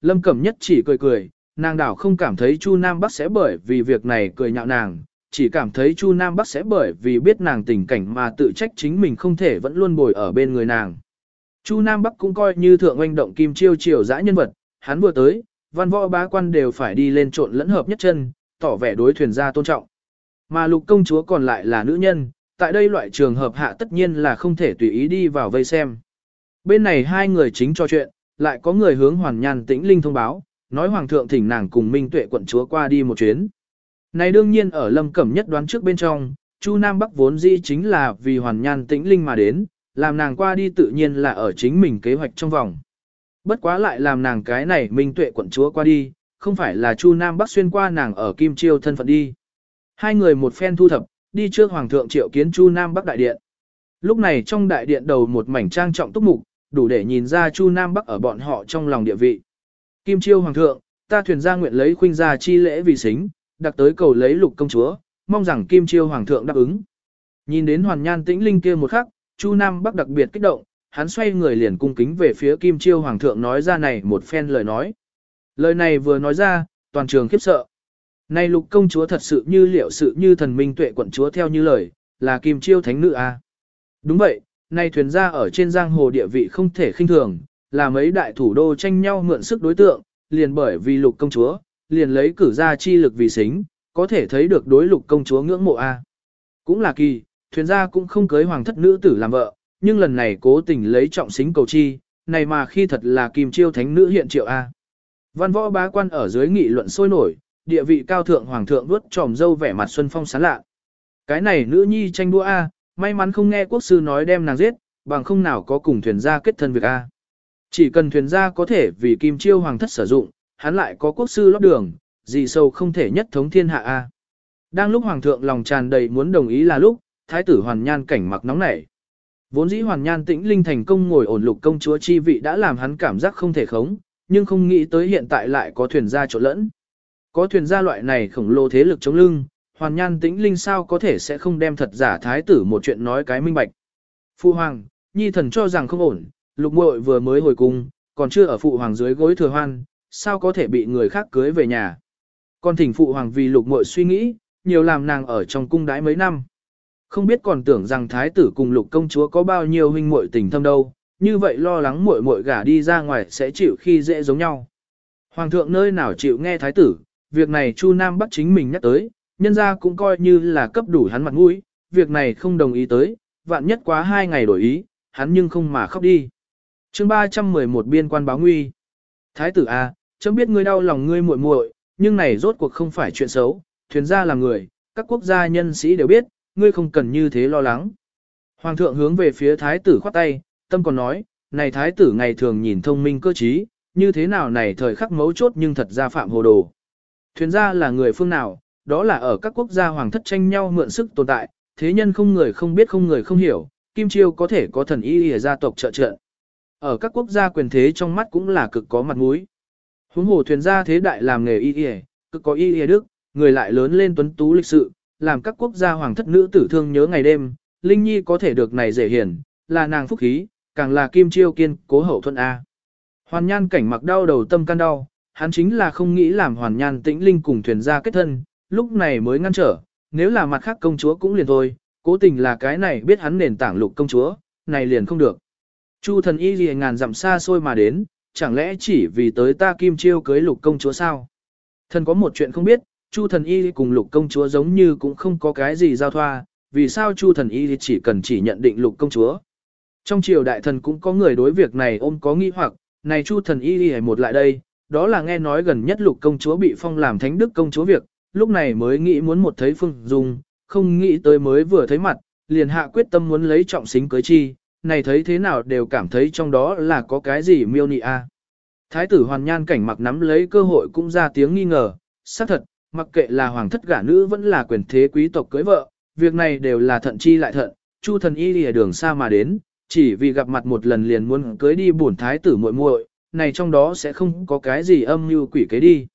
Lâm Cẩm Nhất chỉ cười cười, nàng đảo không cảm thấy Chu Nam Bắc sẽ bởi vì việc này cười nhạo nàng, chỉ cảm thấy Chu Nam Bắc sẽ bởi vì biết nàng tình cảnh mà tự trách chính mình không thể vẫn luôn bồi ở bên người nàng. Chu Nam Bắc cũng coi như thượng oanh động kim chiêu triều dã nhân vật, hắn vừa tới, văn võ bá quan đều phải đi lên trộn lẫn hợp nhất chân, tỏ vẻ đối thuyền gia tôn trọng. Mà lục công chúa còn lại là nữ nhân, tại đây loại trường hợp hạ tất nhiên là không thể tùy ý đi vào vây xem. Bên này hai người chính trò chuyện, lại có người hướng hoàn nhan tĩnh linh thông báo, nói hoàng thượng thỉnh nàng cùng minh tuệ quận chúa qua đi một chuyến. Này đương nhiên ở lâm cẩm nhất đoán trước bên trong, Chu Nam Bắc vốn dĩ chính là vì hoàn nhan tĩnh linh mà đến, làm nàng qua đi tự nhiên là ở chính mình kế hoạch trong vòng. Bất quá lại làm nàng cái này minh tuệ quận chúa qua đi, không phải là Chu Nam Bắc xuyên qua nàng ở Kim Chiêu thân phận đi. Hai người một phen thu thập, đi trước Hoàng thượng triệu kiến Chu Nam Bắc đại điện. Lúc này trong đại điện đầu một mảnh trang trọng túc mục, đủ để nhìn ra Chu Nam Bắc ở bọn họ trong lòng địa vị. Kim Chiêu Hoàng thượng, ta thuyền gia nguyện lấy khuynh gia chi lễ vì xính, đặc tới cầu lấy lục công chúa, mong rằng Kim Chiêu Hoàng thượng đáp ứng. Nhìn đến Hoàn Nhan Tĩnh Linh kia một khắc, Chu Nam Bắc đặc biệt kích động, hắn xoay người liền cung kính về phía Kim Chiêu Hoàng thượng nói ra này một phen lời nói. Lời này vừa nói ra, toàn trường khiếp sợ. Này lục công chúa thật sự như liệu sự như thần minh tuệ quận chúa theo như lời, là Kim Chiêu thánh nữ. À? Đúng vậy, nay thuyền gia ở trên giang hồ địa vị không thể khinh thường, là mấy đại thủ đô tranh nhau mượn sức đối tượng, liền bởi vì lục công chúa, liền lấy cử ra chi lực vì xính, có thể thấy được đối lục công chúa ngưỡng mộ a. Cũng là kỳ, thuyền gia cũng không cưới hoàng thất nữ tử làm vợ, nhưng lần này cố tình lấy trọng xính cầu chi, này mà khi thật là kim chiêu thánh nữ hiện triệu A. Văn võ bá quan ở dưới nghị luận sôi nổi, địa vị cao thượng hoàng thượng vuốt tròm dâu vẻ mặt xuân phong sán lạ. Cái này nữ nhi tranh đua A, may mắn không nghe quốc sư nói đem nàng giết, bằng không nào có cùng thuyền gia kết thân việc A. Chỉ cần thuyền gia có thể vì kim chiêu hoàng thất sử dụng, hắn lại có quốc sư lót đường, gì sâu không thể nhất thống thiên hạ A. Đang lúc hoàng thượng lòng tràn đầy muốn đồng ý là lúc, thái tử hoàn nhan cảnh mặc nóng nảy. Vốn dĩ hoàn nhan tĩnh linh thành công ngồi ổn lục công chúa chi vị đã làm hắn cảm giác không thể khống, nhưng không nghĩ tới hiện tại lại có thuyền gia trộn lẫn. Có thuyền gia loại này khổng lồ thế lực chống lưng, hoàn nhan tĩnh linh sao có thể sẽ không đem thật giả thái tử một chuyện nói cái minh bạch. Phụ hoàng, nhi thần cho rằng không ổn, lục muội vừa mới hồi cung, còn chưa ở phụ hoàng dưới gối thừa hoan, sao có thể bị người khác cưới về nhà. Con thỉnh phụ hoàng vì lục muội suy nghĩ, nhiều làm nàng ở trong cung đái mấy năm. Không biết còn tưởng rằng thái tử cùng lục công chúa có bao nhiêu huynh muội tình thâm đâu, như vậy lo lắng muội muội gả đi ra ngoài sẽ chịu khi dễ giống nhau. Hoàng thượng nơi nào chịu nghe thái tử, việc này Chu Nam Bắc chính mình nhắc tới, nhân ra cũng coi như là cấp đủ hắn mặt mũi, việc này không đồng ý tới, vạn nhất quá hai ngày đổi ý, hắn nhưng không mà khóc đi. chương 311 biên quan báo nguy. Thái tử A, chấm biết ngươi đau lòng ngươi muội muội, nhưng này rốt cuộc không phải chuyện xấu, thuyền gia là người, các quốc gia nhân sĩ đều biết, ngươi không cần như thế lo lắng. Hoàng thượng hướng về phía thái tử khoát tay, tâm còn nói, này thái tử ngày thường nhìn thông minh cơ trí, như thế nào này thời khắc mấu chốt nhưng thật ra phạm hồ đồ. Thuyền gia là người phương nào, đó là ở các quốc gia hoàng thất tranh nhau mượn sức tồn tại, thế nhân không người không biết không người không hiểu, Kim Chiêu có thể có thần y ở gia tộc trợ trợ. Ở các quốc gia quyền thế trong mắt cũng là cực có mặt mũi. Huống hồ thuyền gia thế đại làm nghề y y, cực có y y đức, người lại lớn lên tuấn tú lịch sự, làm các quốc gia hoàng thất nữ tử thương nhớ ngày đêm, Linh Nhi có thể được này dễ hiển, là nàng phúc khí, càng là kim chiêu kiên cố hậu thuận A. Hoàn nhan cảnh mặc đau đầu tâm can đau, hắn chính là không nghĩ làm hoàn nhan tĩnh linh cùng thuyền gia kết thân, lúc này mới ngăn trở, nếu là mặt khác công chúa cũng liền thôi, cố tình là cái này biết hắn nền tảng lục công chúa, này liền không được. Chu thần y gì ngàn dặm xa xôi mà đến, chẳng lẽ chỉ vì tới ta kim chiêu cưới lục công chúa sao? Thần có một chuyện không biết, Chu thần y cùng lục công chúa giống như cũng không có cái gì giao thoa, vì sao Chu thần y chỉ cần chỉ nhận định lục công chúa. Trong triều đại thần cũng có người đối việc này ôm có nghi hoặc, này Chu thần y đi một lại đây, đó là nghe nói gần nhất lục công chúa bị phong làm thánh đức công chúa việc, lúc này mới nghĩ muốn một thấy phương dung, không nghĩ tới mới vừa thấy mặt, liền hạ quyết tâm muốn lấy trọng xính cưới chi, này thấy thế nào đều cảm thấy trong đó là có cái gì miêu nị a. Thái tử hoàn nhan cảnh mặc nắm lấy cơ hội cũng ra tiếng nghi ngờ, xác thật, mặc kệ là hoàng thất gả nữ vẫn là quyền thế quý tộc cưới vợ, việc này đều là thận chi lại thận, Chu thần y lìa đường xa mà đến, chỉ vì gặp mặt một lần liền muốn cưới đi bổn thái tử muội muội, này trong đó sẽ không có cái gì âm mưu quỷ kế đi.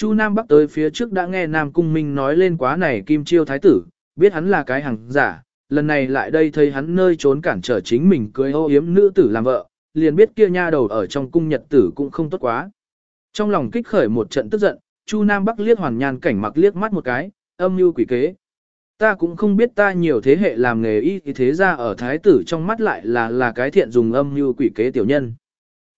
Chu Nam Bắc tới phía trước đã nghe Nam Cung Minh nói lên quá này Kim Chiêu thái tử, biết hắn là cái hàng giả, lần này lại đây thấy hắn nơi trốn cản trở chính mình cưới ô yếm nữ tử làm vợ, liền biết kia nha đầu ở trong cung nhật tử cũng không tốt quá. Trong lòng kích khởi một trận tức giận, Chu Nam Bắc liếc hoàn nhan cảnh mặc liếc mắt một cái, âm mưu quỷ kế. Ta cũng không biết ta nhiều thế hệ làm nghề y thế ra ở thái tử trong mắt lại là là cái thiện dùng âm mưu quỷ kế tiểu nhân.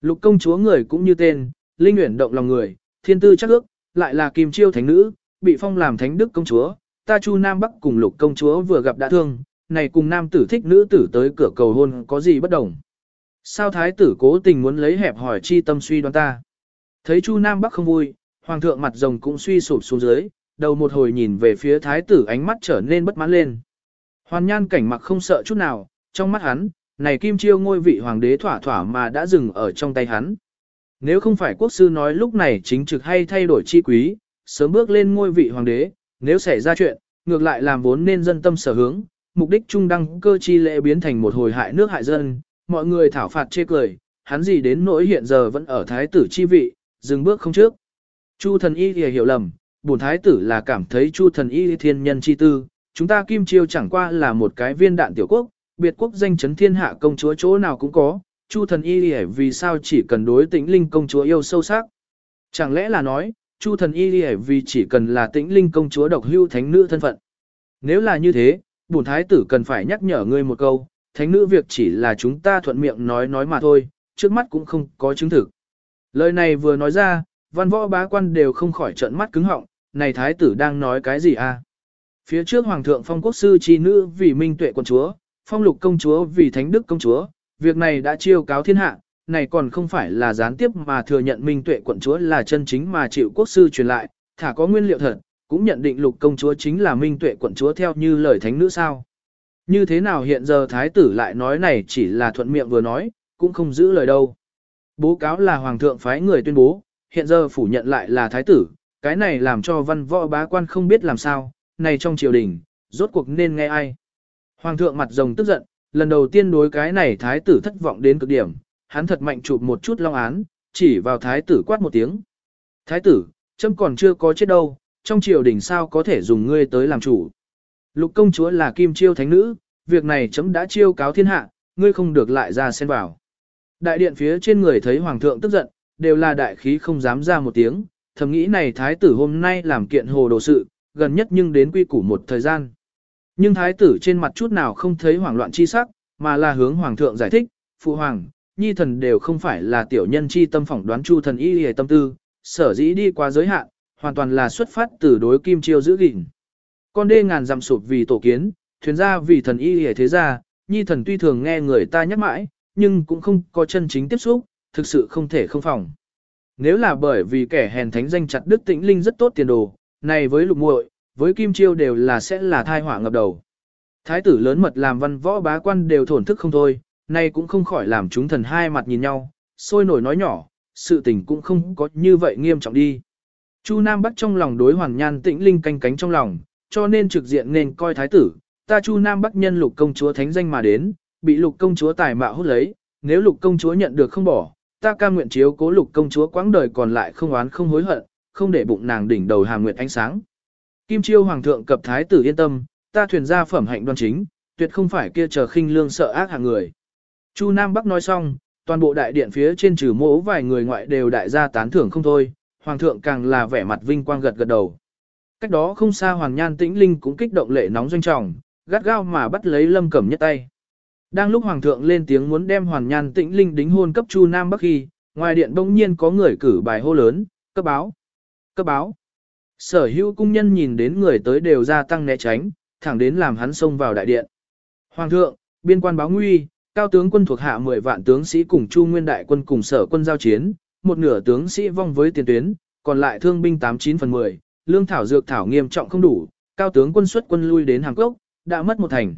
Lục công chúa người cũng như tên, linh nguyện động lòng người, thiên tư chắc ước, lại là kim chiêu thánh nữ, bị phong làm thánh đức công chúa, ta chu Nam Bắc cùng lục công chúa vừa gặp đã thương, này cùng nam tử thích nữ tử tới cửa cầu hôn có gì bất đồng. Sao thái tử cố tình muốn lấy hẹp hỏi chi tâm suy đoán ta. Thấy chu Nam Bắc không vui, hoàng thượng mặt rồng cũng suy sụp xuống dưới, đầu một hồi nhìn về phía thái tử ánh mắt trở nên bất mãn lên. Hoàn nhan cảnh mặc không sợ chút nào, trong mắt hắn, này kim chiêu ngôi vị hoàng đế thỏa thỏa mà đã dừng ở trong tay hắn. Nếu không phải quốc sư nói lúc này chính trực hay thay đổi chi quý, sớm bước lên ngôi vị hoàng đế, nếu xảy ra chuyện, ngược lại làm vốn nên dân tâm sở hướng, mục đích trung đăng cơ chi lễ biến thành một hồi hại nước hại dân, mọi người thảo phạt chê cười, hắn gì đến nỗi hiện giờ vẫn ở thái tử chi vị, dừng bước không trước. Chu thần y thì hiểu lầm, bổn thái tử là cảm thấy chu thần y thiên nhân chi tư, chúng ta kim chiêu chẳng qua là một cái viên đạn tiểu quốc, biệt quốc danh chấn thiên hạ công chúa chỗ nào cũng có, chu thần y lìa vì sao chỉ cần đối tĩnh linh công chúa yêu sâu sắc. Chẳng lẽ là nói, chu thần y lìa vì chỉ cần là tĩnh linh công chúa độc hưu thánh nữ thân phận. Nếu là như thế, bổn thái tử cần phải nhắc nhở ngươi một câu, thánh nữ việc chỉ là chúng ta thuận miệng nói nói mà thôi, trước mắt cũng không có chứng thực. Lời này vừa nói ra, văn võ bá quan đều không khỏi trợn mắt cứng họng, này thái tử đang nói cái gì à? Phía trước hoàng thượng phong quốc sư chi nữ vì minh tuệ quân chúa, phong lục công chúa vì thánh đức công chúa, việc này đã chiêu cáo thiên hạ, này còn không phải là gián tiếp mà thừa nhận minh tuệ quận chúa là chân chính mà chịu quốc sư truyền lại, thả có nguyên liệu thật, cũng nhận định lục công chúa chính là minh tuệ quận chúa theo như lời thánh nữ sao. Như thế nào hiện giờ thái tử lại nói này chỉ là thuận miệng vừa nói, cũng không giữ lời đâu. Bố cáo là hoàng thượng phái người tuyên bố, hiện giờ phủ nhận lại là thái tử, cái này làm cho văn võ bá quan không biết làm sao, này trong triều đình, rốt cuộc nên nghe ai. Hoàng thượng mặt rồng tức giận, lần đầu tiên đối cái này thái tử thất vọng đến cực điểm, hắn thật mạnh chụp một chút long án, chỉ vào thái tử quát một tiếng. Thái tử, chấm còn chưa có chết đâu, trong triều đình sao có thể dùng ngươi tới làm chủ. Lục công chúa là kim chiêu thánh nữ, việc này chấm đã chiêu cáo thiên hạ, ngươi không được lại ra xen vào. Đại điện phía trên người thấy hoàng thượng tức giận, đều là đại khí không dám ra một tiếng, thầm nghĩ này thái tử hôm nay làm kiện hồ đồ sự, gần nhất nhưng đến quy củ một thời gian. Nhưng thái tử trên mặt chút nào không thấy hoảng loạn chi sắc, mà là hướng hoàng thượng giải thích, phụ hoàng, nhi thần đều không phải là tiểu nhân chi tâm phỏng đoán chu thần y hề tâm tư, sở dĩ đi qua giới hạn, hoàn toàn là xuất phát từ đối kim chiêu giữ gìn. Con đê ngàn dặm sụp vì tổ kiến, thuyền ra vì thần y hề thế ra, nhi thần tuy thường nghe người ta nhắc mãi, nhưng cũng không có chân chính tiếp xúc, thực sự không thể không phòng. Nếu là bởi vì kẻ hèn thánh danh chặt đức tĩnh linh rất tốt tiền đồ, này với lục muội, với kim chiêu đều là sẽ là thai họa ngập đầu. Thái tử lớn mật làm văn võ bá quan đều thổn thức không thôi, nay cũng không khỏi làm chúng thần hai mặt nhìn nhau, sôi nổi nói nhỏ, sự tình cũng không có như vậy nghiêm trọng đi. Chu Nam Bắc trong lòng đối hoàng nhan tĩnh linh canh cánh trong lòng, cho nên trực diện nên coi thái tử, ta Chu Nam Bắc nhân lục công chúa thánh danh mà đến, bị lục công chúa tài mạo hút lấy, nếu lục công chúa nhận được không bỏ, ta cam nguyện chiếu cố lục công chúa quãng đời còn lại không oán không hối hận, không để bụng nàng đỉnh đầu hàm nguyện ánh sáng. Kim chiêu hoàng thượng cập thái tử yên tâm, ta thuyền gia phẩm hạnh đoan chính, tuyệt không phải kia chờ khinh lương sợ ác hạng người. Chu Nam Bắc nói xong, toàn bộ đại điện phía trên trừ mỗ vài người ngoại đều đại gia tán thưởng không thôi, hoàng thượng càng là vẻ mặt vinh quang gật gật đầu. Cách đó không xa hoàng nhan tĩnh linh cũng kích động lệ nóng doanh trọng, gắt gao mà bắt lấy lâm cẩm nhất tay. Đang lúc hoàng thượng lên tiếng muốn đem Hoàng nhan tĩnh linh đính hôn cấp chu Nam Bắc khi, ngoài điện bỗng nhiên có người cử bài hô lớn, cấp báo, cấp báo. Sở hữu cung nhân nhìn đến người tới đều gia tăng né tránh, thẳng đến làm hắn xông vào đại điện. Hoàng thượng, biên quan báo nguy, cao tướng quân thuộc hạ 10 vạn tướng sĩ cùng chu nguyên đại quân cùng sở quân giao chiến, một nửa tướng sĩ vong với tiền tuyến, còn lại thương binh 89 phần 10, lương thảo dược thảo nghiêm trọng không đủ, cao tướng quân xuất quân lui đến Hàn Quốc, đã mất một thành.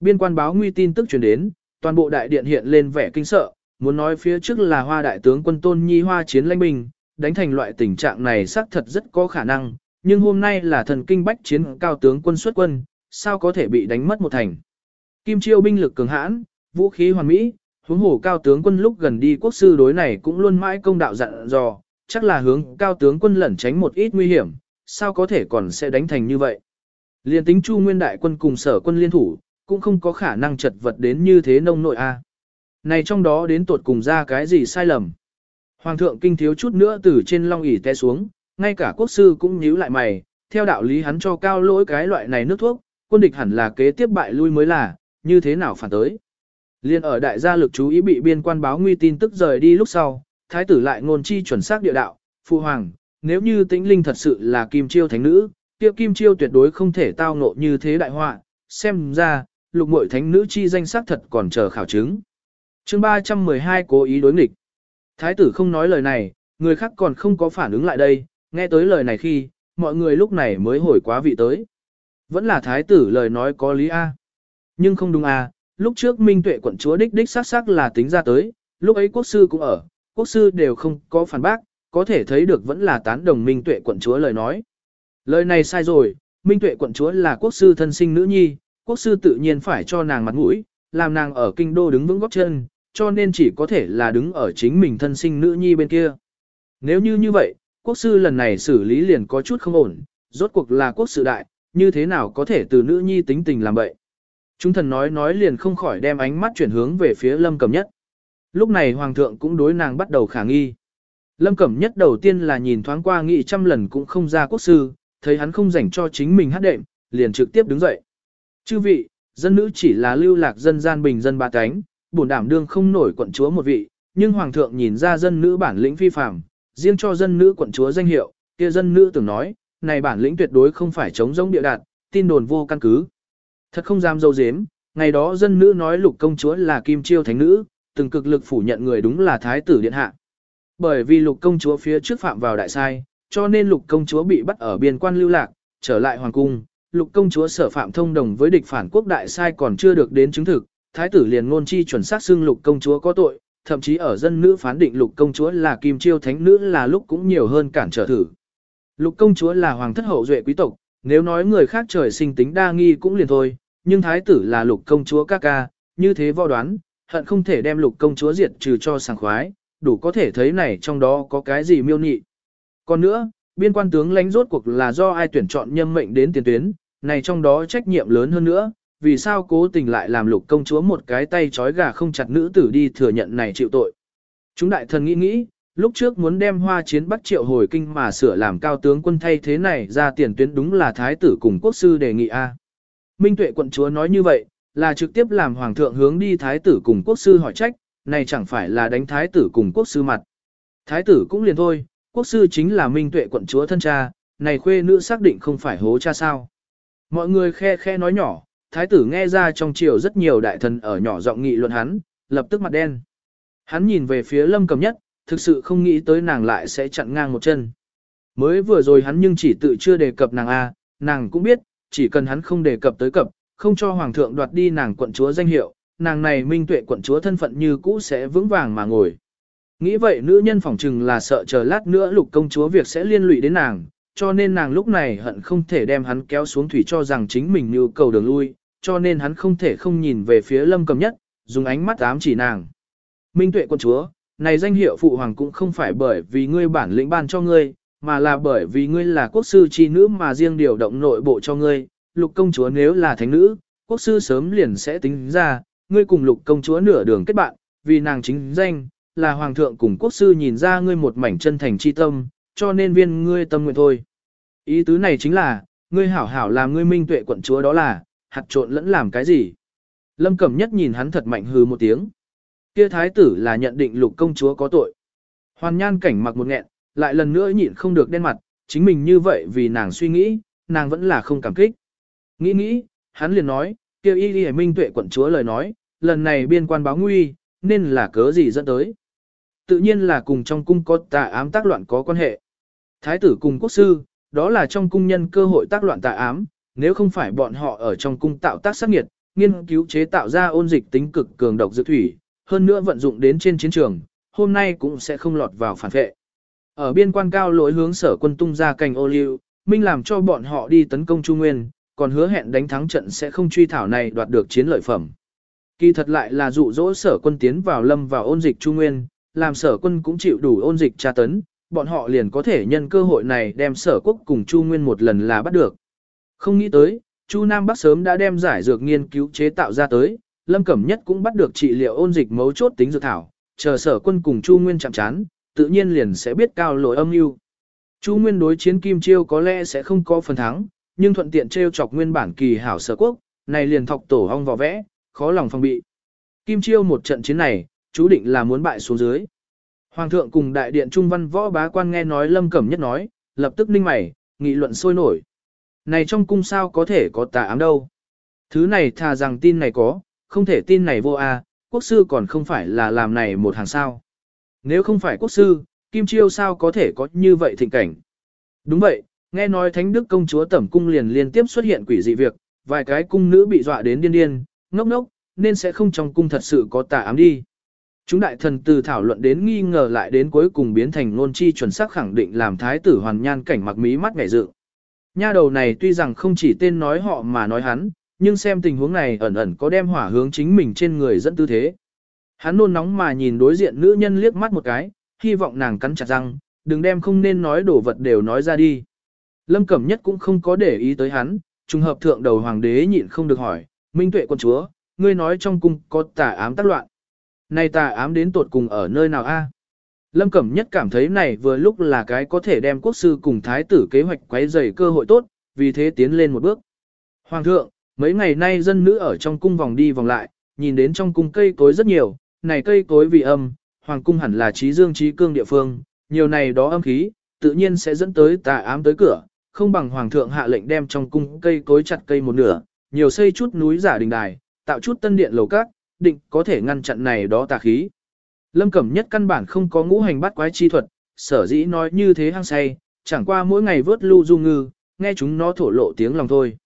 Biên quan báo nguy tin tức truyền đến, toàn bộ đại điện hiện lên vẻ kinh sợ, muốn nói phía trước là hoa đại tướng quân tôn nhi hoa chiến lãnh binh, đánh thành loại tình trạng này xác thật rất có khả năng, nhưng hôm nay là thần kinh bách chiến cao tướng quân xuất quân, sao có thể bị đánh mất một thành. Kim chiêu binh lực cường hãn, vũ khí hoàn mỹ, huống hồ cao tướng quân lúc gần đi quốc sư đối này cũng luôn mãi công đạo dặn dò, chắc là hướng cao tướng quân lẩn tránh một ít nguy hiểm, sao có thể còn sẽ đánh thành như vậy. Liên tính chu nguyên đại quân cùng sở quân liên thủ, cũng không có khả năng chật vật đến như thế nông nội a. Này trong đó đến tuột cùng ra cái gì sai lầm. Hoàng thượng kinh thiếu chút nữa từ trên long ỷ té xuống, ngay cả quốc sư cũng nhíu lại mày, theo đạo lý hắn cho cao lỗi cái loại này nước thuốc, quân địch hẳn là kế tiếp bại lui mới là, như thế nào phản tới. Liên ở đại gia lực chú ý bị biên quan báo nguy tin tức rời đi lúc sau, thái tử lại ngôn chi chuẩn xác địa đạo, phụ hoàng, nếu như tĩnh linh thật sự là kim chiêu thánh nữ, kia kim chiêu tuyệt đối không thể tao ngộ như thế đại họa, xem ra, lục muội thánh nữ chi danh xác thật còn chờ khảo chứng. chương 312 cố ý đối nghịch. Thái tử không nói lời này, người khác còn không có phản ứng lại đây, nghe tới lời này khi, mọi người lúc này mới hồi quá vị tới. Vẫn là thái tử lời nói có lý A. Nhưng không đúng A, lúc trước Minh Tuệ quận chúa đích đích xác xác là tính ra tới, lúc ấy quốc sư cũng ở, quốc sư đều không có phản bác, có thể thấy được vẫn là tán đồng Minh Tuệ quận chúa lời nói. Lời này sai rồi, Minh Tuệ quận chúa là quốc sư thân sinh nữ nhi, quốc sư tự nhiên phải cho nàng mặt mũi, làm nàng ở kinh đô đứng vững góc chân, cho nên chỉ có thể là đứng ở chính mình thân sinh nữ nhi bên kia. Nếu như như vậy, quốc sư lần này xử lý liền có chút không ổn, rốt cuộc là quốc sự đại, như thế nào có thể từ nữ nhi tính tình làm vậy. Chúng thần nói nói liền không khỏi đem ánh mắt chuyển hướng về phía lâm cầm nhất. Lúc này hoàng thượng cũng đối nàng bắt đầu khả nghi. Lâm cẩm nhất đầu tiên là nhìn thoáng qua nghị trăm lần cũng không ra quốc sư, thấy hắn không dành cho chính mình hát đệm, liền trực tiếp đứng dậy. Chư vị, dân nữ chỉ là lưu lạc dân gian bình dân ba cánh, bổn đảm đương không nổi quận chúa một vị, nhưng hoàng thượng nhìn ra dân nữ bản lĩnh phi phàm, riêng cho dân nữ quận chúa danh hiệu, kia dân nữ từng nói, này bản lĩnh tuyệt đối không phải chống giống địa đạt, tin đồn vô căn cứ. Thật không dám dâu dếm, ngày đó dân nữ nói lục công chúa là kim chiêu thánh nữ, từng cực lực phủ nhận người đúng là thái tử điện hạ. Bởi vì lục công chúa phía trước phạm vào đại sai, cho nên lục công chúa bị bắt ở biên quan lưu lạc, trở lại hoàng cung, lục công chúa sở phạm thông đồng với địch phản quốc đại sai còn chưa được đến chứng thực, thái tử liền ngôn chi chuẩn xác xưng lục công chúa có tội, thậm chí ở dân nữ phán định lục công chúa là kim chiêu thánh nữ là lúc cũng nhiều hơn cản trở thử. Lục công chúa là hoàng thất hậu duệ quý tộc, nếu nói người khác trời sinh tính đa nghi cũng liền thôi, nhưng thái tử là lục công chúa ca ca, như thế võ đoán, hận không thể đem lục công chúa diệt trừ cho sảng khoái, đủ có thể thấy này trong đó có cái gì miêu nhị. Còn nữa, biên quan tướng lãnh rốt cuộc là do ai tuyển chọn nhâm mệnh đến tiền tuyến, này trong đó trách nhiệm lớn hơn nữa, vì sao cố tình lại làm lục công chúa một cái tay trói gà không chặt nữ tử đi thừa nhận này chịu tội. Chúng đại thần nghĩ nghĩ, lúc trước muốn đem hoa chiến bắt triệu hồi kinh mà sửa làm cao tướng quân thay thế này ra tiền tuyến đúng là thái tử cùng quốc sư đề nghị A. Minh tuệ quận chúa nói như vậy, là trực tiếp làm hoàng thượng hướng đi thái tử cùng quốc sư hỏi trách, này chẳng phải là đánh thái tử cùng quốc sư mặt. Thái tử cũng liền thôi, quốc sư chính là minh tuệ quận chúa thân cha, này khuê nữ xác định không phải hố cha sao. Mọi người khe khe nói nhỏ, thái tử nghe ra trong triều rất nhiều đại thần ở nhỏ giọng nghị luận hắn, lập tức mặt đen. Hắn nhìn về phía lâm cầm nhất, thực sự không nghĩ tới nàng lại sẽ chặn ngang một chân. Mới vừa rồi hắn nhưng chỉ tự chưa đề cập nàng A, nàng cũng biết, chỉ cần hắn không đề cập tới cập, không cho hoàng thượng đoạt đi nàng quận chúa danh hiệu, nàng này minh tuệ quận chúa thân phận như cũ sẽ vững vàng mà ngồi. Nghĩ vậy nữ nhân phỏng chừng là sợ chờ lát nữa lục công chúa việc sẽ liên lụy đến nàng, cho nên nàng lúc này hận không thể đem hắn kéo xuống thủy cho rằng chính mình nhu cầu đường lui, cho nên hắn không thể không nhìn về phía lâm cầm nhất, dùng ánh mắt ám chỉ nàng. Minh tuệ quân chúa, này danh hiệu phụ hoàng cũng không phải bởi vì ngươi bản lĩnh ban cho ngươi, mà là bởi vì ngươi là quốc sư chi nữ mà riêng điều động nội bộ cho ngươi, lục công chúa nếu là thánh nữ, quốc sư sớm liền sẽ tính ra, ngươi cùng lục công chúa nửa đường kết bạn, vì nàng chính danh, là hoàng thượng cùng quốc sư nhìn ra ngươi một mảnh chân thành chi tâm, cho nên viên ngươi tâm nguyện thôi. Ý tứ này chính là, ngươi hảo hảo làm ngươi minh tuệ quận chúa đó là, hạt trộn lẫn làm cái gì. Lâm Cẩm Nhất nhìn hắn thật mạnh hừ một tiếng. Kia thái tử là nhận định lục công chúa có tội. Hoàn nhan cảnh mặc một nghẹn, lại lần nữa nhịn không được đen mặt, chính mình như vậy vì nàng suy nghĩ, nàng vẫn là không cảm kích. Nghĩ nghĩ, hắn liền nói, kêu y y minh tuệ quận chúa lời nói, lần này biên quan báo nguy, nên là cớ gì dẫn tới. Tự nhiên là cùng trong cung có tà ám tác loạn có quan hệ. Thái tử cùng quốc sư, đó là trong cung nhân cơ hội tác loạn tà ám, nếu không phải bọn họ ở trong cung tạo tác sát nghiệt, nghiên cứu chế tạo ra ôn dịch tính cực cường độc dược thủy, hơn nữa vận dụng đến trên chiến trường, hôm nay cũng sẽ không lọt vào phản vệ. Ở biên quan cao lối hướng sở quân tung ra cành ô liu, Minh làm cho bọn họ đi tấn công Trung Nguyên, còn hứa hẹn đánh thắng trận sẽ không truy thảo này đoạt được chiến lợi phẩm. Kỳ thật lại là dụ dỗ sở quân tiến vào lâm vào ôn dịch Trung Nguyên, làm sở quân cũng chịu đủ ôn dịch tra tấn, bọn họ liền có thể nhân cơ hội này đem sở quốc cùng Chu Nguyên một lần là bắt được. Không nghĩ tới, Chu Nam Bắc sớm đã đem giải dược nghiên cứu chế tạo ra tới, Lâm Cẩm Nhất cũng bắt được trị liệu ôn dịch mấu chốt tính dược thảo, chờ sở quân cùng Chu Nguyên chạm chán, tự nhiên liền sẽ biết cao lỗi âm mưu. Chu Nguyên đối chiến Kim Chiêu có lẽ sẽ không có phần thắng, nhưng thuận tiện treo chọc nguyên bản kỳ hảo sở quốc, này liền thọc tổ ong vò vẽ, khó lòng phòng bị. Kim Chiêu một trận chiến này, chú định là muốn bại xuống dưới. Hoàng thượng cùng đại điện trung văn võ bá quan nghe nói Lâm Cẩm Nhất nói, lập tức ninh mày, nghị luận sôi nổi. Này trong cung sao có thể có tà ám đâu. Thứ này thà rằng tin này có, không thể tin này vô a, quốc sư còn không phải là làm này một hàng sao. Nếu không phải quốc sư, Kim Chiêu sao có thể có như vậy thịnh cảnh. Đúng vậy, nghe nói Thánh Đức công chúa tẩm cung liền liên tiếp xuất hiện quỷ dị việc, vài cái cung nữ bị dọa đến điên điên, ngốc ngốc, nên sẽ không trong cung thật sự có tà ám đi. Chúng đại thần từ thảo luận đến nghi ngờ lại đến cuối cùng biến thành ngôn chi chuẩn xác khẳng định làm thái tử hoàn nhan cảnh mặc mí mắt ngảy dự. Nha đầu này tuy rằng không chỉ tên nói họ mà nói hắn, nhưng xem tình huống này ẩn ẩn có đem hỏa hướng chính mình trên người dẫn tư thế. Hắn nôn nóng mà nhìn đối diện nữ nhân liếc mắt một cái, hy vọng nàng cắn chặt răng, đừng đem không nên nói đổ vật đều nói ra đi. Lâm Cẩm Nhất cũng không có để ý tới hắn, trùng hợp thượng đầu hoàng đế nhịn không được hỏi, Minh Tuệ quân chúa, ngươi nói trong cung có tà ám tác loạn. Này tà ám đến tột cùng ở nơi nào a? Lâm Cẩm Nhất cảm thấy này vừa lúc là cái có thể đem quốc sư cùng thái tử kế hoạch quấy rầy cơ hội tốt, vì thế tiến lên một bước. Hoàng thượng, mấy ngày nay dân nữ ở trong cung vòng đi vòng lại, nhìn đến trong cung cây cối rất nhiều, này cây cối vì âm, hoàng cung hẳn là trí dương trí cương địa phương, nhiều này đó âm khí, tự nhiên sẽ dẫn tới tà ám tới cửa, không bằng hoàng thượng hạ lệnh đem trong cung cây cối chặt cây một nửa, nhiều xây chút núi giả đình đài, tạo chút tân điện lầu các, định có thể ngăn chặn này đó tà khí. Lâm Cẩm Nhất căn bản không có ngũ hành bắt quái chi thuật, sở dĩ nói như thế hăng say, chẳng qua mỗi ngày vớt lưu du ngư, nghe chúng nó thổ lộ tiếng lòng thôi.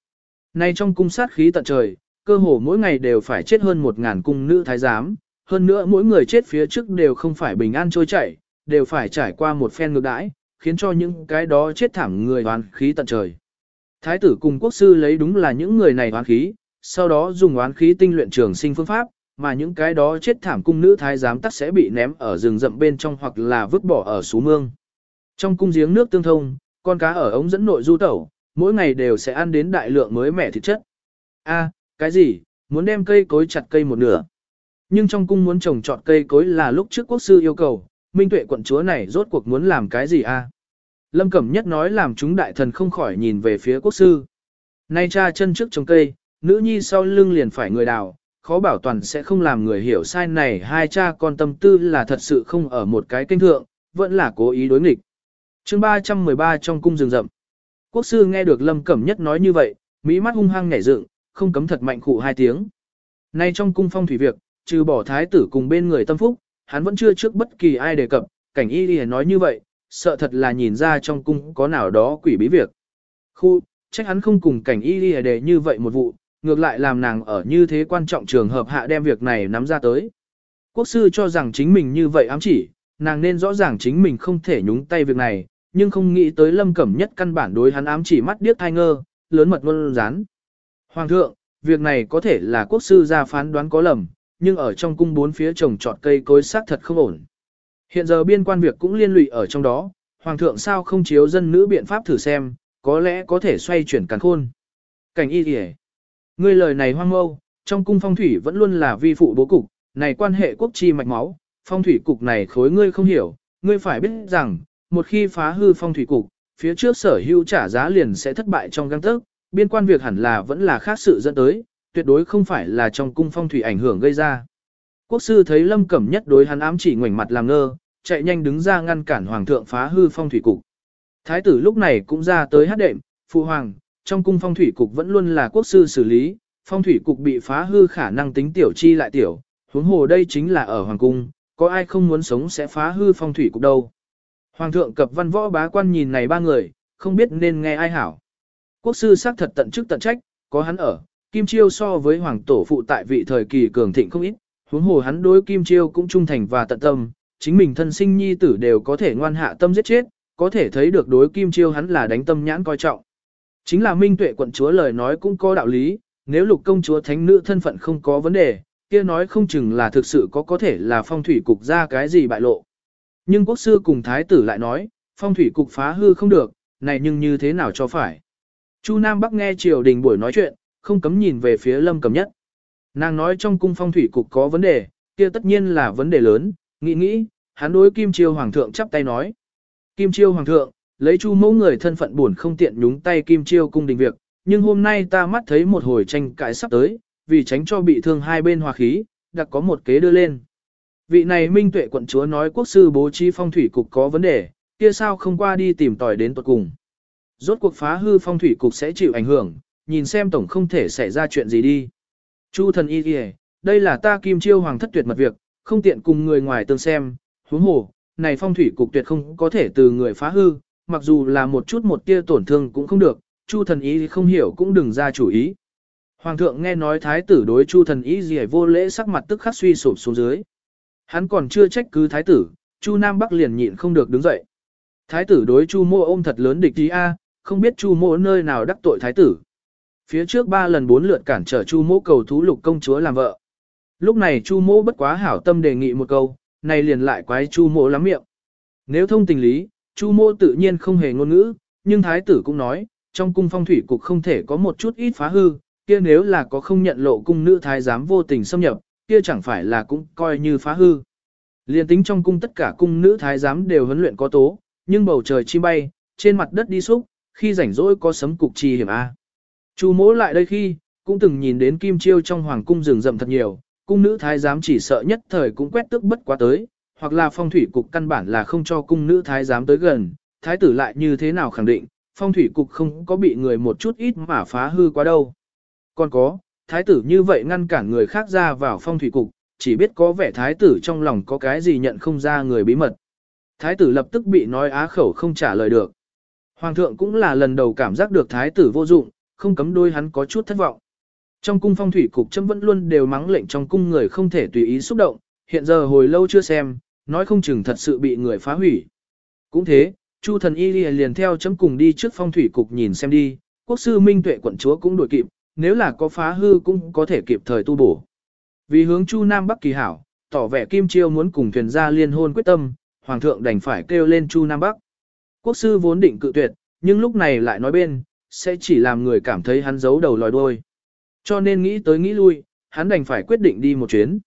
Nay trong cung sát khí tận trời, cơ hồ mỗi ngày đều phải chết hơn một ngàn cung nữ thái giám, hơn nữa mỗi người chết phía trước đều không phải bình an trôi chảy, đều phải trải qua một phen ngược đãi, khiến cho những cái đó chết thảm người hoàn khí tận trời. Thái tử cùng quốc sư lấy đúng là những người này oán khí, sau đó dùng oán khí tinh luyện trường sinh phương pháp, mà những cái đó chết thảm cung nữ thái giám tắc sẽ bị ném ở rừng rậm bên trong hoặc là vứt bỏ ở sú mương. Trong cung giếng nước tương thông, con cá ở ống dẫn nội du tẩu, mỗi ngày đều sẽ ăn đến đại lượng mới mẻ thịt chất. A, cái gì, muốn đem cây cối chặt cây một nửa. Nhưng trong cung muốn trồng trọt cây cối là lúc trước quốc sư yêu cầu, minh tuệ quận chúa này rốt cuộc muốn làm cái gì a? Lâm Cẩm Nhất nói làm chúng đại thần không khỏi nhìn về phía quốc sư. Nay cha chân trước trồng cây, nữ nhi sau lưng liền phải người đào, khó bảo toàn sẽ không làm người hiểu sai này hai cha con tâm tư là thật sự không ở một cái kênh thượng, vẫn là cố ý đối nghịch. chương 313 trong cung rừng rậm. Quốc sư nghe được Lâm Cẩm Nhất nói như vậy, mỹ mắt hung hăng nhảy dựng, không cấm thật mạnh khụ hai tiếng. Nay trong cung phong thủy việc, trừ bỏ thái tử cùng bên người tâm phúc, hắn vẫn chưa trước bất kỳ ai đề cập, cảnh y đi nói như vậy, sợ thật là nhìn ra trong cung có nào đó quỷ bí việc. Khu, trách hắn không cùng cảnh y đi đề như vậy một vụ, ngược lại làm nàng ở như thế quan trọng trường hợp hạ đem việc này nắm ra tới. Quốc sư cho rằng chính mình như vậy ám chỉ, nàng nên rõ ràng chính mình không thể nhúng tay việc này, nhưng không nghĩ tới lâm cẩm nhất căn bản đối hắn ám chỉ mắt điếc thai ngơ, lớn mật luôn rán. Hoàng thượng, việc này có thể là quốc sư ra phán đoán có lầm, nhưng ở trong cung bốn phía trồng trọt cây cối xác thật không ổn. Hiện giờ biên quan việc cũng liên lụy ở trong đó, hoàng thượng sao không chiếu dân nữ biện pháp thử xem, có lẽ có thể xoay chuyển càn khôn. Cảnh y kìa. Ngươi lời này hoang mâu, trong cung phong thủy vẫn luôn là vi phụ bố cục, này quan hệ quốc chi mạch máu, phong thủy cục này khối ngươi không hiểu, ngươi phải biết rằng, một khi phá hư phong thủy cục, phía trước sở hữu trả giá liền sẽ thất bại trong găng tức, biên quan việc hẳn là vẫn là khác sự dẫn tới, tuyệt đối không phải là trong cung phong thủy ảnh hưởng gây ra. Quốc sư thấy Lâm Cẩm Nhất đối hắn ám chỉ ngoảnh mặt làm ngơ, chạy nhanh đứng ra ngăn cản hoàng thượng phá hư phong thủy cục. Thái tử lúc này cũng ra tới hát đệm, phụ hoàng, trong cung phong thủy cục vẫn luôn là quốc sư xử lý, phong thủy cục bị phá hư khả năng tính tiểu chi lại tiểu, huống hồ đây chính là ở hoàng cung, có ai không muốn sống sẽ phá hư phong thủy cục đâu. Hoàng thượng cập văn võ bá quan nhìn này ba người, không biết nên nghe ai hảo. Quốc sư xác thật tận chức tận trách, có hắn ở, Kim Chiêu so với hoàng tổ phụ tại vị thời kỳ cường thịnh không ít, huống hồ hắn đối Kim Chiêu cũng trung thành và tận tâm, chính mình thân sinh nhi tử đều có thể ngoan hạ tâm giết chết, có thể thấy được đối Kim Chiêu hắn là đánh tâm nhãn coi trọng. Chính là Minh Tuệ quận chúa lời nói cũng có đạo lý, nếu lục công chúa thánh nữ thân phận không có vấn đề, kia nói không chừng là thực sự có có thể là phong thủy cục ra cái gì bại lộ. Nhưng quốc sư cùng thái tử lại nói, phong thủy cục phá hư không được, này nhưng như thế nào cho phải. Chu Nam Bắc nghe triều đình buổi nói chuyện, không cấm nhìn về phía lâm cầm nhất. Nàng nói trong cung phong thủy cục có vấn đề, kia tất nhiên là vấn đề lớn, nghĩ nghĩ, hắn đối Kim Chiêu Hoàng thượng chắp tay nói. Kim Chiêu Hoàng thượng, lấy chu mẫu người thân phận buồn không tiện nhúng tay Kim Chiêu cung đình việc, nhưng hôm nay ta mắt thấy một hồi tranh cãi sắp tới, vì tránh cho bị thương hai bên hòa khí, đặc có một kế đưa lên. Vị này minh tuệ quận chúa nói quốc sư bố trí phong thủy cục có vấn đề, kia sao không qua đi tìm tòi đến tuật cùng. Rốt cuộc phá hư phong thủy cục sẽ chịu ảnh hưởng, nhìn xem tổng không thể xảy ra chuyện gì đi. Chu thần y kìa, đây là ta kim chiêu hoàng thất tuyệt mật việc, không tiện cùng người ngoài tương xem, huống hồ, này phong thủy cục tuyệt không có thể từ người phá hư, mặc dù là một chút một tia tổn thương cũng không được, chu thần y không hiểu cũng đừng ra chủ ý. Hoàng thượng nghe nói thái tử đối chu thần y gì vô lễ sắc mặt tức khắc suy sụp xuống dưới. Hắn còn chưa trách cứ thái tử, chu Nam Bắc liền nhịn không được đứng dậy. Thái tử đối chu mô ôm thật lớn địch ý a, không biết chu mô nơi nào đắc tội thái tử. Phía trước ba lần bốn lượt cản trở chu mô cầu thú lục công chúa làm vợ. Lúc này chu mô bất quá hảo tâm đề nghị một câu, này liền lại quái chu mô lắm miệng. Nếu thông tình lý, chu mô tự nhiên không hề ngôn ngữ, nhưng thái tử cũng nói, trong cung phong thủy cục không thể có một chút ít phá hư, kia nếu là có không nhận lộ cung nữ thái giám vô tình xâm nhập, kia chẳng phải là cũng coi như phá hư. Liên tính trong cung tất cả cung nữ thái giám đều huấn luyện có tố, nhưng bầu trời chi bay, trên mặt đất đi xúc, khi rảnh rỗi có sấm cục chi hiểm A. À. Chu mỗ lại đây khi, cũng từng nhìn đến kim chiêu trong hoàng cung rừng rậm thật nhiều, cung nữ thái giám chỉ sợ nhất thời cũng quét tức bất quá tới, hoặc là phong thủy cục căn bản là không cho cung nữ thái giám tới gần, thái tử lại như thế nào khẳng định, phong thủy cục không có bị người một chút ít mà phá hư quá đâu. Còn có, thái tử như vậy ngăn cản người khác ra vào phong thủy cục, chỉ biết có vẻ thái tử trong lòng có cái gì nhận không ra người bí mật. Thái tử lập tức bị nói á khẩu không trả lời được. Hoàng thượng cũng là lần đầu cảm giác được thái tử vô dụng, không cấm đôi hắn có chút thất vọng. Trong cung phong thủy cục châm vẫn luôn đều mắng lệnh trong cung người không thể tùy ý xúc động, hiện giờ hồi lâu chưa xem, nói không chừng thật sự bị người phá hủy. Cũng thế, Chu thần y liền theo chấm cùng đi trước phong thủy cục nhìn xem đi, quốc sư minh tuệ quận chúa cũng đuổi kịp, nếu là có phá hư cũng có thể kịp thời tu bổ. Vì hướng Chu Nam Bắc kỳ hảo, tỏ vẻ Kim Chiêu muốn cùng thuyền gia liên hôn quyết tâm, Hoàng thượng đành phải kêu lên Chu Nam Bắc. Quốc sư vốn định cự tuyệt, nhưng lúc này lại nói bên, sẽ chỉ làm người cảm thấy hắn giấu đầu lòi đuôi. Cho nên nghĩ tới nghĩ lui, hắn đành phải quyết định đi một chuyến.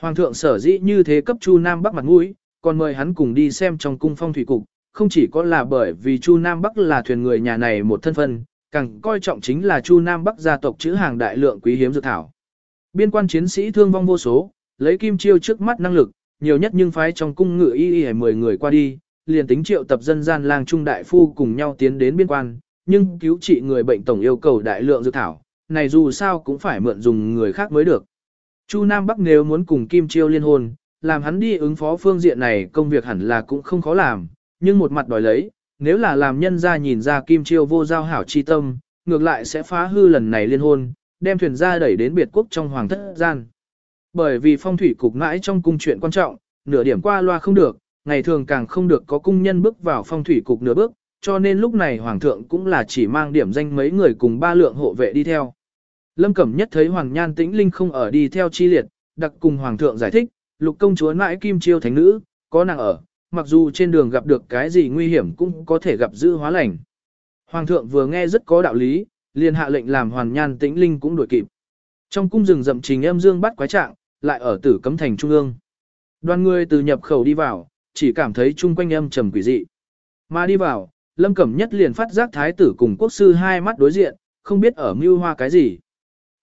Hoàng thượng sở dĩ như thế cấp Chu Nam Bắc mặt mũi, còn mời hắn cùng đi xem trong cung phong thủy cục, không chỉ có là bởi vì Chu Nam Bắc là thuyền người nhà này một thân phân, càng coi trọng chính là Chu Nam Bắc gia tộc chữ hàng đại lượng quý hiếm dược thảo. Biên quan chiến sĩ thương vong vô số, lấy kim chiêu trước mắt năng lực, nhiều nhất nhưng phái trong cung ngự y y 10 người qua đi, liền tính triệu tập dân gian lang trung đại phu cùng nhau tiến đến biên quan, nhưng cứu trị người bệnh tổng yêu cầu đại lượng dược thảo, này dù sao cũng phải mượn dùng người khác mới được. Chu Nam Bắc nếu muốn cùng Kim Chiêu liên hôn, làm hắn đi ứng phó phương diện này công việc hẳn là cũng không khó làm, nhưng một mặt đòi lấy, nếu là làm nhân ra nhìn ra Kim Chiêu vô giao hảo chi tâm, ngược lại sẽ phá hư lần này liên hôn, đem thuyền ra đẩy đến biệt quốc trong hoàng thất gian. Bởi vì phong thủy cục mãi trong cung chuyện quan trọng, nửa điểm qua loa không được, ngày thường càng không được có cung nhân bước vào phong thủy cục nửa bước, cho nên lúc này hoàng thượng cũng là chỉ mang điểm danh mấy người cùng ba lượng hộ vệ đi theo. Lâm Cẩm Nhất thấy Hoàng Nhan Tĩnh Linh không ở đi theo chi liệt, đặc cùng hoàng thượng giải thích, lục công chúa mãi kim chiêu thánh nữ, có nàng ở, mặc dù trên đường gặp được cái gì nguy hiểm cũng có thể gặp giữ hóa lành. Hoàng thượng vừa nghe rất có đạo lý, liền hạ lệnh làm Hoàng nhan tĩnh linh cũng đuổi kịp. Trong cung rừng rậm trình em dương bắt quái trạng, lại ở tử cấm thành trung ương. Đoàn người từ nhập khẩu đi vào, chỉ cảm thấy chung quanh âm trầm quỷ dị. Mà đi vào, lâm cẩm nhất liền phát giác thái tử cùng quốc sư hai mắt đối diện, không biết ở mưu hoa cái gì.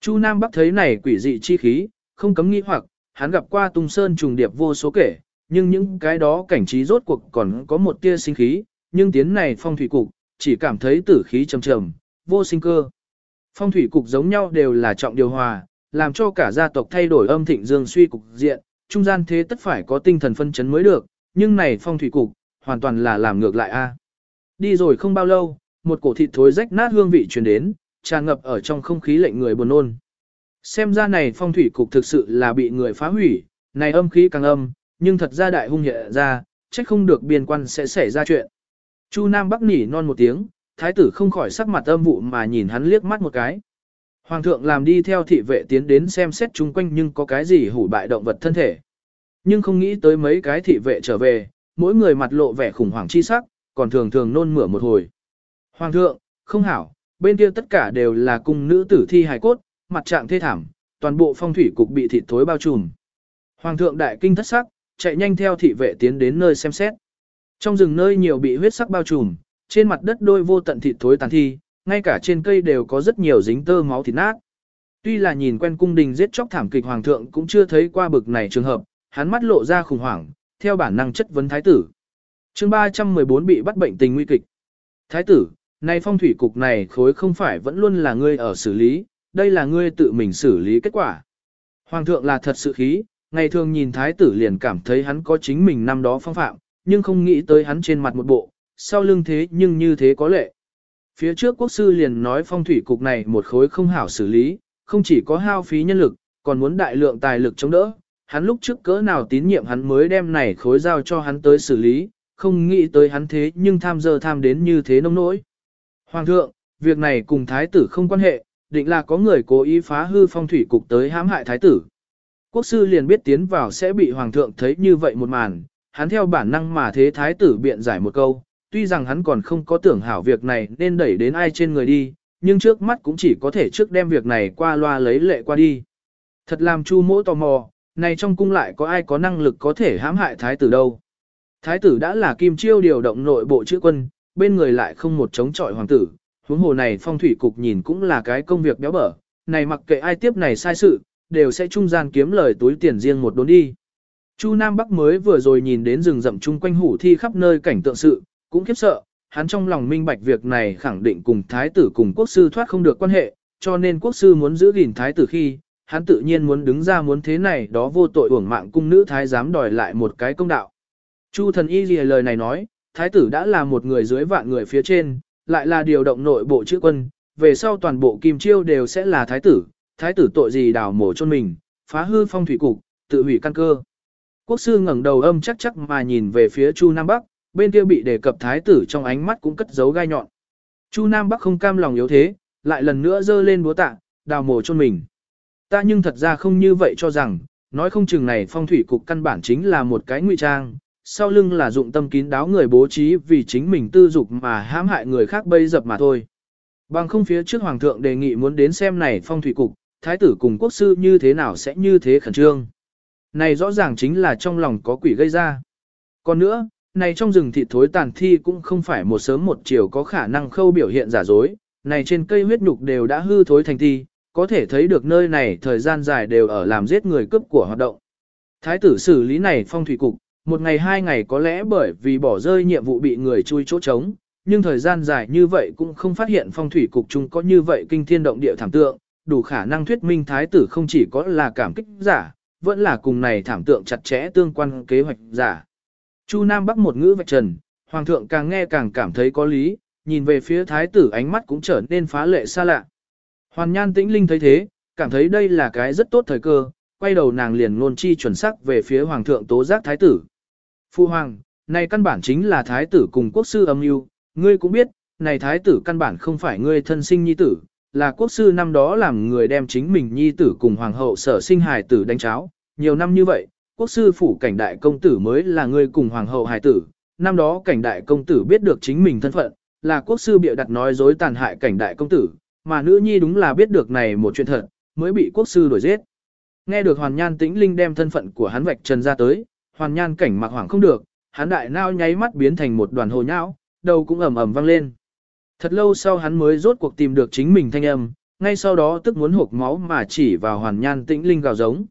Chu Nam Bắc thấy này quỷ dị chi khí, không cấm nghi hoặc, hắn gặp qua tung sơn trùng điệp vô số kể, nhưng những cái đó cảnh trí rốt cuộc còn có một tia sinh khí, nhưng tiến này phong thủy cục, chỉ cảm thấy tử khí trầm trầm, vô sinh cơ. Phong thủy cục giống nhau đều là trọng điều hòa, làm cho cả gia tộc thay đổi âm thịnh dương suy cục diện, trung gian thế tất phải có tinh thần phân chấn mới được, nhưng này phong thủy cục, hoàn toàn là làm ngược lại a. Đi rồi không bao lâu, một cổ thịt thối rách nát hương vị truyền đến, tràn ngập ở trong không khí lệnh người buồn nôn. Xem ra này phong thủy cục thực sự là bị người phá hủy, này âm khí càng âm, nhưng thật ra đại hung hiện ra, trách không được biên quan sẽ xảy ra chuyện. Chu Nam Bắc nỉ non một tiếng, thái tử không khỏi sắc mặt âm vụ mà nhìn hắn liếc mắt một cái. Hoàng thượng làm đi theo thị vệ tiến đến xem xét chung quanh nhưng có cái gì hủ bại động vật thân thể. Nhưng không nghĩ tới mấy cái thị vệ trở về, mỗi người mặt lộ vẻ khủng hoảng chi sắc, còn thường thường nôn mửa một hồi. Hoàng thượng, không hảo, bên kia tất cả đều là cung nữ tử thi hài cốt, mặt trạng thê thảm, toàn bộ phong thủy cục bị thịt thối bao trùm. Hoàng thượng đại kinh thất sắc, chạy nhanh theo thị vệ tiến đến nơi xem xét. Trong rừng nơi nhiều bị huyết sắc bao trùm, trên mặt đất đôi vô tận thịt thối tàn thi, ngay cả trên cây đều có rất nhiều dính tơ máu thịt nát. Tuy là nhìn quen cung đình giết chóc thảm kịch hoàng thượng cũng chưa thấy qua bực này trường hợp, hắn mắt lộ ra khủng hoảng, theo bản năng chất vấn thái tử. Chương 314 bị bắt bệnh tình nguy kịch. Thái tử, này phong thủy cục này khối không phải vẫn luôn là ngươi ở xử lý, đây là ngươi tự mình xử lý kết quả. Hoàng thượng là thật sự khí, ngày thường nhìn thái tử liền cảm thấy hắn có chính mình năm đó phong phạm, nhưng không nghĩ tới hắn trên mặt một bộ, sau lưng thế nhưng như thế có lệ. Phía trước quốc sư liền nói phong thủy cục này một khối không hảo xử lý, không chỉ có hao phí nhân lực, còn muốn đại lượng tài lực chống đỡ. Hắn lúc trước cỡ nào tín nhiệm hắn mới đem này khối giao cho hắn tới xử lý, không nghĩ tới hắn thế nhưng tham giờ tham đến như thế nông nỗi. Hoàng thượng, việc này cùng thái tử không quan hệ, định là có người cố ý phá hư phong thủy cục tới hãm hại thái tử. Quốc sư liền biết tiến vào sẽ bị hoàng thượng thấy như vậy một màn, hắn theo bản năng mà thế thái tử biện giải một câu, tuy rằng hắn còn không có tưởng hảo việc này nên đẩy đến ai trên người đi, nhưng trước mắt cũng chỉ có thể trước đem việc này qua loa lấy lệ qua đi. Thật làm chu mỗ tò mò, này trong cung lại có ai có năng lực có thể hãm hại thái tử đâu. Thái tử đã là kim chiêu điều động nội bộ chữ quân, bên người lại không một chống chọi hoàng tử, huống hồ này phong thủy cục nhìn cũng là cái công việc béo bở, này mặc kệ ai tiếp này sai sự, đều sẽ trung gian kiếm lời túi tiền riêng một đốn đi. Chu Nam Bắc mới vừa rồi nhìn đến rừng rậm chung quanh hủ thi khắp nơi cảnh tượng sự, cũng khiếp sợ, hắn trong lòng minh bạch việc này khẳng định cùng thái tử cùng quốc sư thoát không được quan hệ, cho nên quốc sư muốn giữ gìn thái tử khi, hắn tự nhiên muốn đứng ra muốn thế này đó vô tội uổng mạng cung nữ thái dám đòi lại một cái công đạo. Chu thần y lìa lời này nói, thái tử đã là một người dưới vạn người phía trên, lại là điều động nội bộ chữ quân, về sau toàn bộ kim chiêu đều sẽ là thái tử, thái tử tội gì đào mổ chôn mình, phá hư phong thủy cục, tự hủy căn cơ. Quốc sư ngẩng đầu âm chắc chắc mà nhìn về phía Chu Nam Bắc, bên kia bị đề cập thái tử trong ánh mắt cũng cất giấu gai nhọn. Chu Nam Bắc không cam lòng yếu thế, lại lần nữa giơ lên búa tạ, đào mổ chôn mình. Ta nhưng thật ra không như vậy cho rằng, nói không chừng này phong thủy cục căn bản chính là một cái ngụy trang, sau lưng là dụng tâm kín đáo người bố trí vì chính mình tư dục mà hãm hại người khác bây dập mà thôi. Bằng không phía trước hoàng thượng đề nghị muốn đến xem này phong thủy cục, thái tử cùng quốc sư như thế nào sẽ như thế khẩn trương. Này rõ ràng chính là trong lòng có quỷ gây ra. Còn nữa, này trong rừng thịt thối tàn thi cũng không phải một sớm một chiều có khả năng khâu biểu hiện giả dối, này trên cây huyết nhục đều đã hư thối thành thi, có thể thấy được nơi này thời gian dài đều ở làm giết người cướp của hoạt động. Thái tử xử lý này phong thủy cục, một ngày hai ngày có lẽ bởi vì bỏ rơi nhiệm vụ bị người chui chỗ trống, nhưng thời gian dài như vậy cũng không phát hiện phong thủy cục chung có như vậy kinh thiên động địa thảm tượng, đủ khả năng thuyết minh thái tử không chỉ có là cảm kích giả, vẫn là cùng này thảm tượng chặt chẽ tương quan kế hoạch giả. Chu Nam Bắc một ngữ vạch trần, Hoàng thượng càng nghe càng cảm thấy có lý, nhìn về phía thái tử ánh mắt cũng trở nên phá lệ xa lạ. Hoàn nhan tĩnh linh thấy thế, cảm thấy đây là cái rất tốt thời cơ, quay đầu nàng liền luôn chi chuẩn xác về phía Hoàng thượng tố giác thái tử. Phu Hoàng, này căn bản chính là thái tử cùng quốc sư âm mưu ngươi cũng biết, này thái tử căn bản không phải ngươi thân sinh nhi tử, là quốc sư năm đó làm người đem chính mình nhi tử cùng hoàng hậu sở sinh hài tử đánh cháo, nhiều năm như vậy, quốc sư phủ cảnh đại công tử mới là người cùng hoàng hậu hài tử, năm đó cảnh đại công tử biết được chính mình thân phận, là quốc sư bịa đặt nói dối tàn hại cảnh đại công tử, mà nữ nhi đúng là biết được này một chuyện thật, mới bị quốc sư đuổi giết. Nghe được hoàn nhan tĩnh linh đem thân phận của hắn vạch trần ra tới, hoàn nhan cảnh mặc hoảng không được, hắn đại nao nháy mắt biến thành một đoàn hồ nhão, đầu cũng ầm ầm vang lên. Thật lâu sau hắn mới rốt cuộc tìm được chính mình thanh âm, ngay sau đó tức muốn hộp máu mà chỉ vào hoàn nhan tĩnh linh gào giống.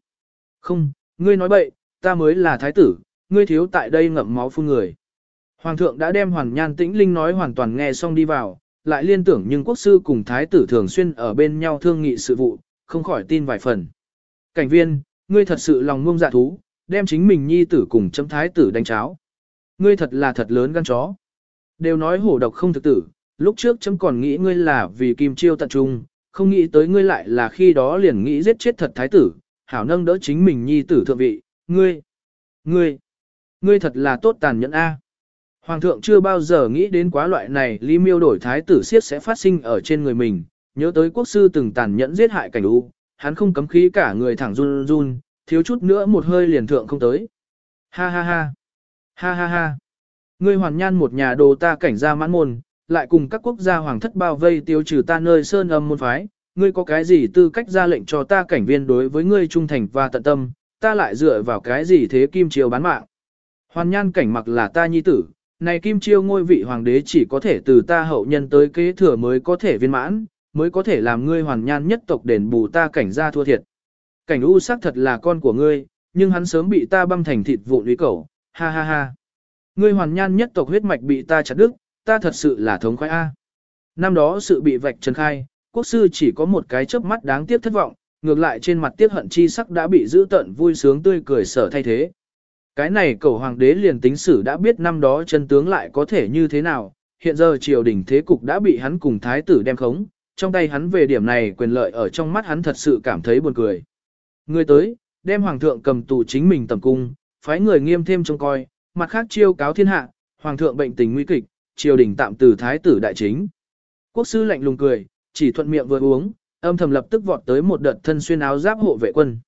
Không, ngươi nói bậy, ta mới là thái tử, ngươi thiếu tại đây ngậm máu phun người. Hoàng thượng đã đem hoàn nhan tĩnh linh nói hoàn toàn nghe xong đi vào, lại liên tưởng nhưng quốc sư cùng thái tử thường xuyên ở bên nhau thương nghị sự vụ, không khỏi tin vài phần. Cảnh viên, ngươi thật sự lòng ngông dạ thú, đem chính mình nhi tử cùng chấm thái tử đánh cháo. Ngươi thật là thật lớn gan chó. Đều nói hổ độc không thực tử, lúc trước chấm còn nghĩ ngươi là vì kim chiêu tận trung, không nghĩ tới ngươi lại là khi đó liền nghĩ giết chết thật thái tử, hảo nâng đỡ chính mình nhi tử thượng vị, ngươi, ngươi, ngươi thật là tốt tàn nhẫn a. Hoàng thượng chưa bao giờ nghĩ đến quá loại này lý miêu đổi thái tử siết sẽ phát sinh ở trên người mình, nhớ tới quốc sư từng tàn nhẫn giết hại cảnh u, hắn không cấm khí cả người thẳng run run, thiếu chút nữa một hơi liền thượng không tới. Ha ha ha, ha ha ha, ngươi hoàn nhan một nhà đồ ta cảnh gia mãn môn, lại cùng các quốc gia hoàng thất bao vây tiêu trừ ta nơi sơn âm môn phái, ngươi có cái gì tư cách ra lệnh cho ta cảnh viên đối với ngươi trung thành và tận tâm, ta lại dựa vào cái gì thế Kim Chiêu bán mạng. Hoàn nhan cảnh mặc là ta nhi tử, này Kim Chiêu ngôi vị hoàng đế chỉ có thể từ ta hậu nhân tới kế thừa mới có thể viên mãn, mới có thể làm ngươi hoàn nhan nhất tộc đền bù ta cảnh gia thua thiệt. Cảnh u sắc thật là con của ngươi, nhưng hắn sớm bị ta băm thành thịt vụn lý cẩu, ha ha ha. Ngươi hoàn nhan nhất tộc huyết mạch bị ta chặt đứt, ta thật sự là thống khoái A. Năm đó sự bị vạch trần khai, quốc sư chỉ có một cái chớp mắt đáng tiếc thất vọng, ngược lại trên mặt tiếc hận chi sắc đã bị giữ tận vui sướng tươi cười sở thay thế. Cái này cầu hoàng đế liền tính sử đã biết năm đó chân tướng lại có thể như thế nào, hiện giờ triều đình thế cục đã bị hắn cùng thái tử đem khống, trong tay hắn về điểm này quyền lợi ở trong mắt hắn thật sự cảm thấy buồn cười. Người tới, đem hoàng thượng cầm tù chính mình tầm cung, phái người nghiêm thêm trông coi, mặt khác chiêu cáo thiên hạ, hoàng thượng bệnh tình nguy kịch, triều đình tạm từ thái tử đại chính. Quốc sư lạnh lùng cười, chỉ thuận miệng vừa uống, âm thầm lập tức vọt tới một đợt thân xuyên áo giáp hộ vệ quân.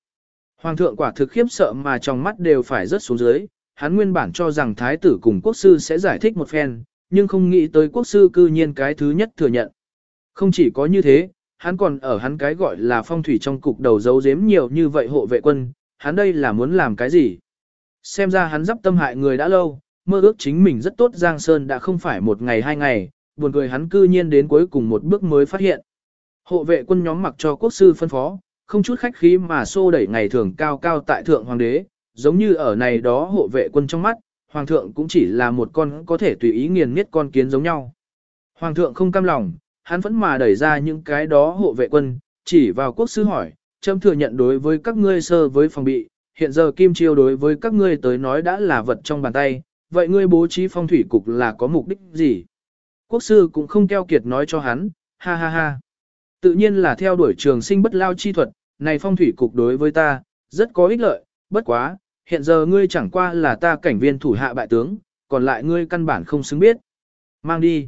Hoàng thượng quả thực khiếp sợ mà trong mắt đều phải rớt xuống dưới, hắn nguyên bản cho rằng thái tử cùng quốc sư sẽ giải thích một phen, nhưng không nghĩ tới quốc sư cư nhiên cái thứ nhất thừa nhận. Không chỉ có như thế, hắn còn ở hắn cái gọi là phong thủy trong cục đầu giấu giếm nhiều như vậy hộ vệ quân, hắn đây là muốn làm cái gì? Xem ra hắn dắp tâm hại người đã lâu, mơ ước chính mình rất tốt Giang Sơn đã không phải một ngày hai ngày, buồn cười hắn cư nhiên đến cuối cùng một bước mới phát hiện. Hộ vệ quân nhóm mặc cho quốc sư phân phó, không chút khách khí mà xô đẩy ngày thường cao cao tại thượng hoàng đế, giống như ở này đó hộ vệ quân trong mắt, hoàng thượng cũng chỉ là một con có thể tùy ý nghiền miết con kiến giống nhau. Hoàng thượng không cam lòng, hắn vẫn mà đẩy ra những cái đó hộ vệ quân, chỉ vào quốc sư hỏi, châm thừa nhận đối với các ngươi sơ với phòng bị, hiện giờ kim chiêu đối với các ngươi tới nói đã là vật trong bàn tay, vậy ngươi bố trí phong thủy cục là có mục đích gì? Quốc sư cũng không keo kiệt nói cho hắn, ha ha ha. Tự nhiên là theo đuổi trường sinh bất lao chi thuật, này phong thủy cục đối với ta, rất có ích lợi, bất quá, hiện giờ ngươi chẳng qua là ta cảnh viên thủ hạ bại tướng, còn lại ngươi căn bản không xứng biết. Mang đi.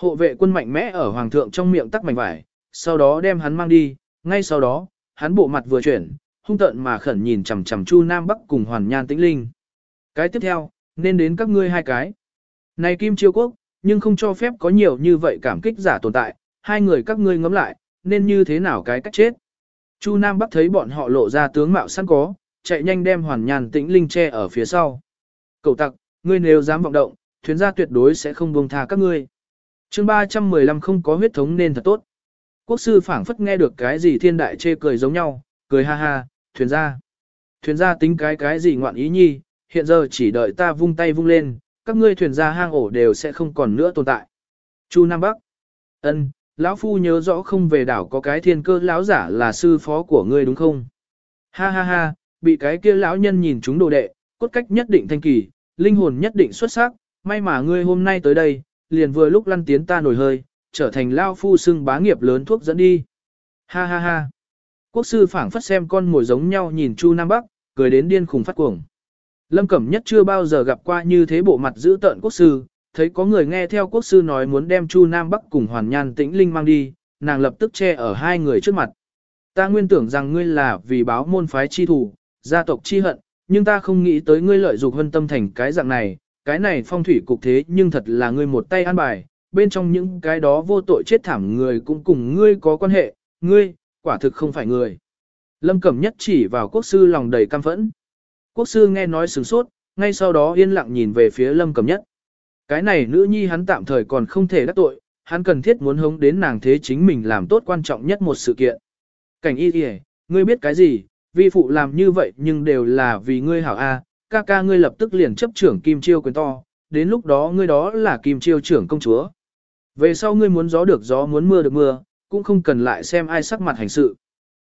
Hộ vệ quân mạnh mẽ ở hoàng thượng trong miệng tắc mảnh vải, sau đó đem hắn mang đi, ngay sau đó, hắn bộ mặt vừa chuyển, hung tợn mà khẩn nhìn chằm chằm Chu Nam Bắc cùng Hoàn Nhan Tĩnh Linh. Cái tiếp theo, nên đến các ngươi hai cái. Này Kim Chiêu Quốc, nhưng không cho phép có nhiều như vậy cảm kích giả tồn tại, hai người các ngươi ngẫm lại, nên như thế nào cái cách chết. Chu Nam Bắc thấy bọn họ lộ ra tướng mạo sẵn có, chạy nhanh đem Hoàn Nhan Tĩnh Linh che ở phía sau. Cậu tặc, ngươi nếu dám vọng động, thuyền gia tuyệt đối sẽ không buông tha các ngươi. Chương 315 không có huyết thống nên thật tốt. Quốc sư phảng phất nghe được cái gì thiên đại chê cười giống nhau, cười ha ha, thuyền gia. Thuyền gia tính cái cái gì ngoạn ý nhi, hiện giờ chỉ đợi ta vung tay vung lên, các ngươi thuyền gia hang ổ đều sẽ không còn nữa tồn tại. Chu Nam Bắc. Ân, lão phu nhớ rõ không về đảo có cái thiên cơ lão giả là sư phó của ngươi đúng không? Ha ha ha, bị cái kia lão nhân nhìn chúng đồ đệ, cốt cách nhất định thanh kỳ, linh hồn nhất định xuất sắc, may mà ngươi hôm nay tới đây, liền vừa lúc lăn tiến ta nổi hơi, trở thành lao phu xưng bá nghiệp lớn thuốc dẫn đi. Ha ha ha. Quốc sư phảng phất xem con mồi giống nhau nhìn Chu Nam Bắc, cười đến điên khùng phát cuồng. Lâm Cẩm Nhất chưa bao giờ gặp qua như thế bộ mặt giữ tợn quốc sư, thấy có người nghe theo quốc sư nói muốn đem Chu Nam Bắc cùng Hoàn Nhan Tĩnh Linh mang đi, nàng lập tức che ở hai người trước mặt. Ta nguyên tưởng rằng ngươi là vì báo môn phái chi thủ, gia tộc chi hận, nhưng ta không nghĩ tới ngươi lợi dụng hân tâm thành cái dạng này, cái này phong thủy cục thế nhưng thật là ngươi một tay an bài, bên trong những cái đó vô tội chết thảm người cũng cùng ngươi có quan hệ, ngươi, quả thực không phải người. Lâm Cẩm Nhất chỉ vào quốc sư lòng đầy căm phẫn. Quốc sư nghe nói sửng sốt, ngay sau đó yên lặng nhìn về phía Lâm Cẩm Nhất. Cái này nữ nhi hắn tạm thời còn không thể đắc tội, hắn cần thiết muốn hống đến nàng thế chính mình làm tốt quan trọng nhất một sự kiện. Cảnh y kìa, ngươi biết cái gì, vi phụ làm như vậy nhưng đều là vì ngươi hảo A, ca ca ngươi lập tức liền chấp trưởng kim chiêu quyền to, đến lúc đó ngươi đó là kim chiêu trưởng công chúa. Về sau ngươi muốn gió được gió muốn mưa được mưa, cũng không cần lại xem ai sắc mặt hành sự.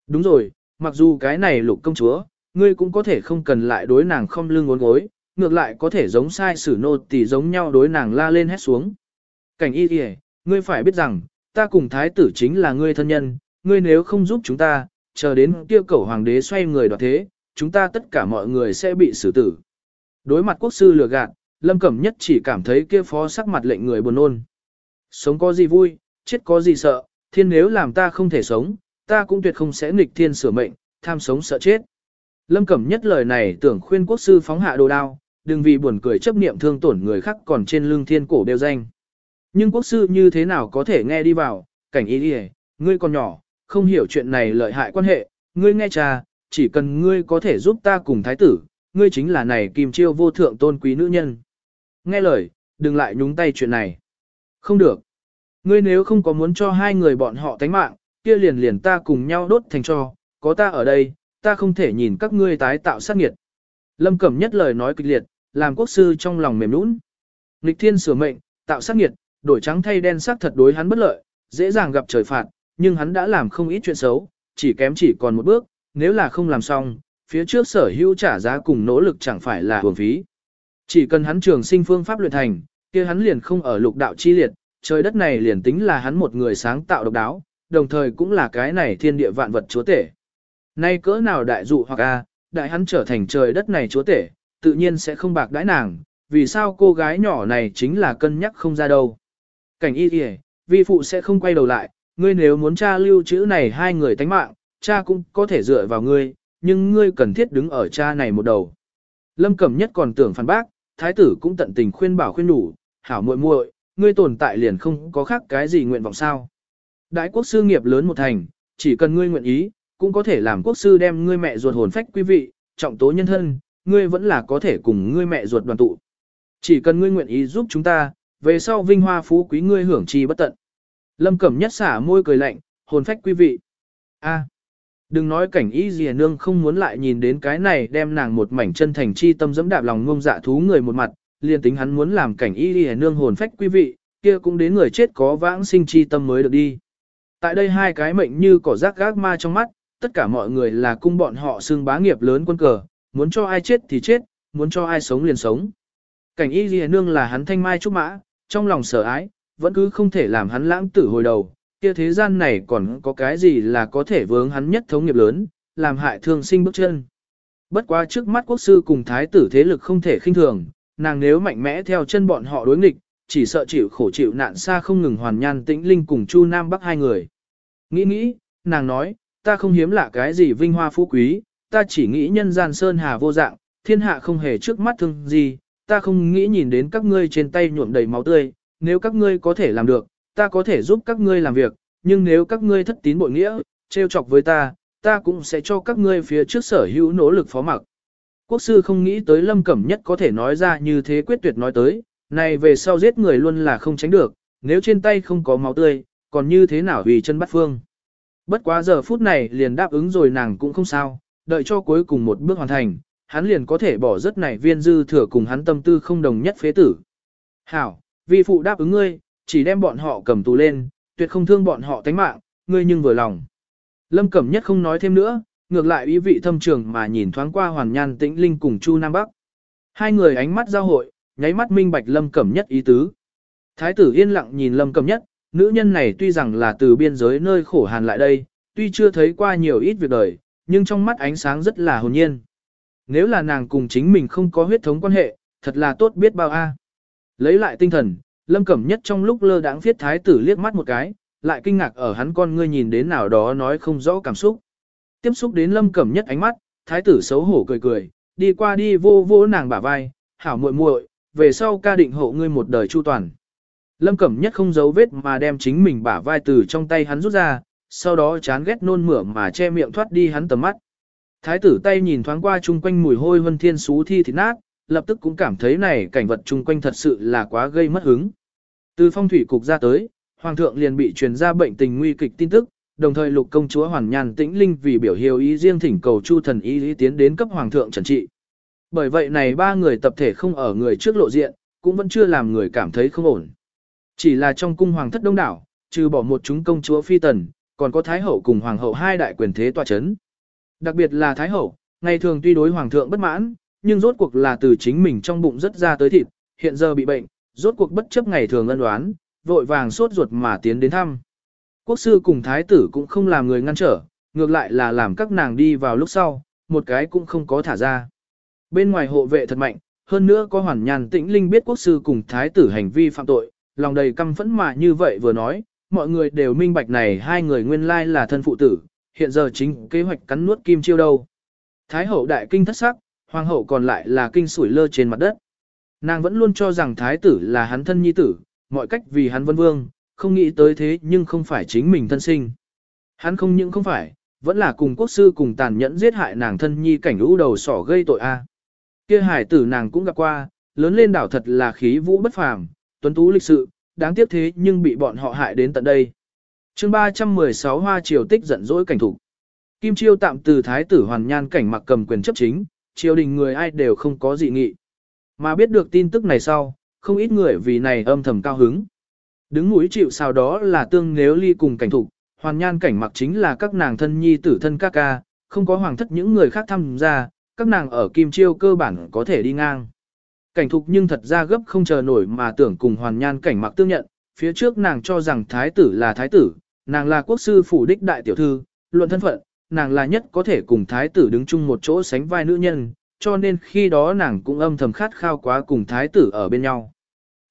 Đúng rồi, mặc dù cái này lục công chúa, ngươi cũng có thể không cần lại đối nàng không lưng ngốn gối, ngược lại có thể giống sai sử nô tỳ giống nhau đối nàng la lên hét xuống. Cảnh y kìa, ngươi phải biết rằng, ta cùng thái tử chính là ngươi thân nhân, ngươi nếu không giúp chúng ta, chờ đến kia cầu hoàng đế xoay người đoạt thế, chúng ta tất cả mọi người sẽ bị xử tử. Đối mặt quốc sư lừa gạt, Lâm Cẩm Nhất chỉ cảm thấy kia phó sắc mặt lệnh người buồn nôn. Sống có gì vui, chết có gì sợ, thiên nếu làm ta không thể sống, ta cũng tuyệt không sẽ nghịch thiên sửa mệnh, tham sống sợ chết. Lâm Cẩm Nhất lời này tưởng khuyên quốc sư phóng hạ đồ đao, đừng vì buồn cười chấp niệm thương tổn người khác còn trên lưng thiên cổ đeo danh. Nhưng quốc sư như thế nào có thể nghe đi vào, cảnh ý đi ngươi còn nhỏ, không hiểu chuyện này lợi hại quan hệ, ngươi nghe cha, chỉ cần ngươi có thể giúp ta cùng thái tử, ngươi chính là này kim chiêu vô thượng tôn quý nữ nhân. Nghe lời, đừng lại nhúng tay chuyện này. Không được. Ngươi nếu không có muốn cho hai người bọn họ tánh mạng, kia liền liền ta cùng nhau đốt thành cho, có ta ở đây, ta không thể nhìn các ngươi tái tạo sát nghiệt. Lâm Cẩm nhất lời nói kịch liệt, làm quốc sư trong lòng mềm nũng. Nịch thiên sửa mệnh, tạo sát nghiệt, đổi trắng thay đen sắc thật đối hắn bất lợi, dễ dàng gặp trời phạt, nhưng hắn đã làm không ít chuyện xấu, chỉ kém chỉ còn một bước, nếu là không làm xong, phía trước sở hữu trả giá cùng nỗ lực chẳng phải là hưởng phí. Chỉ cần hắn trường sinh phương pháp luyện thành, kia hắn liền không ở lục đạo chi liệt, trời đất này liền tính là hắn một người sáng tạo độc đáo, đồng thời cũng là cái này thiên địa vạn vật chúa tể. Nay cỡ nào đại dụ hoặc a, đại hắn trở thành trời đất này chúa tể, tự nhiên sẽ không bạc đãi nàng, vì sao cô gái nhỏ này chính là cân nhắc không ra đâu. Cảnh y kìa, vi phụ sẽ không quay đầu lại, ngươi nếu muốn tra lưu chữ này hai người tánh mạng, cha cũng có thể dựa vào ngươi, nhưng ngươi cần thiết đứng ở cha này một đầu. Lâm Cẩm Nhất còn tưởng phản bác, thái tử cũng tận tình khuyên bảo khuyên đủ, hảo muội muội, ngươi tồn tại liền không có khác cái gì nguyện vọng sao. Đại quốc sư nghiệp lớn một thành, chỉ cần ngươi nguyện ý, cũng có thể làm quốc sư đem ngươi mẹ ruột hồn phách quý vị, trọng tố nhân thân, ngươi vẫn là có thể cùng ngươi mẹ ruột đoàn tụ. Chỉ cần ngươi nguyện ý giúp chúng ta, về sau vinh hoa phú quý ngươi hưởng chi bất tận. Lâm Cẩm Nhất xả môi cười lạnh, hồn phách quý vị. A. Đừng nói cảnh y dìa nương không muốn lại nhìn đến cái này đem nàng một mảnh chân thành chi tâm dẫm đạp lòng ngông dạ thú người một mặt, liền tính hắn muốn làm cảnh y dìa nương hồn phách quý vị, kia cũng đến người chết có vãng sinh chi tâm mới được đi. Tại đây hai cái mệnh như cỏ rác gác ma trong mắt, tất cả mọi người là cung bọn họ xưng bá nghiệp lớn quân cờ, muốn cho ai chết thì chết, muốn cho ai sống liền sống. Cảnh y dìa nương là hắn thanh mai trúc mã, trong lòng sợ ái, vẫn cứ không thể làm hắn lãng tử hồi đầu, kia thế gian này còn có cái gì là có thể vướng hắn nhất thống nghiệp lớn, làm hại thương sinh bước chân. Bất quá trước mắt quốc sư cùng thái tử thế lực không thể khinh thường, nàng nếu mạnh mẽ theo chân bọn họ đối nghịch, chỉ sợ chịu khổ chịu nạn xa không ngừng hoàn nhan tĩnh linh cùng Chu Nam Bắc hai người. Nghĩ nghĩ, nàng nói, ta không hiếm lạ cái gì vinh hoa phú quý, ta chỉ nghĩ nhân gian sơn hà vô dạng, thiên hạ không hề trước mắt thương gì, ta không nghĩ nhìn đến các ngươi trên tay nhuộm đầy máu tươi, nếu các ngươi có thể làm được, ta có thể giúp các ngươi làm việc, nhưng nếu các ngươi thất tín bội nghĩa, trêu chọc với ta, ta cũng sẽ cho các ngươi phía trước sở hữu nỗ lực phó mặc. Quốc sư không nghĩ tới lâm cẩm nhất có thể nói ra như thế quyết tuyệt nói tới, này về sau giết người luôn là không tránh được, nếu trên tay không có máu tươi, còn như thế nào vì chân bắt phương. Bất quá giờ phút này liền đáp ứng rồi nàng cũng không sao, đợi cho cuối cùng một bước hoàn thành, hắn liền có thể bỏ rất này viên dư thừa cùng hắn tâm tư không đồng nhất phế tử. Hảo, vì phụ đáp ứng ngươi, chỉ đem bọn họ cầm tù lên, tuyệt không thương bọn họ tánh mạng, ngươi nhưng vừa lòng. Lâm Cẩm Nhất không nói thêm nữa, ngược lại ý vị thâm trường mà nhìn thoáng qua Hoàn Nhan Tĩnh Linh cùng Chu Nam Bắc. Hai người ánh mắt giao hội, nháy mắt minh bạch Lâm Cẩm Nhất ý tứ. Thái tử yên lặng nhìn Lâm Cẩm Nhất, nữ nhân này tuy rằng là từ biên giới nơi khổ hàn lại đây, tuy chưa thấy qua nhiều ít việc đời, nhưng trong mắt ánh sáng rất là hồn nhiên. Nếu là nàng cùng chính mình không có huyết thống quan hệ, thật là tốt biết bao a. Lấy lại tinh thần, Lâm Cẩm Nhất trong lúc lơ đãng viết thái tử liếc mắt một cái, lại kinh ngạc ở hắn con ngươi nhìn đến nào đó nói không rõ cảm xúc. Tiếp xúc đến Lâm Cẩm Nhất ánh mắt, thái tử xấu hổ cười cười, đi qua đi vô vô nàng bả vai, hảo muội muội, về sau ca định hộ ngươi một đời chu toàn. Lâm Cẩm Nhất không giấu vết mà đem chính mình bả vai từ trong tay hắn rút ra, sau đó chán ghét nôn mửa mà che miệng thoát đi hắn tầm mắt. Thái tử tay nhìn thoáng qua chung quanh mùi hôi vân thiên xú thi thịt nát, lập tức cũng cảm thấy này cảnh vật chung quanh thật sự là quá gây mất hứng. Từ phong thủy cục ra tới, hoàng thượng liền bị truyền ra bệnh tình nguy kịch tin tức, đồng thời lục công chúa Hoàn Nhan Tĩnh Linh vì biểu hiếu ý riêng thỉnh cầu Chu thần ý lý tiến đến cấp hoàng thượng trần trị. Bởi vậy này ba người tập thể không ở người trước lộ diện, cũng vẫn chưa làm người cảm thấy không ổn. Chỉ là trong cung hoàng thất đông đảo, trừ bỏ một chúng công chúa phi tần, còn có thái hậu cùng hoàng hậu hai đại quyền thế tòa chấn. Đặc biệt là thái hậu, ngày thường tuy đối hoàng thượng bất mãn, nhưng rốt cuộc là từ chính mình trong bụng rất ra tới thịt, hiện giờ bị bệnh, rốt cuộc bất chấp ngày thường ân đoán, vội vàng sốt ruột mà tiến đến thăm. Quốc sư cùng thái tử cũng không làm người ngăn trở, ngược lại là làm các nàng đi vào lúc sau, một cái cũng không có thả ra. Bên ngoài hộ vệ thật mạnh, hơn nữa có hoàn nhàn tĩnh linh biết quốc sư cùng thái tử hành vi phạm tội, lòng đầy căm phẫn mà như vậy vừa nói, mọi người đều minh bạch này hai người nguyên lai là thân phụ tử, hiện giờ chính kế hoạch cắn nuốt kim chiêu đâu. Thái hậu đại kinh thất sắc, hoàng hậu còn lại là kinh sủi lơ trên mặt đất. Nàng vẫn luôn cho rằng thái tử là hắn thân nhi tử, mọi cách vì hắn vân vương, không nghĩ tới thế nhưng không phải chính mình thân sinh. Hắn không những không phải, vẫn là cùng quốc sư cùng tàn nhẫn giết hại nàng thân nhi cảnh lũ đầu sỏ gây tội a. Kia hải tử nàng cũng gặp qua, lớn lên đảo thật là khí vũ bất phàm, tuấn tú lịch sự, đáng tiếc thế nhưng bị bọn họ hại đến tận đây. chương 316 Hoa Triều Tích giận dỗi cảnh thủ. Kim Chiêu tạm từ thái tử hoàn nhan cảnh mặc cầm quyền chấp chính, triều đình người ai đều không có dị nghị. Mà biết được tin tức này sau, không ít người vì này âm thầm cao hứng. Đứng mũi chịu sao đó là tương nếu ly cùng cảnh thục, hoàn nhan cảnh mặc chính là các nàng thân nhi tử thân ca ca, không có hoàng thất những người khác tham gia, các nàng ở Kim Chiêu cơ bản có thể đi ngang. Cảnh thục nhưng thật ra gấp không chờ nổi mà tưởng cùng hoàn nhan cảnh mặc tương nhận, phía trước nàng cho rằng thái tử là thái tử, nàng là quốc sư phủ đích đại tiểu thư, luận thân phận, nàng là nhất có thể cùng thái tử đứng chung một chỗ sánh vai nữ nhân, cho nên khi đó nàng cũng âm thầm khát khao quá cùng thái tử ở bên nhau.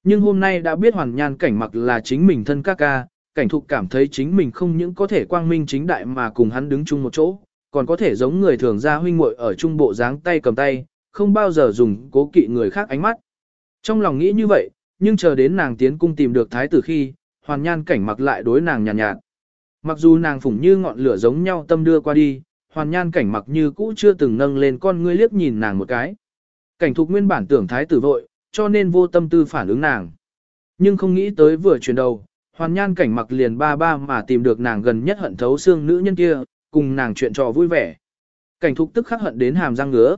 Nhưng hôm nay đã biết hoàn nhan cảnh mặc là chính mình thân ca ca, cảnh thục cảm thấy chính mình không những có thể quang minh chính đại mà cùng hắn đứng chung một chỗ, còn có thể giống người thường ra huynh muội ở trung bộ dáng tay cầm tay, không bao giờ dùng cố kỵ người khác ánh mắt. Trong lòng nghĩ như vậy, nhưng chờ đến nàng tiến cung tìm được thái tử khi, hoàn nhan cảnh mặc lại đối nàng nhàn nhạt, nhạt. Mặc dù nàng phủng như ngọn lửa giống nhau tâm đưa qua đi, hoàn nhan cảnh mặc như cũ chưa từng nâng lên con ngươi liếc nhìn nàng một cái. Cảnh thục nguyên bản tưởng thái tử vội, cho nên vô tâm tư phản ứng nàng. Nhưng không nghĩ tới vừa chuyển đầu, hoàn nhan cảnh mặc liền ba ba mà tìm được nàng gần nhất hận thấu xương nữ nhân kia, cùng nàng chuyện trò vui vẻ. Cảnh thục tức khắc hận đến hàm răng ngứa.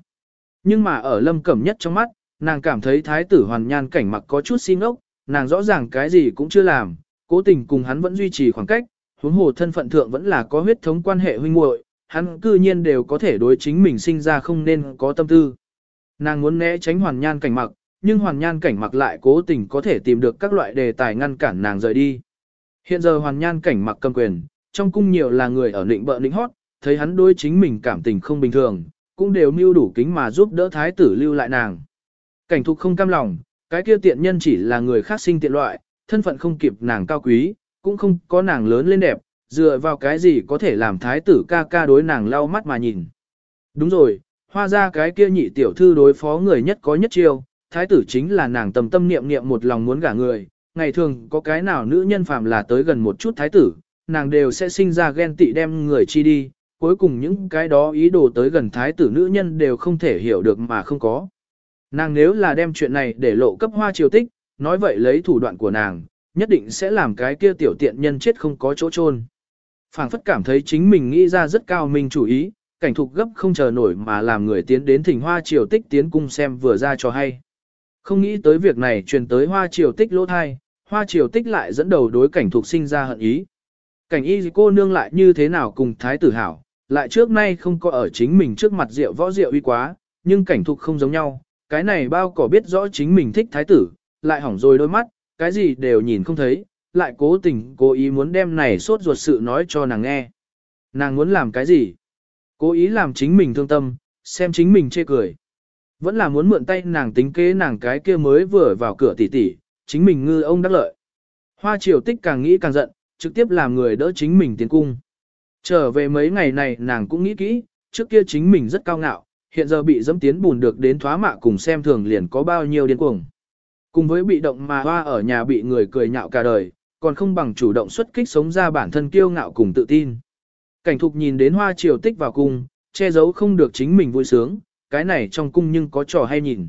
Nhưng mà ở lâm cẩm nhất trong mắt, nàng cảm thấy thái tử hoàn nhan cảnh mặc có chút xin ốc, nàng rõ ràng cái gì cũng chưa làm, cố tình cùng hắn vẫn duy trì khoảng cách, huống hồ thân phận thượng vẫn là có huyết thống quan hệ huynh muội, hắn cư nhiên đều có thể đối chính mình sinh ra không nên có tâm tư. Nàng muốn né tránh hoàn nhan cảnh mặc, nhưng hoàn nhan cảnh mặc lại cố tình có thể tìm được các loại đề tài ngăn cản nàng rời đi. Hiện giờ hoàn nhan cảnh mặc cầm quyền, trong cung nhiều là người ở định bợ định hót, thấy hắn đối chính mình cảm tình không bình thường, cũng đều mưu đủ kính mà giúp đỡ thái tử lưu lại nàng. Cảnh thục không cam lòng, cái kia tiện nhân chỉ là người khác sinh tiện loại, thân phận không kịp nàng cao quý, cũng không có nàng lớn lên đẹp, dựa vào cái gì có thể làm thái tử ca ca đối nàng lau mắt mà nhìn. Đúng rồi, hoa ra cái kia nhị tiểu thư đối phó người nhất có nhất chiêu, thái tử chính là nàng tầm tâm niệm niệm một lòng muốn gả người, ngày thường có cái nào nữ nhân phàm là tới gần một chút thái tử, nàng đều sẽ sinh ra ghen tị đem người chi đi, cuối cùng những cái đó ý đồ tới gần thái tử nữ nhân đều không thể hiểu được mà không có. Nàng nếu là đem chuyện này để lộ cấp hoa triều tích, nói vậy lấy thủ đoạn của nàng, nhất định sẽ làm cái kia tiểu tiện nhân chết không có chỗ chôn. Phảng phất cảm thấy chính mình nghĩ ra rất cao minh chủ ý, cảnh thục gấp không chờ nổi mà làm người tiến đến thỉnh hoa triều tích tiến cung xem vừa ra cho hay. Không nghĩ tới việc này truyền tới hoa triều tích lỗ thai, hoa triều tích lại dẫn đầu đối cảnh thục sinh ra hận ý. Cảnh y cô nương lại như thế nào cùng thái tử hảo, lại trước nay không có ở chính mình trước mặt rượu võ rượu uy quá, nhưng cảnh thục không giống nhau, cái này bao cỏ biết rõ chính mình thích thái tử, lại hỏng rồi đôi mắt, cái gì đều nhìn không thấy, lại cố tình cố ý muốn đem này sốt ruột sự nói cho nàng nghe. Nàng muốn làm cái gì? Cố ý làm chính mình thương tâm, xem chính mình chê cười. Vẫn là muốn mượn tay nàng tính kế nàng cái kia mới vừa vào cửa tỉ tỉ, chính mình ngư ông đắc lợi. Hoa triều tích càng nghĩ càng giận, trực tiếp làm người đỡ chính mình tiến cung. Trở về mấy ngày này nàng cũng nghĩ kỹ, trước kia chính mình rất cao ngạo, hiện giờ bị dẫm tiến bùn được đến thoá mạ cùng xem thường liền có bao nhiêu điên cuồng. Cùng với bị động mà hoa ở nhà bị người cười nhạo cả đời, còn không bằng chủ động xuất kích sống ra bản thân kiêu ngạo cùng tự tin. Cảnh thục nhìn đến hoa triều tích vào cung, che giấu không được chính mình vui sướng, cái này trong cung nhưng có trò hay nhìn.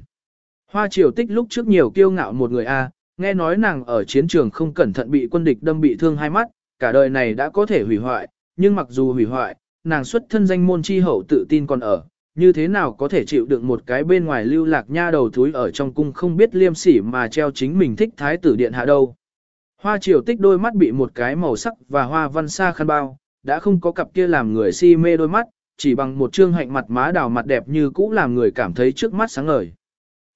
Hoa triều tích lúc trước nhiều kiêu ngạo một người A, nghe nói nàng ở chiến trường không cẩn thận bị quân địch đâm bị thương hai mắt, cả đời này đã có thể hủy hoại, nhưng mặc dù hủy hoại, nàng xuất thân danh môn chi hậu tự tin còn ở, như thế nào có thể chịu đựng một cái bên ngoài lưu lạc nha đầu thúi ở trong cung không biết liêm sỉ mà treo chính mình thích thái tử điện hạ đâu. Hoa triều tích đôi mắt bị một cái màu sắc và hoa văn xa khăn bao, đã không có cặp kia làm người si mê đôi mắt, chỉ bằng một trương hạnh mặt má đào mặt đẹp như cũ làm người cảm thấy trước mắt sáng ngời.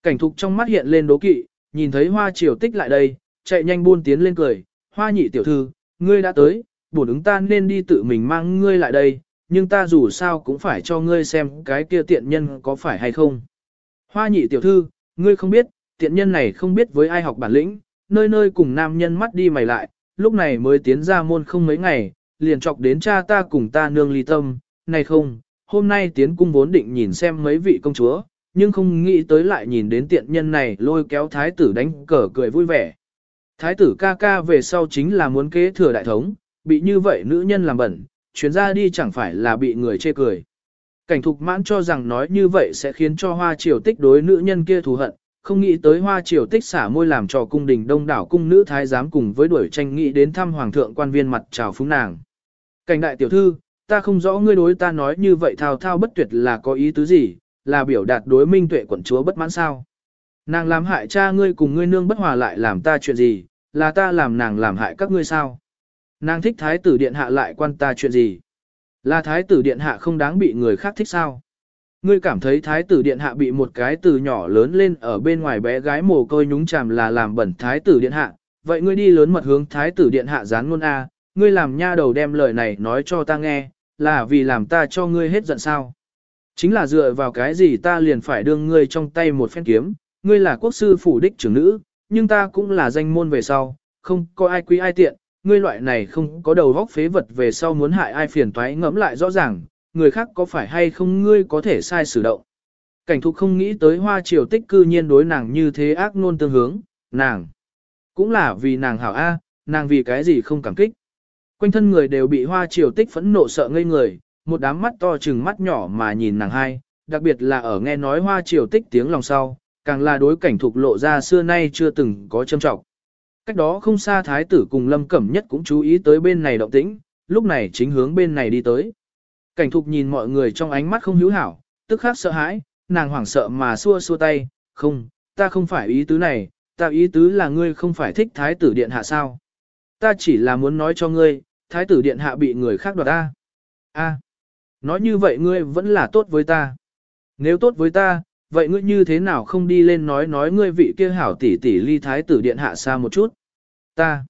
Cảnh thục trong mắt hiện lên đố kỵ, nhìn thấy hoa triều tích lại đây, chạy nhanh buôn tiến lên cười, hoa nhị tiểu thư, ngươi đã tới, bổn ứng ta nên đi tự mình mang ngươi lại đây, nhưng ta dù sao cũng phải cho ngươi xem cái kia tiện nhân có phải hay không. Hoa nhị tiểu thư, ngươi không biết, tiện nhân này không biết với ai học bản lĩnh, nơi nơi cùng nam nhân mắt đi mày lại, lúc này mới tiến ra môn không mấy ngày, liền chọc đến cha ta cùng ta nương ly tâm, này không, hôm nay tiến cung vốn định nhìn xem mấy vị công chúa, nhưng không nghĩ tới lại nhìn đến tiện nhân này lôi kéo thái tử đánh cờ cười vui vẻ. Thái tử ca ca về sau chính là muốn kế thừa đại thống, bị như vậy nữ nhân làm bẩn, chuyến ra đi chẳng phải là bị người chê cười. Cảnh thục mãn cho rằng nói như vậy sẽ khiến cho hoa triều tích đối nữ nhân kia thù hận, không nghĩ tới hoa triều tích xả môi làm cho cung đình đông đảo cung nữ thái giám cùng với đuổi tranh nghị đến thăm hoàng thượng quan viên mặt chào phúng nàng. Cảnh đại tiểu thư, ta không rõ ngươi đối ta nói như vậy thao thao bất tuyệt là có ý tứ gì, là biểu đạt đối minh tuệ quận chúa bất mãn sao. Nàng làm hại cha ngươi cùng ngươi nương bất hòa lại làm ta chuyện gì, là ta làm nàng làm hại các ngươi sao. Nàng thích thái tử điện hạ lại quan ta chuyện gì. Là thái tử điện hạ không đáng bị người khác thích sao. Ngươi cảm thấy thái tử điện hạ bị một cái từ nhỏ lớn lên ở bên ngoài bé gái mồ côi nhúng chàm là làm bẩn thái tử điện hạ, vậy ngươi đi lớn mật hướng thái tử điện hạ gián ngôn A, ngươi làm nha đầu đem lời này nói cho ta nghe, là vì làm ta cho ngươi hết giận sao. Chính là dựa vào cái gì ta liền phải đương ngươi trong tay một phen kiếm, ngươi là quốc sư phủ đích trưởng nữ, nhưng ta cũng là danh môn về sau, không có ai quý ai tiện, ngươi loại này không có đầu vóc phế vật về sau muốn hại ai phiền toái ngẫm lại rõ ràng, người khác có phải hay không ngươi có thể sai sử động. Cảnh thục không nghĩ tới hoa triều tích cư nhiên đối nàng như thế ác nôn tương hướng, nàng. Cũng là vì nàng hảo A, nàng vì cái gì không cảm kích. Quanh thân người đều bị hoa triều tích phẫn nộ sợ ngây người, một đám mắt to chừng mắt nhỏ mà nhìn nàng hai, đặc biệt là ở nghe nói hoa triều tích tiếng lòng sau, càng là đối cảnh thục lộ ra xưa nay chưa từng có châm trọng. Cách đó không xa thái tử cùng lâm cẩm nhất cũng chú ý tới bên này động tĩnh, lúc này chính hướng bên này đi tới. Cảnh thục nhìn mọi người trong ánh mắt không hữu hảo, tức khắc sợ hãi, nàng hoảng sợ mà xua xua tay, không, ta không phải ý tứ này, ta ý tứ là ngươi không phải thích thái tử điện hạ sao. Ta chỉ là muốn nói cho ngươi, thái tử điện hạ bị người khác đoạt ta. A, nói như vậy ngươi vẫn là tốt với ta. Nếu tốt với ta, vậy ngươi như thế nào không đi lên nói nói ngươi vị kia hảo tỷ tỷ ly thái tử điện hạ xa một chút. Ta,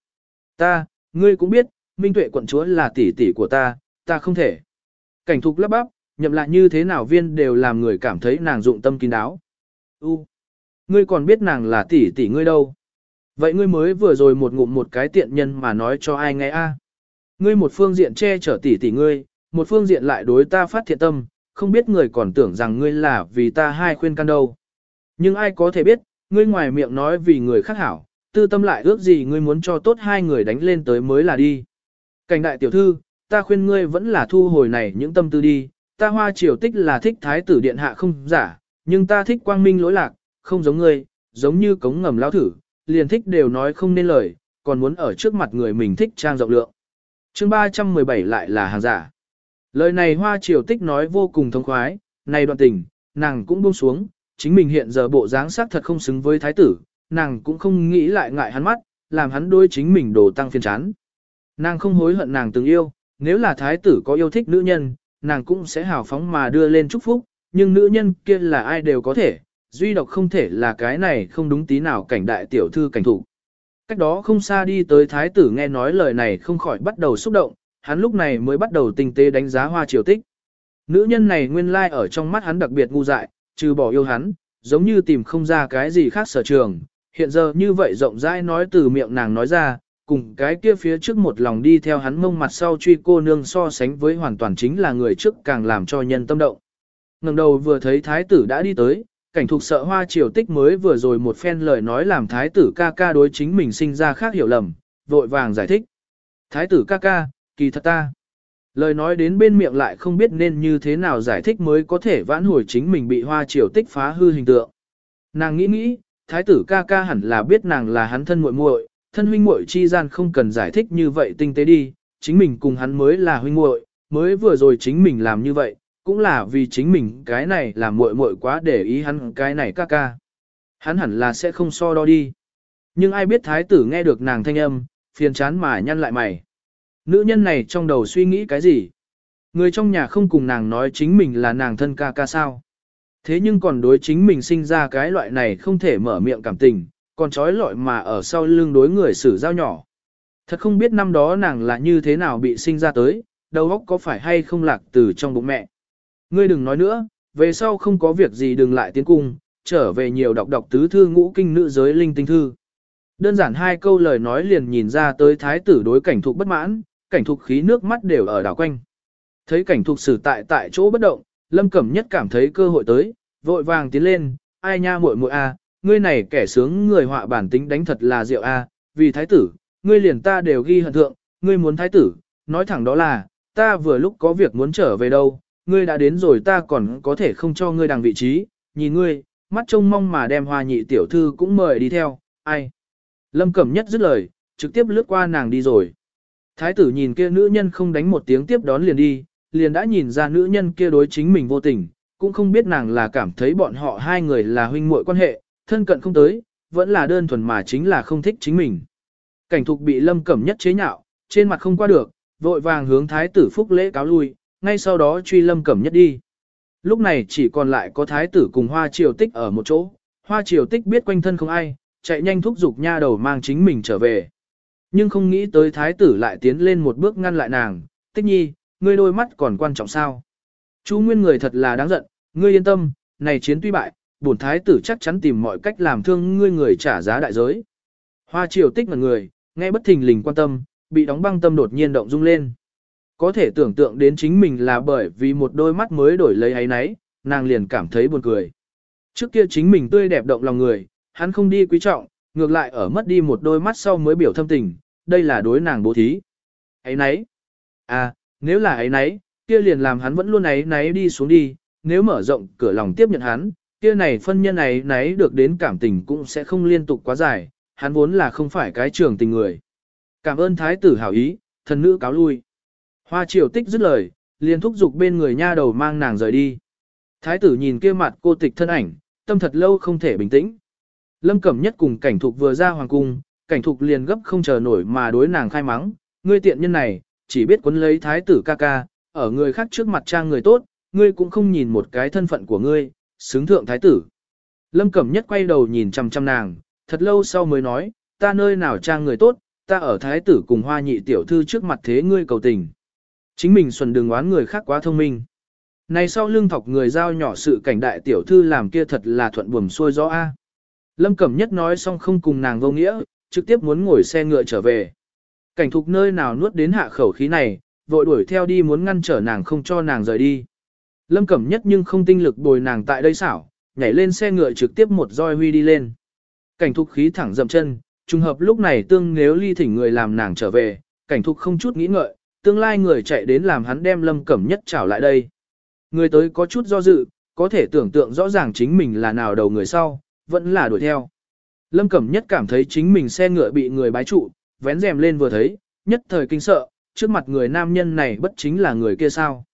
ta, ngươi cũng biết, minh tuệ quận chúa là tỷ tỷ của ta, ta không thể. Cảnh thục lắp bắp, nhậm lại như thế nào viên đều làm người cảm thấy nàng dụng tâm kín đáo. U, ngươi còn biết nàng là tỷ tỷ ngươi đâu. Vậy ngươi mới vừa rồi một ngụm một cái tiện nhân mà nói cho ai nghe a? Ngươi một phương diện che chở tỷ tỷ ngươi, một phương diện lại đối ta phát thiện tâm, không biết người còn tưởng rằng ngươi là vì ta hai khuyên can đâu. Nhưng ai có thể biết, ngươi ngoài miệng nói vì người khác hảo, tư tâm lại ước gì ngươi muốn cho tốt hai người đánh lên tới mới là đi. Cảnh đại tiểu thư, ta khuyên ngươi vẫn là thu hồi này những tâm tư đi, ta hoa triều tích là thích thái tử điện hạ không giả, nhưng ta thích quang minh lỗi lạc, không giống ngươi, giống như cống ngầm lao thử, liền thích đều nói không nên lời, còn muốn ở trước mặt người mình thích trang rộng lượng. chương 317 lại là hàng giả. Lời này hoa triều tích nói vô cùng thông khoái, này đoạn tình, nàng cũng buông xuống, chính mình hiện giờ bộ dáng sắc thật không xứng với thái tử, nàng cũng không nghĩ lại ngại hắn mắt, làm hắn đối chính mình đồ tăng phiền chán. Nàng không hối hận nàng từng yêu, nếu là thái tử có yêu thích nữ nhân, nàng cũng sẽ hào phóng mà đưa lên chúc phúc, nhưng nữ nhân kia là ai đều có thể, duy độc không thể là cái này không đúng tí nào cảnh đại tiểu thư cảnh thủ. Cách đó không xa đi tới thái tử nghe nói lời này không khỏi bắt đầu xúc động, hắn lúc này mới bắt đầu tinh tế đánh giá hoa triều tích. Nữ nhân này nguyên lai like ở trong mắt hắn đặc biệt ngu dại, trừ bỏ yêu hắn, giống như tìm không ra cái gì khác sở trường. Hiện giờ như vậy rộng rãi nói từ miệng nàng nói ra, cùng cái kia phía trước một lòng đi theo hắn mông mặt sau truy cô nương so sánh với hoàn toàn chính là người trước càng làm cho nhân tâm động. ngẩng đầu vừa thấy thái tử đã đi tới, cảnh thục sợ hoa triều tích mới vừa rồi một phen lời nói làm thái tử ca ca đối chính mình sinh ra khác hiểu lầm, vội vàng giải thích. Thái tử ca ca, kỳ thật ta. Lời nói đến bên miệng lại không biết nên như thế nào giải thích mới có thể vãn hồi chính mình bị hoa triều tích phá hư hình tượng. Nàng nghĩ nghĩ, thái tử ca ca hẳn là biết nàng là hắn thân muội muội, thân huynh muội chi gian không cần giải thích như vậy tinh tế đi, chính mình cùng hắn mới là huynh muội, mới vừa rồi chính mình làm như vậy, cũng là vì chính mình cái này là muội muội quá để ý hắn cái này ca ca. Hắn hẳn là sẽ không so đo đi. Nhưng ai biết thái tử nghe được nàng thanh âm, phiền chán mà nhăn lại mày. Nữ nhân này trong đầu suy nghĩ cái gì? Người trong nhà không cùng nàng nói chính mình là nàng thân ca ca sao. Thế nhưng còn đối chính mình sinh ra cái loại này không thể mở miệng cảm tình, còn trói lọi mà ở sau lưng đối người xử giao nhỏ. Thật không biết năm đó nàng là như thế nào bị sinh ra tới, đầu óc có phải hay không lạc từ trong bụng mẹ. Ngươi đừng nói nữa, về sau không có việc gì đừng lại tiến cung, trở về nhiều đọc đọc tứ thư ngũ kinh nữ giới linh tinh thư. Đơn giản hai câu lời nói liền nhìn ra tới thái tử đối cảnh thục bất mãn, cảnh thục khí nước mắt đều ở đảo quanh. Thấy cảnh thục xử tại tại chỗ bất động, lâm cẩm nhất cảm thấy cơ hội tới, vội vàng tiến lên, ai nha muội muội a, ngươi này kẻ sướng người họa bản tính đánh thật là diệu a, vì thái tử, ngươi liền ta đều ghi hận thượng, ngươi muốn thái tử, nói thẳng đó là, ta vừa lúc có việc muốn trở về đâu, ngươi đã đến rồi ta còn có thể không cho ngươi đằng vị trí, nhìn ngươi, mắt trông mong mà đem hoa nhị tiểu thư cũng mời đi theo, ai. Lâm Cẩm Nhất dứt lời, trực tiếp lướt qua nàng đi rồi. Thái tử nhìn kia nữ nhân không đánh một tiếng tiếp đón liền đi, liền đã nhìn ra nữ nhân kia đối chính mình vô tình, cũng không biết nàng là cảm thấy bọn họ hai người là huynh muội quan hệ, thân cận không tới, vẫn là đơn thuần mà chính là không thích chính mình. Cảnh thục bị lâm cẩm nhất chế nhạo, trên mặt không qua được, vội vàng hướng thái tử phúc lễ cáo lui, ngay sau đó truy lâm cẩm nhất đi. Lúc này chỉ còn lại có thái tử cùng hoa triều tích ở một chỗ, hoa triều tích biết quanh thân không ai, chạy nhanh thúc giục nha đầu mang chính mình trở về. Nhưng không nghĩ tới thái tử lại tiến lên một bước ngăn lại nàng, tích nhi, ngươi đôi mắt còn quan trọng sao. Chú Nguyên người thật là đáng giận, ngươi yên tâm, này chiến tuy bại, bổn thái tử chắc chắn tìm mọi cách làm thương ngươi người trả giá đại giới. Hoa triều tích là người, nghe bất thình lình quan tâm, bị đóng băng tâm đột nhiên động rung lên. Có thể tưởng tượng đến chính mình là bởi vì một đôi mắt mới đổi lấy ấy nấy, nàng liền cảm thấy buồn cười. Trước kia chính mình tươi đẹp động lòng người, hắn không đi quý trọng, ngược lại ở mất đi một đôi mắt sau mới biểu thâm tình, đây là đối nàng bố thí. Ấy nấy. À, nếu là ấy nấy, kia liền làm hắn vẫn luôn ấy nấy đi xuống đi, nếu mở rộng cửa lòng tiếp nhận hắn, kia này phân nhân ấy nấy được đến cảm tình cũng sẽ không liên tục quá dài, hắn vốn là không phải cái trường tình người. Cảm ơn thái tử hảo ý, thần nữ cáo lui. Hoa triều tích dứt lời, liền thúc giục bên người nha đầu mang nàng rời đi. Thái tử nhìn kia mặt cô tịch thân ảnh, tâm thật lâu không thể bình tĩnh. Lâm Cẩm Nhất cùng cảnh thục vừa ra hoàng cung, cảnh thục liền gấp không chờ nổi mà đối nàng khai mắng, ngươi tiện nhân này, chỉ biết quấn lấy thái tử ca ca, ở người khác trước mặt trang người tốt, ngươi cũng không nhìn một cái thân phận của ngươi, xứng thượng thái tử. Lâm Cẩm Nhất quay đầu nhìn chăm chăm nàng, thật lâu sau mới nói, ta nơi nào trang người tốt, ta ở thái tử cùng hoa nhị tiểu thư trước mặt thế ngươi cầu tình. Chính mình xuân đường oán người khác quá thông minh. Này sau lưng thọc người giao nhỏ sự cảnh đại tiểu thư làm kia thật là thuận buồm xuôi gió A. Lâm Cẩm Nhất nói xong không cùng nàng vô nghĩa, trực tiếp muốn ngồi xe ngựa trở về. Cảnh thục nơi nào nuốt đến hạ khẩu khí này, vội đuổi theo đi muốn ngăn trở nàng không cho nàng rời đi. Lâm Cẩm Nhất nhưng không tinh lực bồi nàng tại đây xảo, nhảy lên xe ngựa trực tiếp một roi huy đi lên. Cảnh thục khí thẳng dậm chân, trùng hợp lúc này tương nếu ly thỉnh người làm nàng trở về, cảnh thục không chút nghĩ ngợi, tương lai người chạy đến làm hắn đem Lâm Cẩm Nhất trảo lại đây. Người tới có chút do dự, có thể tưởng tượng rõ ràng chính mình là nào đầu người sau, vẫn là đuổi theo. Lâm Cẩm Nhất cảm thấy chính mình xe ngựa bị người bái trụ, vén rèm lên vừa thấy, nhất thời kinh sợ, trước mặt người nam nhân này bất chính là người kia sao.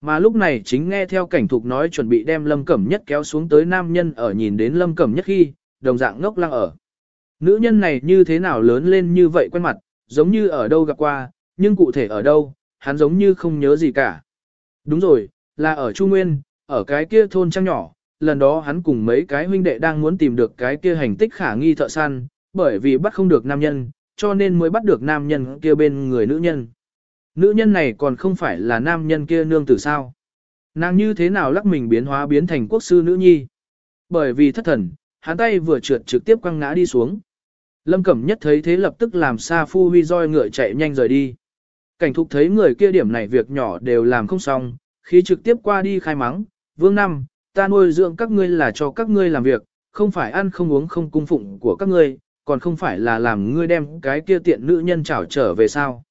Mà lúc này chính nghe theo cảnh thục nói chuẩn bị đem Lâm Cẩm Nhất kéo xuống tới nam nhân ở nhìn đến Lâm Cẩm Nhất khi, đồng dạng ngốc lăng ở. Nữ nhân này như thế nào lớn lên như vậy quen mặt, giống như ở đâu gặp qua, nhưng cụ thể ở đâu, hắn giống như không nhớ gì cả. Đúng rồi, là ở Trung Nguyên, ở cái kia thôn trang nhỏ, lần đó hắn cùng mấy cái huynh đệ đang muốn tìm được cái kia hành tích khả nghi thợ săn, bởi vì bắt không được nam nhân, cho nên mới bắt được nam nhân kia bên người nữ nhân. Nữ nhân này còn không phải là nam nhân kia nương tử sao. Nàng như thế nào lắc mình biến hóa biến thành quốc sư nữ nhi. Bởi vì thất thần, hắn tay vừa trượt trực tiếp quăng ngã đi xuống. Lâm Cẩm Nhất thấy thế lập tức làm Sa Phu Huy roi ngựa chạy nhanh rời đi. Cảnh thục thấy người kia điểm này việc nhỏ đều làm không xong, khi trực tiếp qua đi khai mắng, vương năm, ta nuôi dưỡng các ngươi là cho các ngươi làm việc, không phải ăn không uống không cung phụng của các ngươi, còn không phải là làm ngươi đem cái kia tiện nữ nhân trảo trở về sao.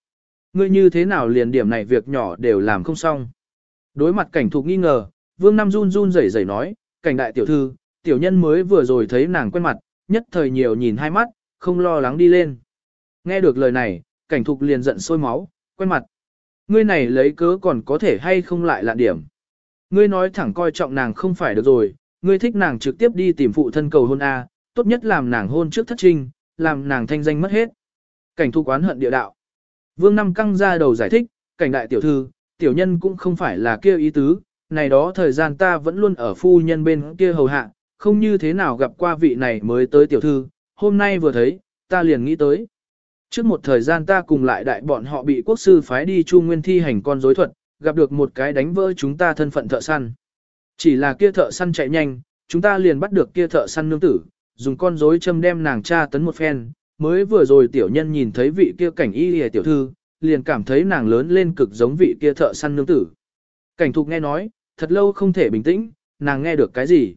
Ngươi như thế nào liền điểm này việc nhỏ đều làm không xong. Đối mặt cảnh thục nghi ngờ, vương Nam run run rẩy rẩy nói, cảnh đại tiểu thư, tiểu nhân mới vừa rồi thấy nàng quen mặt, nhất thời nhiều nhìn hai mắt, không lo lắng đi lên. Nghe được lời này, cảnh thục liền giận sôi máu, quen mặt. Ngươi này lấy cớ còn có thể hay không lại lạ điểm. Ngươi nói thẳng coi trọng nàng không phải được rồi, ngươi thích nàng trực tiếp đi tìm phụ thân cầu hôn A, tốt nhất làm nàng hôn trước thất trinh, làm nàng thanh danh mất hết. Cảnh thu quán hận địa đạo. Vương Năm căng ra đầu giải thích, cảnh đại tiểu thư, tiểu nhân cũng không phải là kia ý tứ, này đó thời gian ta vẫn luôn ở phu nhân bên kia hầu hạ, không như thế nào gặp qua vị này mới tới tiểu thư, hôm nay vừa thấy, ta liền nghĩ tới. Trước một thời gian ta cùng lại đại bọn họ bị quốc sư phái đi chu nguyên thi hành con dối thuật, gặp được một cái đánh vỡ chúng ta thân phận thợ săn. Chỉ là kia thợ săn chạy nhanh, chúng ta liền bắt được kia thợ săn nương tử, dùng con rối châm đem nàng cha tấn một phen, mới vừa rồi tiểu nhân nhìn thấy vị kia cảnh y hề tiểu thư, liền cảm thấy nàng lớn lên cực giống vị kia thợ săn nương tử. Cảnh thục nghe nói, thật lâu không thể bình tĩnh, nàng nghe được cái gì.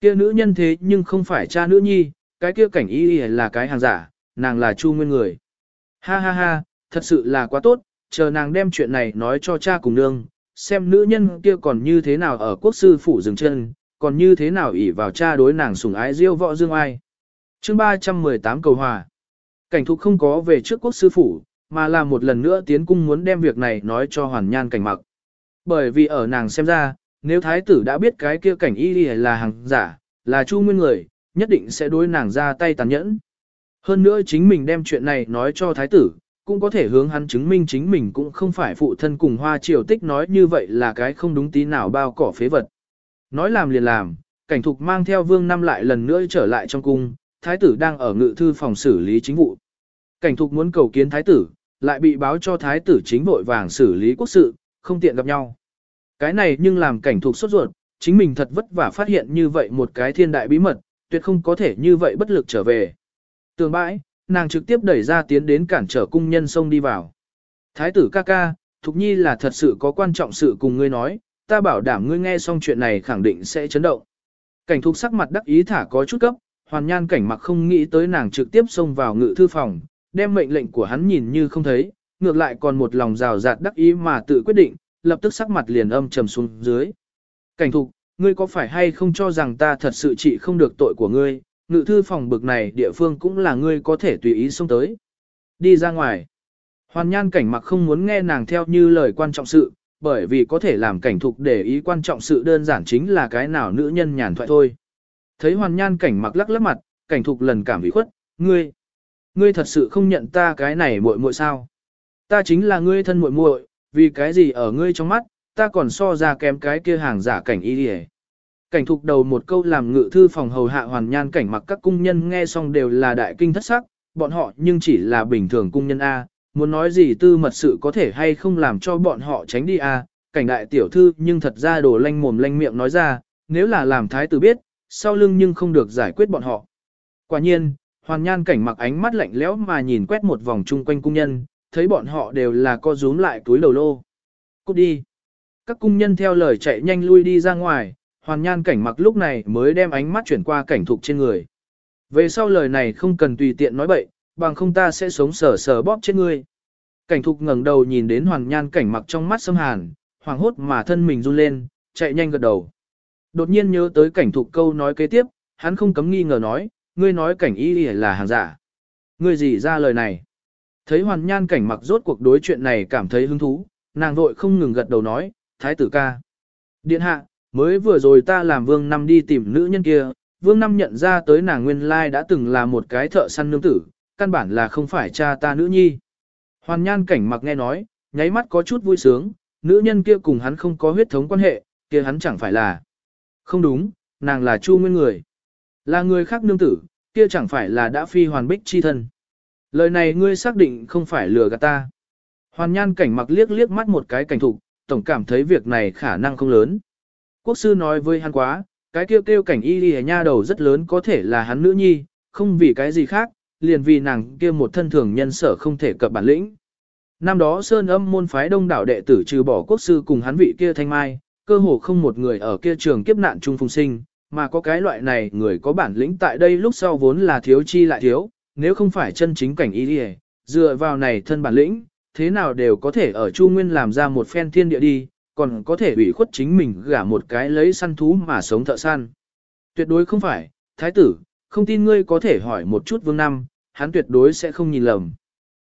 Kia nữ nhân thế nhưng không phải cha nữ nhi, cái kia cảnh y là cái hàng giả, nàng là chu nguyên người. Ha ha ha, thật sự là quá tốt, chờ nàng đem chuyện này nói cho cha cùng nương, xem nữ nhân kia còn như thế nào ở quốc sư phủ dừng chân, còn như thế nào ỷ vào cha đối nàng sủng ái diêu võ dương ai. Chương 318 cầu hòa. Cảnh thục không có về trước quốc sư phủ, mà là một lần nữa tiến cung muốn đem việc này nói cho hoàn nhan cảnh mặc. Bởi vì ở nàng xem ra, nếu thái tử đã biết cái kia cảnh y là hàng giả, là chu nguyên người, nhất định sẽ đối nàng ra tay tàn nhẫn. Hơn nữa chính mình đem chuyện này nói cho thái tử, cũng có thể hướng hắn chứng minh chính mình cũng không phải phụ thân cùng hoa triều tích nói như vậy là cái không đúng tí nào bao cỏ phế vật. Nói làm liền làm, cảnh thục mang theo vương năm lại lần nữa trở lại trong cung, thái tử đang ở ngự thư phòng xử lý chính vụ. Cảnh thục muốn cầu kiến thái tử, lại bị báo cho thái tử chính vội vàng xử lý quốc sự, không tiện gặp nhau. Cái này nhưng làm cảnh thục sốt ruột, chính mình thật vất vả phát hiện như vậy một cái thiên đại bí mật, tuyệt không có thể như vậy bất lực trở về. Tường bãi, nàng trực tiếp đẩy ra tiến đến cản trở cung nhân xông đi vào. Thái tử ca ca, Thục Nhi là thật sự có quan trọng sự cùng ngươi nói, ta bảo đảm ngươi nghe xong chuyện này khẳng định sẽ chấn động. Cảnh thục sắc mặt đắc ý thả có chút cấp, hoàn nhan cảnh mặc không nghĩ tới nàng trực tiếp xông vào ngự thư phòng, đem mệnh lệnh của hắn nhìn như không thấy, ngược lại còn một lòng rào rạt đắc ý mà tự quyết định, lập tức sắc mặt liền âm trầm xuống dưới. Cảnh thục, ngươi có phải hay không cho rằng ta thật sự trị không được tội của ngươi, ngự thư phòng bực này địa phương cũng là ngươi có thể tùy ý xông tới. Đi ra ngoài. Hoàn nhan cảnh mặc không muốn nghe nàng theo như lời quan trọng sự, bởi vì có thể làm cảnh thục để ý quan trọng sự đơn giản chính là cái nào nữ nhân nhàn thoại thôi. Thấy hoàn nhan cảnh mặc lắc lắc mặt, cảnh thục lần cảm bị khuất, ngươi, ngươi thật sự không nhận ta cái này muội muội sao? Ta chính là ngươi thân muội muội, vì cái gì ở ngươi trong mắt, ta còn so ra kém cái kia hàng giả cảnh y đi Cảnh thục đầu một câu làm ngự thư phòng hầu hạ hoàn nhan cảnh mặc các cung nhân nghe xong đều là đại kinh thất sắc, bọn họ nhưng chỉ là bình thường cung nhân A, muốn nói gì tư mật sự có thể hay không làm cho bọn họ tránh đi A, cảnh đại tiểu thư nhưng thật ra đồ lanh mồm lanh miệng nói ra, nếu là làm thái tử biết, sau lưng nhưng không được giải quyết bọn họ. Quả nhiên, hoàn nhan cảnh mặc ánh mắt lạnh lẽo mà nhìn quét một vòng chung quanh cung nhân, thấy bọn họ đều là co rúm lại túi đầu lô. Cút đi. Các cung nhân theo lời chạy nhanh lui đi ra ngoài, hoàn nhan cảnh mặc lúc này mới đem ánh mắt chuyển qua cảnh thục trên người. Về sau lời này không cần tùy tiện nói bậy, bằng không ta sẽ sống sờ sờ bóp trên ngươi. Cảnh thục ngẩng đầu nhìn đến hoàn nhan cảnh mặc trong mắt xâm hàn, hoàng hốt mà thân mình run lên, chạy nhanh gật đầu. Đột nhiên nhớ tới cảnh thục câu nói kế tiếp, hắn không cấm nghi ngờ nói, ngươi nói cảnh y là hàng giả. Ngươi gì ra lời này? Thấy hoàn nhan cảnh mặc rốt cuộc đối chuyện này cảm thấy hứng thú, nàng vội không ngừng gật đầu nói, thái tử ca. Điện hạ, mới vừa rồi ta làm vương năm đi tìm nữ nhân kia, vương năm nhận ra tới nàng nguyên lai đã từng là một cái thợ săn nương tử, căn bản là không phải cha ta nữ nhi. Hoàn nhan cảnh mặc nghe nói, nháy mắt có chút vui sướng, nữ nhân kia cùng hắn không có huyết thống quan hệ, kia hắn chẳng phải là. Không đúng, nàng là chu nguyên người. Là người khác nương tử, kia chẳng phải là đã phi hoàn bích chi thân. Lời này ngươi xác định không phải lừa gạt ta. Hoàn nhan cảnh mặc liếc liếc mắt một cái cảnh thục, tổng cảm thấy việc này khả năng không lớn. Quốc sư nói với hắn quá, cái kêu kêu cảnh y đi nha đầu rất lớn có thể là hắn nữ nhi, không vì cái gì khác, liền vì nàng kia một thân thường nhân sở không thể cập bản lĩnh. Năm đó Sơn âm môn phái đông đảo đệ tử trừ bỏ quốc sư cùng hắn vị kia thanh mai, cơ hồ không một người ở kia trường kiếp nạn trung phùng sinh, mà có cái loại này người có bản lĩnh tại đây lúc sau vốn là thiếu chi lại thiếu, nếu không phải chân chính cảnh y đi dựa vào này thân bản lĩnh, thế nào đều có thể ở Chu Nguyên làm ra một phen thiên địa đi, còn có thể ủy khuất chính mình gả một cái lấy săn thú mà sống thợ săn. Tuyệt đối không phải, thái tử, không tin ngươi có thể hỏi một chút vương năm, hắn tuyệt đối sẽ không nhìn lầm.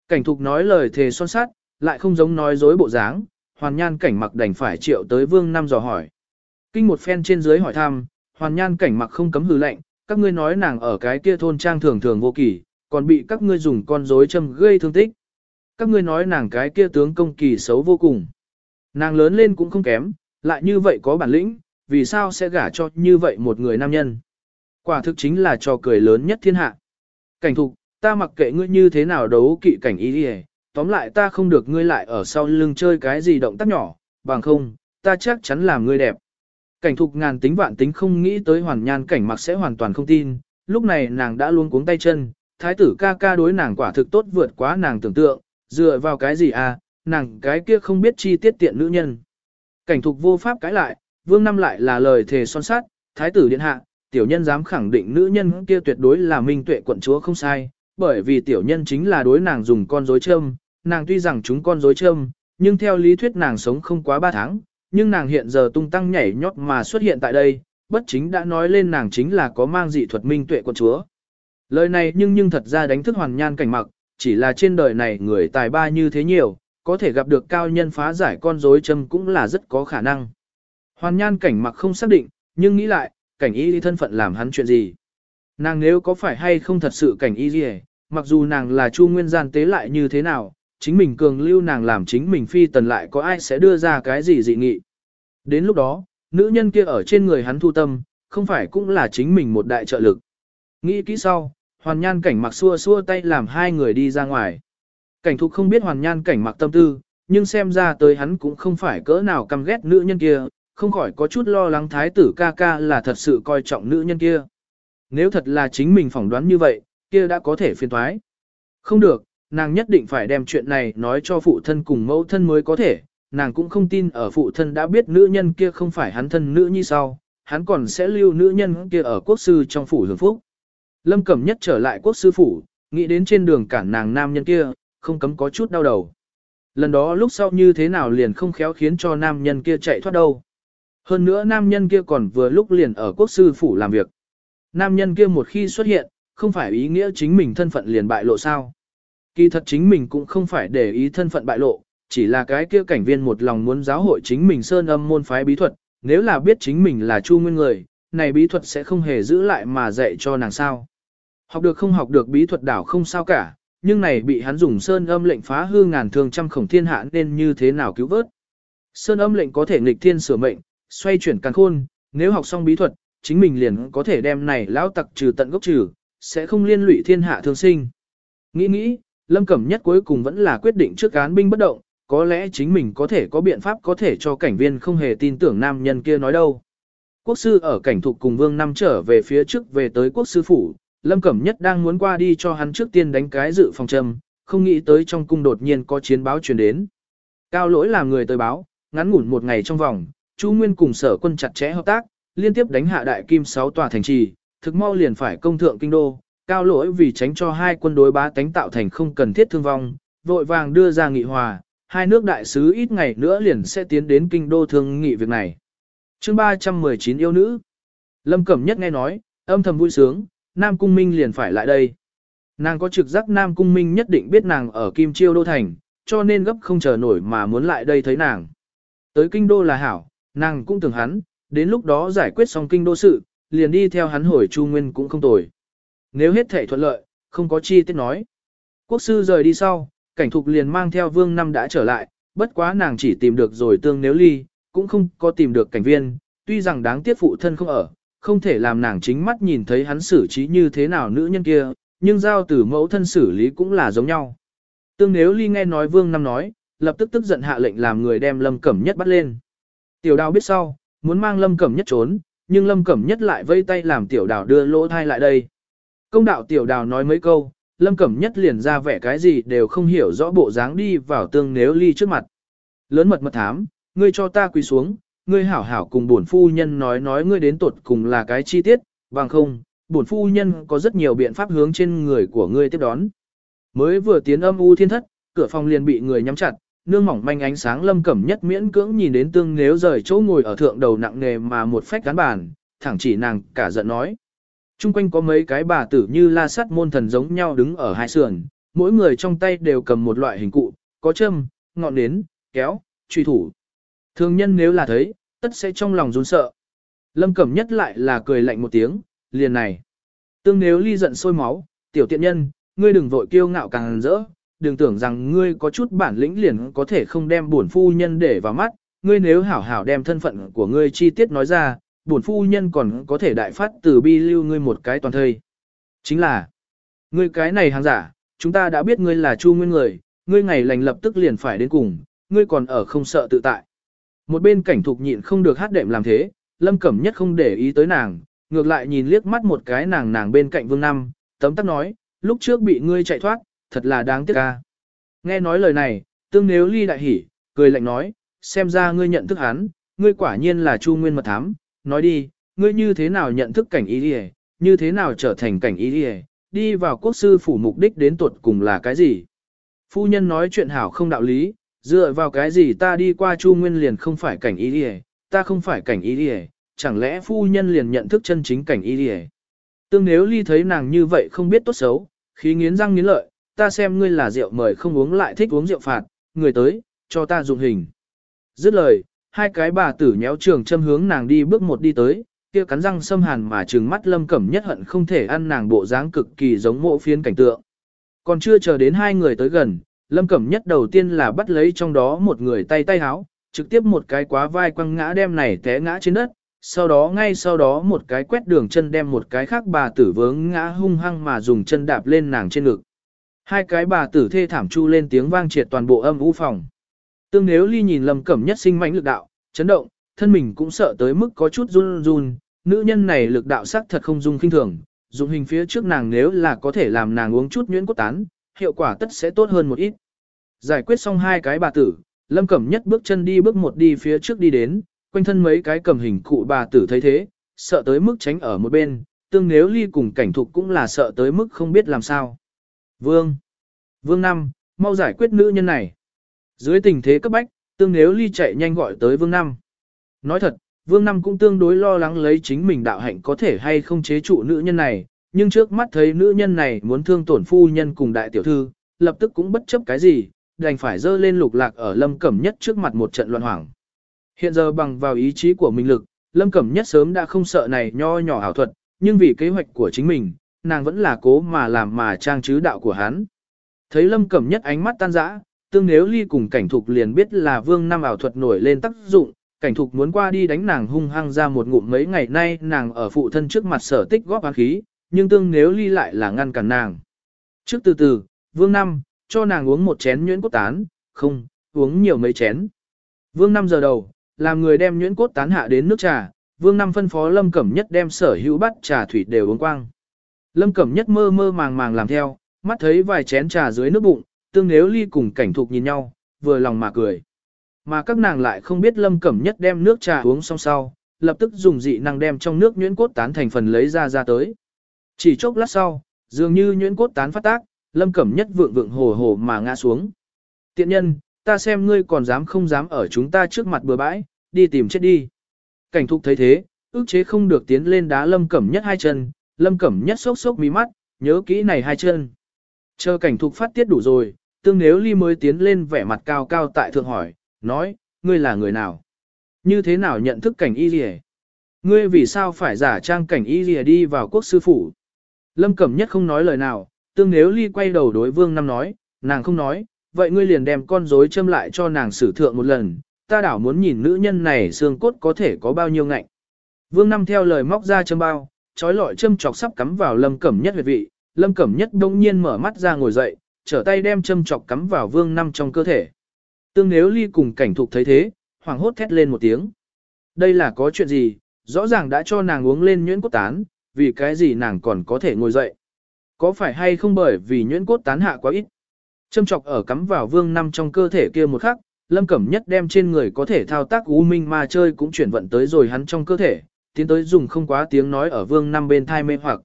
Cảnh thục nói lời thề son sát, lại không giống nói dối bộ dáng, hoàn nhan cảnh mặc đành phải triệu tới vương năm dò hỏi. Kinh một phen trên dưới hỏi thăm, hoàn nhan cảnh mặc không cấm hừ lệnh, các ngươi nói nàng ở cái kia thôn trang thường thường vô kỳ, còn bị các ngươi dùng con rối châm gây thương tích. Các ngươi nói nàng cái kia tướng công kỳ xấu vô cùng. Nàng lớn lên cũng không kém, lại như vậy có bản lĩnh, vì sao sẽ gả cho như vậy một người nam nhân. Quả thực chính là trò cười lớn nhất thiên hạ. Cảnh thục, ta mặc kệ ngươi như thế nào đấu kỵ cảnh ý đi tóm lại ta không được ngươi lại ở sau lưng chơi cái gì động tác nhỏ, bằng không, ta chắc chắn làm ngươi đẹp. Cảnh thục ngàn tính vạn tính không nghĩ tới hoàn nhan cảnh mặc sẽ hoàn toàn không tin, lúc này nàng đã luôn cuống tay chân, thái tử ca ca đối nàng quả thực tốt vượt quá nàng tưởng tượng, dựa vào cái gì à, nàng cái kia không biết chi tiết tiện nữ nhân. Cảnh thục vô pháp cãi lại, vương năm lại là lời thề son sát, thái tử điện hạ, tiểu nhân dám khẳng định nữ nhân kia tuyệt đối là minh tuệ quận chúa không sai, bởi vì tiểu nhân chính là đối nàng dùng con rối châm, nàng tuy rằng chúng con dối châm, nhưng theo lý thuyết nàng sống không quá 3 tháng, nhưng nàng hiện giờ tung tăng nhảy nhót mà xuất hiện tại đây, bất chính đã nói lên nàng chính là có mang dị thuật minh tuệ quận chúa. Lời này nhưng nhưng thật ra đánh thức hoàn nhan cảnh mặc, chỉ là trên đời này người tài ba như thế nhiều, có thể gặp được cao nhân phá giải con rối châm cũng là rất có khả năng. Hoàn nhan cảnh mặc không xác định, nhưng nghĩ lại, cảnh y thân phận làm hắn chuyện gì. Nàng nếu có phải hay không thật sự cảnh y gì mặc dù nàng là chu nguyên gian tế lại như thế nào, chính mình cường lưu nàng làm chính mình phi tần lại có ai sẽ đưa ra cái gì dị nghị. Đến lúc đó, nữ nhân kia ở trên người hắn thu tâm, không phải cũng là chính mình một đại trợ lực. Nghĩ kỹ sau, hoàn nhan cảnh mặc xua xua tay làm hai người đi ra ngoài. Cảnh thục không biết hoàn nhan cảnh mặc tâm tư, nhưng xem ra tới hắn cũng không phải cỡ nào căm ghét nữ nhân kia, không khỏi có chút lo lắng thái tử ca ca là thật sự coi trọng nữ nhân kia. Nếu thật là chính mình phỏng đoán như vậy, kia đã có thể phiền thoái. Không được, nàng nhất định phải đem chuyện này nói cho phụ thân cùng mẫu thân mới có thể, nàng cũng không tin ở phụ thân đã biết nữ nhân kia không phải hắn thân nữ như sau, hắn còn sẽ lưu nữ nhân kia ở quốc sư trong phủ hưởng phúc. Lâm Cẩm Nhất trở lại quốc sư phủ, nghĩ đến trên đường cản nàng nam nhân kia, không cấm có chút đau đầu. Lần đó lúc sau như thế nào liền không khéo khiến cho nam nhân kia chạy thoát đâu. Hơn nữa nam nhân kia còn vừa lúc liền ở quốc sư phủ làm việc. Nam nhân kia một khi xuất hiện, không phải ý nghĩa chính mình thân phận liền bại lộ sao. Kỳ thật chính mình cũng không phải để ý thân phận bại lộ, chỉ là cái kia cảnh viên một lòng muốn giáo hội chính mình sơn âm môn phái bí thuật, nếu là biết chính mình là chu nguyên người, này bí thuật sẽ không hề giữ lại mà dạy cho nàng sao. Học được không học được bí thuật đảo không sao cả, nhưng này bị hắn dùng sơn âm lệnh phá hư ngàn thương trăm khổng thiên hạ nên như thế nào cứu vớt. Sơn âm lệnh có thể nghịch thiên sửa mệnh, xoay chuyển càn khôn, nếu học xong bí thuật, chính mình liền có thể đem này lão tặc trừ tận gốc trừ, sẽ không liên lụy thiên hạ thương sinh. Nghĩ nghĩ, Lâm Cẩm Nhất cuối cùng vẫn là quyết định trước án binh bất động, có lẽ chính mình có thể có biện pháp có thể cho cảnh viên không hề tin tưởng nam nhân kia nói đâu. Quốc sư ở cảnh thục cùng vương năm trở về phía trước về tới quốc sư phủ, Lâm Cẩm Nhất đang muốn qua đi cho hắn trước tiên đánh cái dự phòng trầm, không nghĩ tới trong cung đột nhiên có chiến báo truyền đến. Cao lỗi làm người tới báo, ngắn ngủn một ngày trong vòng, Chu Nguyên cùng sở quân chặt chẽ hợp tác, liên tiếp đánh hạ đại kim 6 tòa thành trì, thực mau liền phải công thượng kinh đô. Cao lỗi vì tránh cho hai quân đối bá tánh tạo thành không cần thiết thương vong, vội vàng đưa ra nghị hòa, hai nước đại sứ ít ngày nữa liền sẽ tiến đến kinh đô thương nghị việc này. chương 319 yêu nữ. Lâm Cẩm Nhất nghe nói, âm thầm vui sướng, Nam Cung Minh liền phải lại đây. Nàng có trực giác Nam Cung Minh nhất định biết nàng ở Kim Chiêu Đô Thành, cho nên gấp không chờ nổi mà muốn lại đây thấy nàng. Tới kinh đô là hảo, nàng cũng tưởng hắn, đến lúc đó giải quyết xong kinh đô sự, liền đi theo hắn hồi Chu Nguyên cũng không tồi. Nếu hết thể thuận lợi, không có chi tiết nói. Quốc sư rời đi sau, cảnh thục liền mang theo vương năm đã trở lại, bất quá nàng chỉ tìm được rồi tương nếu ly, cũng không có tìm được cảnh viên, tuy rằng đáng tiếc phụ thân không ở, không thể làm nàng chính mắt nhìn thấy hắn xử trí như thế nào nữ nhân kia, nhưng giao tử mẫu thân xử lý cũng là giống nhau. Tương nếu ly nghe nói vương năm nói, lập tức tức giận hạ lệnh làm người đem lâm cẩm nhất bắt lên. Tiểu đào biết sau, muốn mang lâm cẩm nhất trốn, nhưng lâm cẩm nhất lại vây tay làm tiểu đào đưa lỗ thai lại đây. Công đạo tiểu đào nói mấy câu, lâm cẩm nhất liền ra vẻ cái gì đều không hiểu rõ bộ dáng đi vào tương nếu ly trước mặt. Lớn mật mật thám, ngươi cho ta quỳ xuống, ngươi hảo hảo cùng bổn phu nhân nói nói ngươi đến tột cùng là cái chi tiết, bằng không, bổn phu nhân có rất nhiều biện pháp hướng trên người của ngươi tiếp đón. Mới vừa tiến âm u thiên thất, cửa phòng liền bị người nhắm chặt, nương mỏng manh ánh sáng lâm cẩm nhất miễn cưỡng nhìn đến tương nếu rời chỗ ngồi ở thượng đầu nặng nề mà một phách gắn bàn, thẳng chỉ nàng cả giận nói. Trung quanh có mấy cái bà tử như la sắt môn thần giống nhau đứng ở hai sườn, mỗi người trong tay đều cầm một loại hình cụ, có châm, ngọn nến, kéo, truy thủ. Thường nhân nếu là thấy, tất sẽ trong lòng run sợ. Lâm Cẩm nhất lại là cười lạnh một tiếng, liền này. Tương nếu ly giận sôi máu, tiểu tiện nhân, ngươi đừng vội kiêu ngạo càng rỡ, đừng tưởng rằng ngươi có chút bản lĩnh liền có thể không đem bổn phu nhân để vào mắt, ngươi nếu hảo hảo đem thân phận của ngươi chi tiết nói ra, bổn phu nhân còn có thể đại phát từ bi lưu ngươi một cái toàn thời. Chính là, ngươi cái này hàng giả, chúng ta đã biết ngươi là chu nguyên người, ngươi ngày lành lập tức liền phải đến cùng, ngươi còn ở không sợ tự tại. Một bên cảnh thục nhịn không được hát đệm làm thế, lâm cẩm nhất không để ý tới nàng, ngược lại nhìn liếc mắt một cái nàng nàng bên cạnh vương năm, tấm tắc nói, lúc trước bị ngươi chạy thoát, thật là đáng tiếc ca. Nghe nói lời này, tương nếu ly đại hỉ, cười lạnh nói, xem ra ngươi nhận thức hắn, ngươi quả nhiên là chu nguyên mật thám, nói đi, ngươi như thế nào nhận thức cảnh ý đi như thế nào trở thành cảnh ý đi đi vào quốc sư phủ mục đích đến tuột cùng là cái gì? Phu nhân nói chuyện hảo không đạo lý, dựa vào cái gì ta đi qua Chu Nguyên liền không phải cảnh ý đi ta không phải cảnh ý đi chẳng lẽ phu nhân liền nhận thức chân chính cảnh ý đi Tương nếu ly thấy nàng như vậy không biết tốt xấu, khí nghiến răng nghiến lợi, ta xem ngươi là rượu mời không uống lại thích uống rượu phạt, người tới, cho ta dụng hình. Dứt lời, hai cái bà tử nhéo trường châm hướng nàng đi bước một đi tới, kia cắn răng xâm hàn mà trừng mắt lâm cẩm nhất hận không thể ăn nàng bộ dáng cực kỳ giống mộ phiên cảnh tượng. Còn chưa chờ đến hai người tới gần, lâm cẩm nhất đầu tiên là bắt lấy trong đó một người tay tay háo, trực tiếp một cái quá vai quăng ngã đem này té ngã trên đất, sau đó ngay sau đó một cái quét đường chân đem một cái khác bà tử vướng ngã hung hăng mà dùng chân đạp lên nàng trên ngực. Hai cái bà tử thê thảm chu lên tiếng vang triệt toàn bộ âm u phòng. Tương nếu ly nhìn lâm cẩm nhất sinh mãnh lực đạo, chấn động, thân mình cũng sợ tới mức có chút run run, nữ nhân này lực đạo sắc thật không dung kinh thường, dùng hình phía trước nàng nếu là có thể làm nàng uống chút nhuyễn cốt tán, hiệu quả tất sẽ tốt hơn một ít. Giải quyết xong hai cái bà tử, lâm cẩm nhất bước chân đi bước một đi phía trước đi đến, quanh thân mấy cái cầm hình cụ bà tử thấy thế, sợ tới mức tránh ở một bên, tương nếu ly cùng cảnh thục cũng là sợ tới mức không biết làm sao. Vương! Vương Năm, mau giải quyết nữ nhân này. Dưới tình thế cấp bách, tương nếu ly chạy nhanh gọi tới Vương Năm. Nói thật, Vương Năm cũng tương đối lo lắng lấy chính mình đạo hạnh có thể hay không chế trụ nữ nhân này, nhưng trước mắt thấy nữ nhân này muốn thương tổn phu nhân cùng đại tiểu thư, lập tức cũng bất chấp cái gì, đành phải dơ lên lục lạc ở lâm cẩm nhất trước mặt một trận loạn hoảng. Hiện giờ bằng vào ý chí của mình lực, lâm cẩm nhất sớm đã không sợ này nho nhỏ ảo thuật, nhưng vì kế hoạch của chính mình, nàng vẫn là cố mà làm mà trang chứ đạo của hắn. Thấy lâm cẩm nhất ánh mắt tan rã, tương nếu ly cùng cảnh thục liền biết là vương năm ảo thuật nổi lên tác dụng, cảnh thục muốn qua đi đánh nàng hung hăng ra một ngụm mấy ngày nay nàng ở phụ thân trước mặt sở tích góp án khí, nhưng tương nếu ly lại là ngăn cản nàng. Trước từ từ, vương năm, cho nàng uống một chén nhuyễn cốt tán, không, uống nhiều mấy chén. Vương năm giờ đầu, làm người đem nhuyễn cốt tán hạ đến nước trà, vương năm phân phó lâm cẩm nhất đem sở hữu bát trà thủy đều uống quang. Lâm cẩm nhất mơ mơ màng màng làm theo, mắt thấy vài chén trà dưới nước bụng, tương nếu ly cùng cảnh thục nhìn nhau, vừa lòng mà cười. Mà các nàng lại không biết lâm cẩm nhất đem nước trà uống xong sau, lập tức dùng dị năng đem trong nước nhuyễn cốt tán thành phần lấy ra ra tới. Chỉ chốc lát sau, dường như nhuyễn cốt tán phát tác, lâm cẩm nhất vượng vượng hồ hồ mà ngã xuống. Tiện nhân, ta xem ngươi còn dám không dám ở chúng ta trước mặt bừa bãi, đi tìm chết đi. Cảnh thục thấy thế, ước chế không được tiến lên đá lâm cẩm nhất hai chân, lâm cẩm nhất sốc sốc mí mắt, nhớ kỹ này hai chân. Chờ cảnh thục phát tiết đủ rồi, tương nếu ly mới tiến lên vẻ mặt cao cao tại thượng hỏi, nói, ngươi là người nào? Như thế nào nhận thức cảnh y Lìa? Ngươi vì sao phải giả trang cảnh y Lìa đi vào quốc sư phủ? Lâm Cẩm Nhất không nói lời nào, tương nếu ly quay đầu đối vương năm nói, nàng không nói, vậy ngươi liền đem con rối châm lại cho nàng sử thượng một lần, ta đảo muốn nhìn nữ nhân này xương cốt có thể có bao nhiêu ngạnh. Vương năm theo lời móc ra châm bao, trói lọi châm chọc sắp cắm vào lâm cẩm nhất huyệt vị, lâm cẩm nhất đông nhiên mở mắt ra ngồi dậy, trở tay đem châm chọc cắm vào vương năm trong cơ thể. Tương nếu ly cùng cảnh thục thấy thế, hoàng hốt thét lên một tiếng. Đây là có chuyện gì, rõ ràng đã cho nàng uống lên nhuyễn cốt tán, vì cái gì nàng còn có thể ngồi dậy. Có phải hay không bởi vì nhuyễn cốt tán hạ quá ít. Châm chọc ở cắm vào vương năm trong cơ thể kia một khắc, lâm cẩm nhất đem trên người có thể thao tác u minh ma chơi cũng chuyển vận tới rồi hắn trong cơ thể, tiến tới dùng không quá tiếng nói ở vương năm bên thai mê hoặc.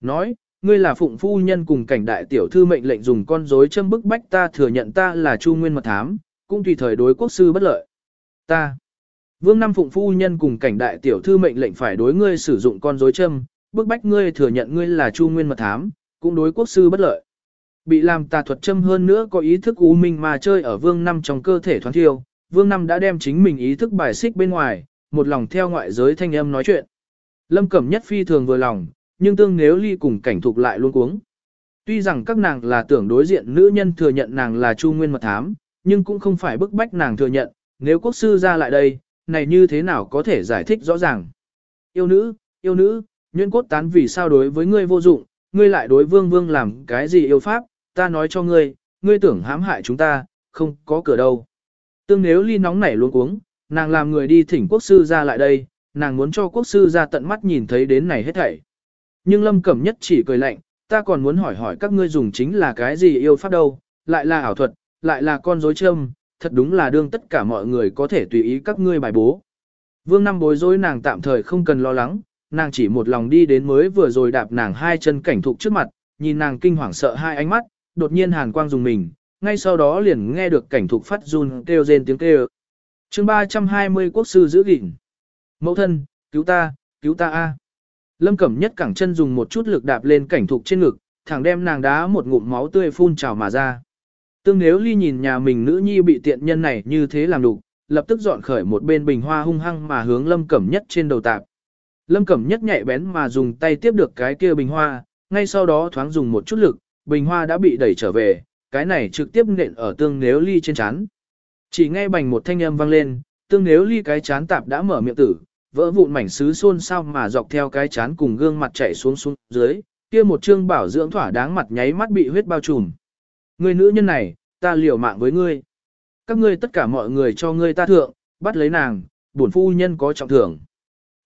Nói, ngươi là phụng phu nhân cùng cảnh đại tiểu thư mệnh lệnh dùng con rối châm bức bách ta thừa nhận ta là chu nguyên mật thám, cũng tùy thời đối quốc sư bất lợi. Ta. Vương Năm Phụng Phu Nhân cùng cảnh đại tiểu thư mệnh lệnh phải đối ngươi sử dụng con rối châm, bức bách ngươi thừa nhận ngươi là Chu Nguyên mật thám, cũng đối quốc sư bất lợi. Bị làm tà thuật châm hơn nữa có ý thức u minh mà chơi ở Vương Năm trong cơ thể thoáng thiêu, Vương Năm đã đem chính mình ý thức bài xích bên ngoài, một lòng theo ngoại giới thanh âm nói chuyện. Lâm Cẩm Nhất phi thường vừa lòng, nhưng tương nếu ly cùng cảnh thục lại luôn cuống. Tuy rằng các nàng là tưởng đối diện nữ nhân thừa nhận nàng là Chu Nguyên mật thám, nhưng cũng không phải bức bách nàng thừa nhận, nếu quốc sư ra lại đây, này như thế nào có thể giải thích rõ ràng. Yêu nữ, yêu nữ, nhuyễn cốt tán vì sao đối với ngươi vô dụng, ngươi lại đối vương vương làm cái gì yêu pháp, ta nói cho ngươi, ngươi tưởng hãm hại chúng ta, không có cửa đâu. Tương nếu ly nóng nảy luôn uống, nàng làm người đi thỉnh quốc sư ra lại đây, nàng muốn cho quốc sư ra tận mắt nhìn thấy đến này hết thảy. Nhưng lâm cẩm nhất chỉ cười lạnh, ta còn muốn hỏi hỏi các ngươi dùng chính là cái gì yêu pháp đâu, lại là ảo thuật, lại là con rối châm, thật đúng là đương tất cả mọi người có thể tùy ý các ngươi bài bố. Vương năm bối rối nàng tạm thời không cần lo lắng, nàng chỉ một lòng đi đến mới vừa rồi đạp nàng hai chân cảnh thục trước mặt, nhìn nàng kinh hoàng sợ hai ánh mắt, đột nhiên hàn quang dùng mình, ngay sau đó liền nghe được cảnh thục phát run kêu rên tiếng kêu. chương 320 quốc sư giữ gìn. Mẫu thân, cứu ta, cứu ta a Lâm Cẩm Nhất cẳng chân dùng một chút lực đạp lên cảnh thục trên ngực, thẳng đem nàng đá một ngụm máu tươi phun trào mà ra. Tương nếu ly nhìn nhà mình nữ nhi bị tiện nhân này như thế làm đủ, lập tức dọn khởi một bên bình hoa hung hăng mà hướng Lâm Cẩm Nhất trên đầu tạp. Lâm Cẩm Nhất nhạy bén mà dùng tay tiếp được cái kia bình hoa, ngay sau đó thoáng dùng một chút lực, bình hoa đã bị đẩy trở về, cái này trực tiếp nện ở tương nếu ly trên chán. Chỉ nghe bành một thanh âm vang lên, tương nếu ly cái chán tạp đã mở miệng tử, vỡ vụn mảnh sứ xôn sao mà dọc theo cái chán cùng gương mặt chạy xuống xuống dưới, kia một trương bảo dưỡng thỏa đáng mặt nháy mắt bị huyết bao trùm. Người nữ nhân này, ta liều mạng với ngươi. Các ngươi tất cả mọi người cho ngươi ta thượng, bắt lấy nàng, bổn phu nhân có trọng thưởng.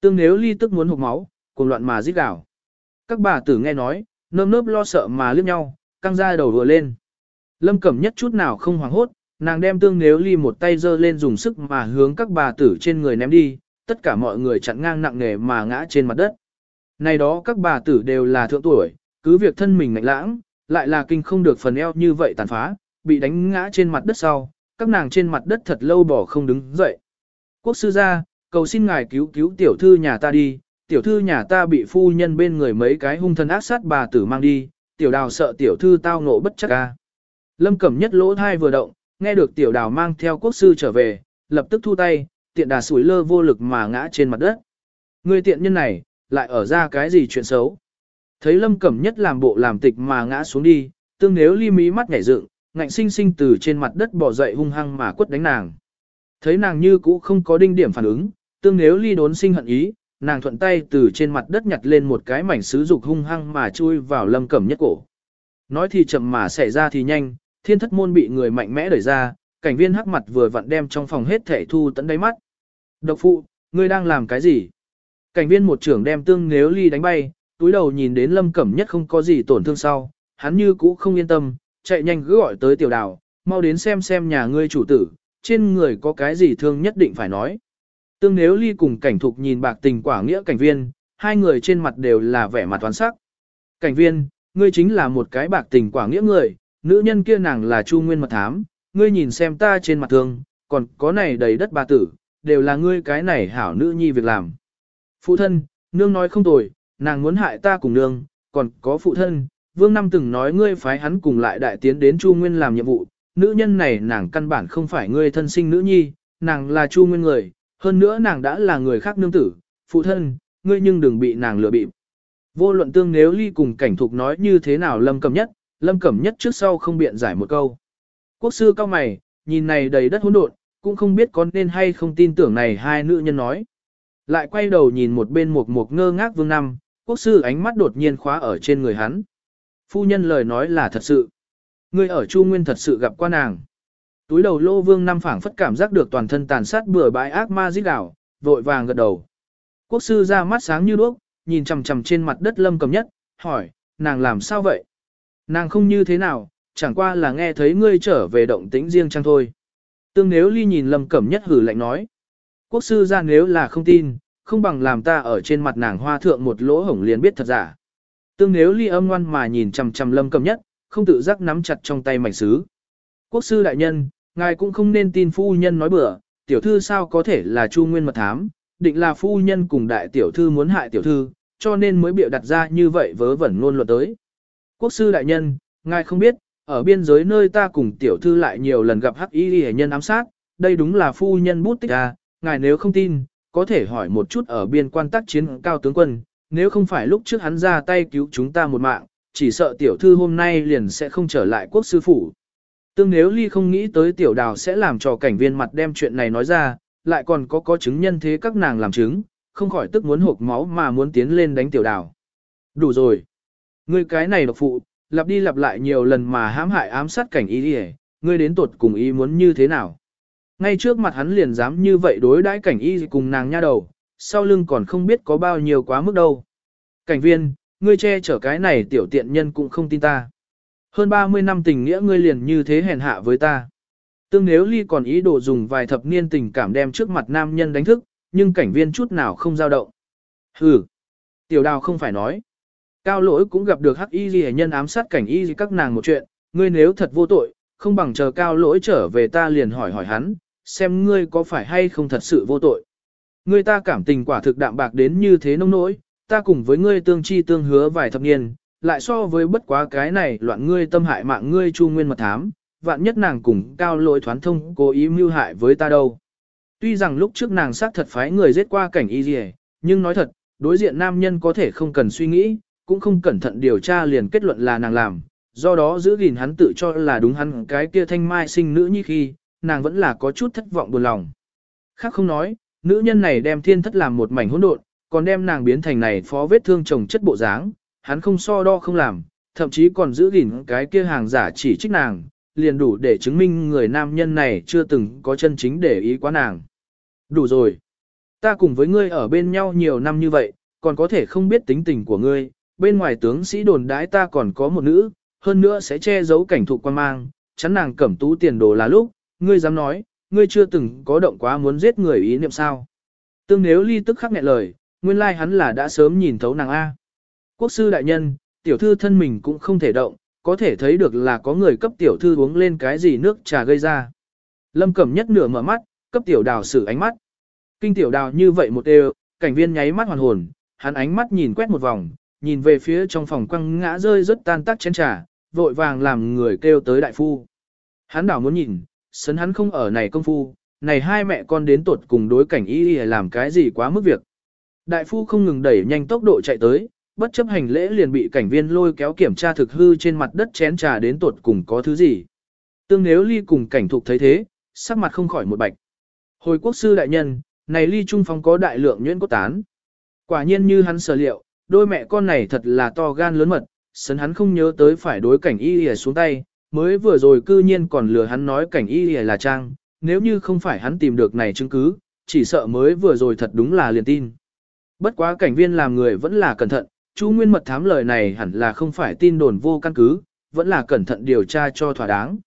Tương nếu ly tức muốn hụt máu, cùng loạn mà giết đảo. Các bà tử nghe nói, nơm nớp lo sợ mà liếc nhau, căng ra đầu vừa lên. Lâm Cẩm nhất chút nào không hoảng hốt, nàng đem tương nếu ly một tay giơ lên dùng sức mà hướng các bà tử trên người ném đi, tất cả mọi người chặn ngang nặng nề mà ngã trên mặt đất. Này đó các bà tử đều là thượng tuổi, cứ việc thân mình ngạnh lãng, lại là kinh không được phần eo như vậy tàn phá, bị đánh ngã trên mặt đất sau, các nàng trên mặt đất thật lâu bỏ không đứng dậy. Quốc sư gia, cầu xin ngài cứu cứu tiểu thư nhà ta đi, tiểu thư nhà ta bị phu nhân bên người mấy cái hung thân ác sát bà tử mang đi, tiểu đào sợ tiểu thư tao ngộ bất chắc ca. Lâm Cẩm nhất lỗ thai vừa động, nghe được tiểu đào mang theo quốc sư trở về, lập tức thu tay, tiện đà sủi lơ vô lực mà ngã trên mặt đất. Người tiện nhân này, lại ở ra cái gì chuyện xấu. Thấy Lâm Cẩm nhất làm bộ làm tịch mà ngã xuống đi, tương nếu ly mí mắt nhảy dựng, ngạnh sinh sinh từ trên mặt đất bỏ dậy hung hăng mà quất đánh nàng. Thấy nàng như cũ không có đinh điểm phản ứng, tương nếu ly đốn sinh hận ý, nàng thuận tay từ trên mặt đất nhặt lên một cái mảnh sứ dục hung hăng mà chui vào lâm cẩm nhất cổ. Nói thì chậm mà xảy ra thì nhanh, thiên thất môn bị người mạnh mẽ đẩy ra, cảnh viên hắc mặt vừa vặn đem trong phòng hết thể thu tận đáy mắt. Độc phụ, ngươi đang làm cái gì? Cảnh viên một trưởng đem tương nếu ly đánh bay, túi đầu nhìn đến lâm cẩm nhất không có gì tổn thương sau, hắn như cũ không yên tâm, chạy nhanh cứ gọi tới tiểu đào, mau đến xem xem nhà ngươi chủ tử, trên người có cái gì thương nhất định phải nói. Tương nếu ly cùng cảnh thục nhìn bạc tình quả nghĩa cảnh viên, hai người trên mặt đều là vẻ mặt toán sắc. Cảnh viên, ngươi chính là một cái bạc tình quả nghĩa người, nữ nhân kia nàng là Chu Nguyên mật thám, ngươi nhìn xem ta trên mặt thương, còn có này đầy đất bà tử, đều là ngươi cái này hảo nữ nhi việc làm. Phụ thân, nương nói không tồi, nàng muốn hại ta cùng nương, còn có phụ thân, Vương Năm từng nói ngươi phái hắn cùng lại đại tiến đến Chu Nguyên làm nhiệm vụ, nữ nhân này nàng căn bản không phải ngươi thân sinh nữ nhi, nàng là Chu Nguyên người, hơn nữa nàng đã là người khác nương tử, phụ thân, ngươi nhưng đừng bị nàng lừa bịp. Vô luận tương nếu ly cùng cảnh thục nói như thế nào lâm cẩm nhất, lâm cẩm nhất trước sau không biện giải một câu. Quốc sư cao mày, nhìn này đầy đất hỗn độn, cũng không biết có nên hay không tin tưởng này hai nữ nhân nói. Lại quay đầu nhìn một bên một một ngơ ngác vương năm, quốc sư ánh mắt đột nhiên khóa ở trên người hắn. Phu nhân lời nói là thật sự. Ngươi ở Chu Nguyên thật sự gặp qua nàng. Túi đầu lô vương năm phảng phất cảm giác được toàn thân tàn sát bừa bãi ác ma giết đảo, vội vàng gật đầu. Quốc sư ra mắt sáng như đuốc, nhìn chằm chằm trên mặt đất lâm cầm nhất, hỏi, nàng làm sao vậy? Nàng không như thế nào, chẳng qua là nghe thấy ngươi trở về động tĩnh riêng chăng thôi. Tương nếu ly nhìn lâm cẩm nhất hử lạnh nói. Quốc sư ra nếu là không tin, không bằng làm ta ở trên mặt nàng hoa thượng một lỗ hổng liền biết thật giả. Tương nếu ly âm ngoan mà nhìn chằm chằm lâm cẩm nhất, không tự giác nắm chặt trong tay mảnh sứ. Quốc sư đại nhân, ngài cũng không nên tin phu nhân nói bừa, tiểu thư sao có thể là chu nguyên mật thám, định là phu nhân cùng đại tiểu thư muốn hại tiểu thư, cho nên mới biểu đặt ra như vậy vớ vẩn luôn luật tới. Quốc sư đại nhân, ngài không biết, ở biên giới nơi ta cùng tiểu thư lại nhiều lần gặp hắc y hệ nhân ám sát, đây đúng là phu nhân bút tích à, ngài nếu không tin, có thể hỏi một chút ở biên quan tác chiến cao tướng quân, nếu không phải lúc trước hắn ra tay cứu chúng ta một mạng, chỉ sợ tiểu thư hôm nay liền sẽ không trở lại quốc sư phủ. Tương nếu ly không nghĩ tới tiểu đào sẽ làm cho cảnh viên mặt đem chuyện này nói ra, lại còn có có chứng nhân thế các nàng làm chứng, không khỏi tức muốn hộp máu mà muốn tiến lên đánh tiểu đào. Đủ rồi. Ngươi cái này độc phụ, lặp đi lặp lại nhiều lần mà hãm hại ám sát cảnh ý đi ngươi đến tuột cùng ý muốn như thế nào. Ngay trước mặt hắn liền dám như vậy đối đãi cảnh y cùng nàng nha đầu, sau lưng còn không biết có bao nhiêu quá mức đâu. Cảnh viên, ngươi che chở cái này tiểu tiện nhân cũng không tin ta. Hơn 30 năm tình nghĩa ngươi liền như thế hèn hạ với ta. Tương nếu ly còn ý đồ dùng vài thập niên tình cảm đem trước mặt nam nhân đánh thức, nhưng cảnh viên chút nào không dao động. Hừ, tiểu đào không phải nói. Cao lỗi cũng gặp được hắc y ghi nhân ám sát cảnh y gì các nàng một chuyện, ngươi nếu thật vô tội, không bằng chờ cao lỗi trở về ta liền hỏi hỏi hắn, xem ngươi có phải hay không thật sự vô tội. Ngươi ta cảm tình quả thực đạm bạc đến như thế nông nỗi, ta cùng với ngươi tương chi tương hứa vài thập niên, lại so với bất quá cái này loạn ngươi tâm hại mạng ngươi chu nguyên mật thám, vạn nhất nàng cùng cao lỗi thoán thông cố ý mưu hại với ta đâu. Tuy rằng lúc trước nàng xác thật phái người giết qua cảnh y dì nhưng nói thật, đối diện nam nhân có thể không cần suy nghĩ, cũng không cẩn thận điều tra liền kết luận là nàng làm, do đó giữ gìn hắn tự cho là đúng hắn cái kia thanh mai sinh nữ như khi, nàng vẫn là có chút thất vọng buồn lòng. Khác không nói, nữ nhân này đem thiên thất làm một mảnh hỗn độn, còn đem nàng biến thành này phó vết thương chồng chất bộ dáng, hắn không so đo không làm, thậm chí còn giữ gìn cái kia hàng giả chỉ trích nàng, liền đủ để chứng minh người nam nhân này chưa từng có chân chính để ý quá nàng. Đủ rồi. Ta cùng với ngươi ở bên nhau nhiều năm như vậy, còn có thể không biết tính tình của ngươi, bên ngoài tướng sĩ đồn đãi ta còn có một nữ, hơn nữa sẽ che giấu cảnh thụ quan mang, chắn nàng cẩm tú tiền đồ là lúc, ngươi dám nói, ngươi chưa từng có động quá muốn giết người ý niệm sao. Tương nếu ly tức khắc nghẹn lời, nguyên lai like hắn là đã sớm nhìn thấu nàng A. Quốc sư đại nhân, tiểu thư thân mình cũng không thể động, có thể thấy được là có người cấp tiểu thư uống lên cái gì nước trà gây ra. Lâm cẩm nhất nửa mở mắt, cấp tiểu đào sử ánh mắt. Kinh tiểu đào như vậy một đều, cảnh viên nháy mắt hoàn hồn, hắn ánh mắt nhìn quét một vòng, nhìn về phía trong phòng quăng ngã rơi rất tan tác chén trà, vội vàng làm người kêu tới đại phu. Hắn đảo muốn nhìn, sấn hắn không ở này công phu, này hai mẹ con đến tuột cùng đối cảnh y y làm cái gì quá mức việc. Đại phu không ngừng đẩy nhanh tốc độ chạy tới, bất chấp hành lễ liền bị cảnh viên lôi kéo kiểm tra thực hư trên mặt đất chén trà đến tột cùng có thứ gì. Tương nếu ly cùng cảnh thục thấy thế, sắc mặt không khỏi một bạch. Hồi quốc sư đại nhân, này ly trung phong có đại lượng nhuyễn cốt tán. Quả nhiên như hắn sở liệu, đôi mẹ con này thật là to gan lớn mật, sấn hắn không nhớ tới phải đối cảnh y y xuống tay, mới vừa rồi cư nhiên còn lừa hắn nói cảnh y y là trang, nếu như không phải hắn tìm được này chứng cứ, chỉ sợ mới vừa rồi thật đúng là liền tin. Bất quá cảnh viên làm người vẫn là cẩn thận, chú nguyên mật thám lời này hẳn là không phải tin đồn vô căn cứ, vẫn là cẩn thận điều tra cho thỏa đáng.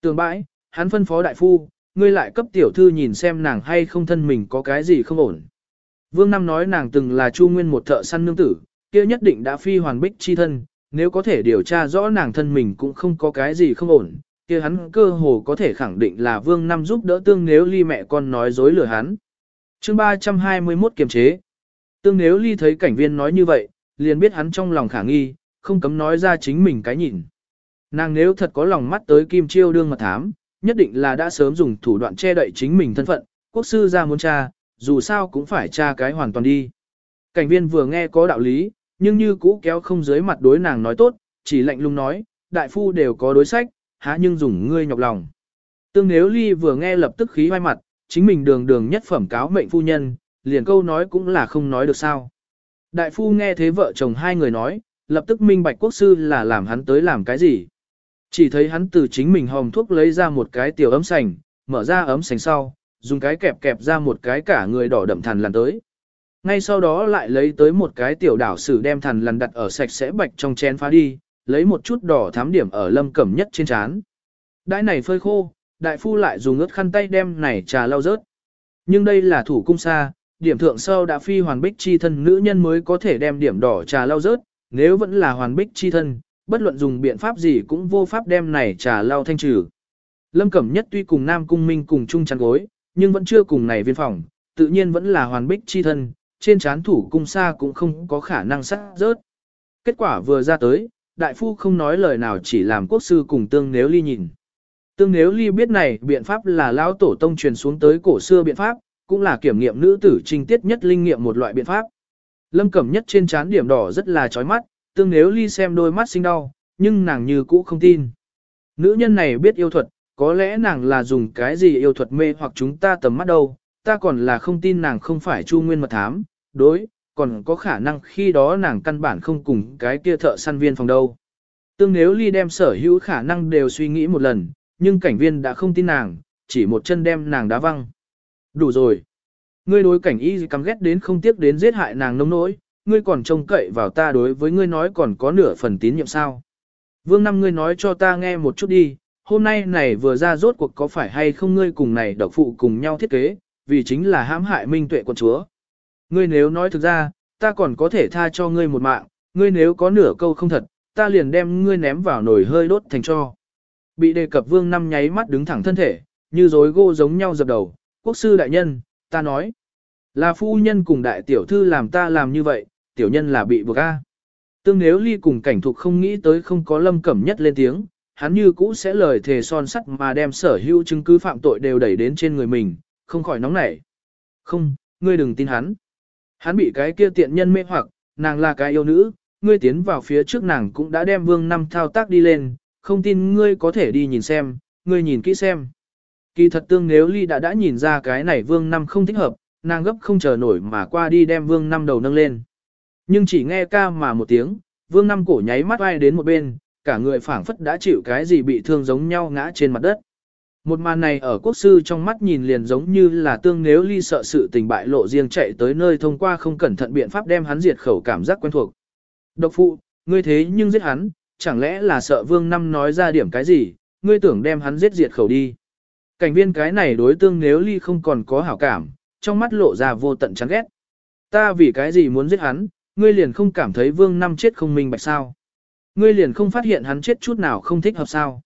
Tường bãi, hắn phân phó đại phu, ngươi lại cấp tiểu thư nhìn xem nàng hay không thân mình có cái gì không ổn. Vương Nam nói nàng từng là Chu Nguyên một thợ săn nương tử, kia nhất định đã phi hoàn bích chi thân, nếu có thể điều tra rõ nàng thân mình cũng không có cái gì không ổn, kia hắn cơ hồ có thể khẳng định là Vương Nam giúp đỡ tương nếu ly mẹ con nói dối lừa hắn. chương 321 kiềm chế. Tương nếu ly thấy cảnh viên nói như vậy, liền biết hắn trong lòng khả nghi, không cấm nói ra chính mình cái nhìn. Nàng nếu thật có lòng mắt tới kim chiêu đương mà thám, nhất định là đã sớm dùng thủ đoạn che đậy chính mình thân phận, quốc sư ra muốn tra, dù sao cũng phải tra cái hoàn toàn đi. Cảnh viên vừa nghe có đạo lý, nhưng như cũ kéo không dưới mặt đối nàng nói tốt, chỉ lạnh lùng nói, đại phu đều có đối sách, há nhưng dùng ngươi nhọc lòng. Tương nếu ly vừa nghe lập tức khí hoai mặt, chính mình đường đường nhất phẩm cáo mệnh phu nhân, liền câu nói cũng là không nói được sao. Đại phu nghe thế vợ chồng hai người nói, lập tức minh bạch quốc sư là làm hắn tới làm cái gì. Chỉ thấy hắn từ chính mình hòm thuốc lấy ra một cái tiểu ấm sành, mở ra ấm sành sau, dùng cái kẹp kẹp ra một cái cả người đỏ đậm thằn lằn tới. Ngay sau đó lại lấy tới một cái tiểu đảo sử đem thằn lằn đặt ở sạch sẽ bạch trong chén phá đi, lấy một chút đỏ thám điểm ở lâm cẩm nhất trên chán. Đãi này phơi khô, đại phu lại dùng ướt khăn tay đem này trà lau rớt. Nhưng đây là thủ cung xa, điểm thượng sâu đã phi hoàn bích chi thân nữ nhân mới có thể đem điểm đỏ trà lau rớt, nếu vẫn là hoàn bích chi thân, bất luận dùng biện pháp gì cũng vô pháp đem này trà lau thanh trừ. Lâm Cẩm Nhất tuy cùng Nam Cung Minh cùng chung chăn gối, nhưng vẫn chưa cùng này viên phòng, tự nhiên vẫn là hoàn bích chi thân, trên chán thủ cung xa cũng không có khả năng sát rớt. Kết quả vừa ra tới, đại phu không nói lời nào chỉ làm quốc sư cùng tương nếu ly nhìn. Tương nếu ly biết này biện pháp là lão tổ tông truyền xuống tới cổ xưa biện pháp, cũng là kiểm nghiệm nữ tử trinh tiết nhất linh nghiệm một loại biện pháp. Lâm cẩm nhất trên trán điểm đỏ rất là chói mắt, tương nếu ly xem đôi mắt sinh đau, nhưng nàng như cũ không tin. Nữ nhân này biết yêu thuật, có lẽ nàng là dùng cái gì yêu thuật mê hoặc chúng ta tầm mắt đâu, ta còn là không tin nàng không phải chu nguyên mật thám, đối, còn có khả năng khi đó nàng căn bản không cùng cái kia thợ săn viên phòng đâu. Tương nếu ly đem sở hữu khả năng đều suy nghĩ một lần, nhưng cảnh viên đã không tin nàng, chỉ một chân đem nàng đá văng. Đủ rồi. Ngươi đối cảnh y căm ghét đến không tiếc đến giết hại nàng nông nỗi, ngươi còn trông cậy vào ta đối với ngươi nói còn có nửa phần tín nhiệm sao. Vương năm ngươi nói cho ta nghe một chút đi, hôm nay này vừa ra rốt cuộc có phải hay không ngươi cùng này độc phụ cùng nhau thiết kế, vì chính là hãm hại minh tuệ quân chúa. Ngươi nếu nói thực ra, ta còn có thể tha cho ngươi một mạng, ngươi nếu có nửa câu không thật, ta liền đem ngươi ném vào nồi hơi đốt thành cho. Bị đề cập vương năm nháy mắt đứng thẳng thân thể, như rối gô giống nhau dập đầu, quốc sư đại nhân, ta nói. Là phu nhân cùng đại tiểu thư làm ta làm như vậy, tiểu nhân là bị buộc a. Tương nếu ly cùng cảnh thục không nghĩ tới không có lâm cẩm nhất lên tiếng, hắn như cũ sẽ lời thề son sắt mà đem sở hữu chứng cứ phạm tội đều đẩy đến trên người mình, không khỏi nóng nảy. Không, ngươi đừng tin hắn. Hắn bị cái kia tiện nhân mê hoặc, nàng là cái yêu nữ, ngươi tiến vào phía trước nàng cũng đã đem vương năm thao tác đi lên, không tin ngươi có thể đi nhìn xem, ngươi nhìn kỹ xem. Kỳ thật tương nếu ly đã đã nhìn ra cái này vương năm không thích hợp, nàng gấp không chờ nổi mà qua đi đem vương năm đầu nâng lên. Nhưng chỉ nghe ca mà một tiếng, vương năm cổ nháy mắt vai đến một bên, cả người phảng phất đã chịu cái gì bị thương giống nhau ngã trên mặt đất. Một màn này ở quốc sư trong mắt nhìn liền giống như là tương nếu ly sợ sự tình bại lộ riêng chạy tới nơi thông qua không cẩn thận biện pháp đem hắn diệt khẩu cảm giác quen thuộc. Độc phụ, ngươi thế nhưng giết hắn, chẳng lẽ là sợ vương năm nói ra điểm cái gì, ngươi tưởng đem hắn giết diệt khẩu đi. Cảnh viên cái này đối tương nếu ly không còn có hảo cảm, trong mắt lộ ra vô tận chán ghét. Ta vì cái gì muốn giết hắn, ngươi liền không cảm thấy vương năm chết không minh bạch sao. Ngươi liền không phát hiện hắn chết chút nào không thích hợp sao.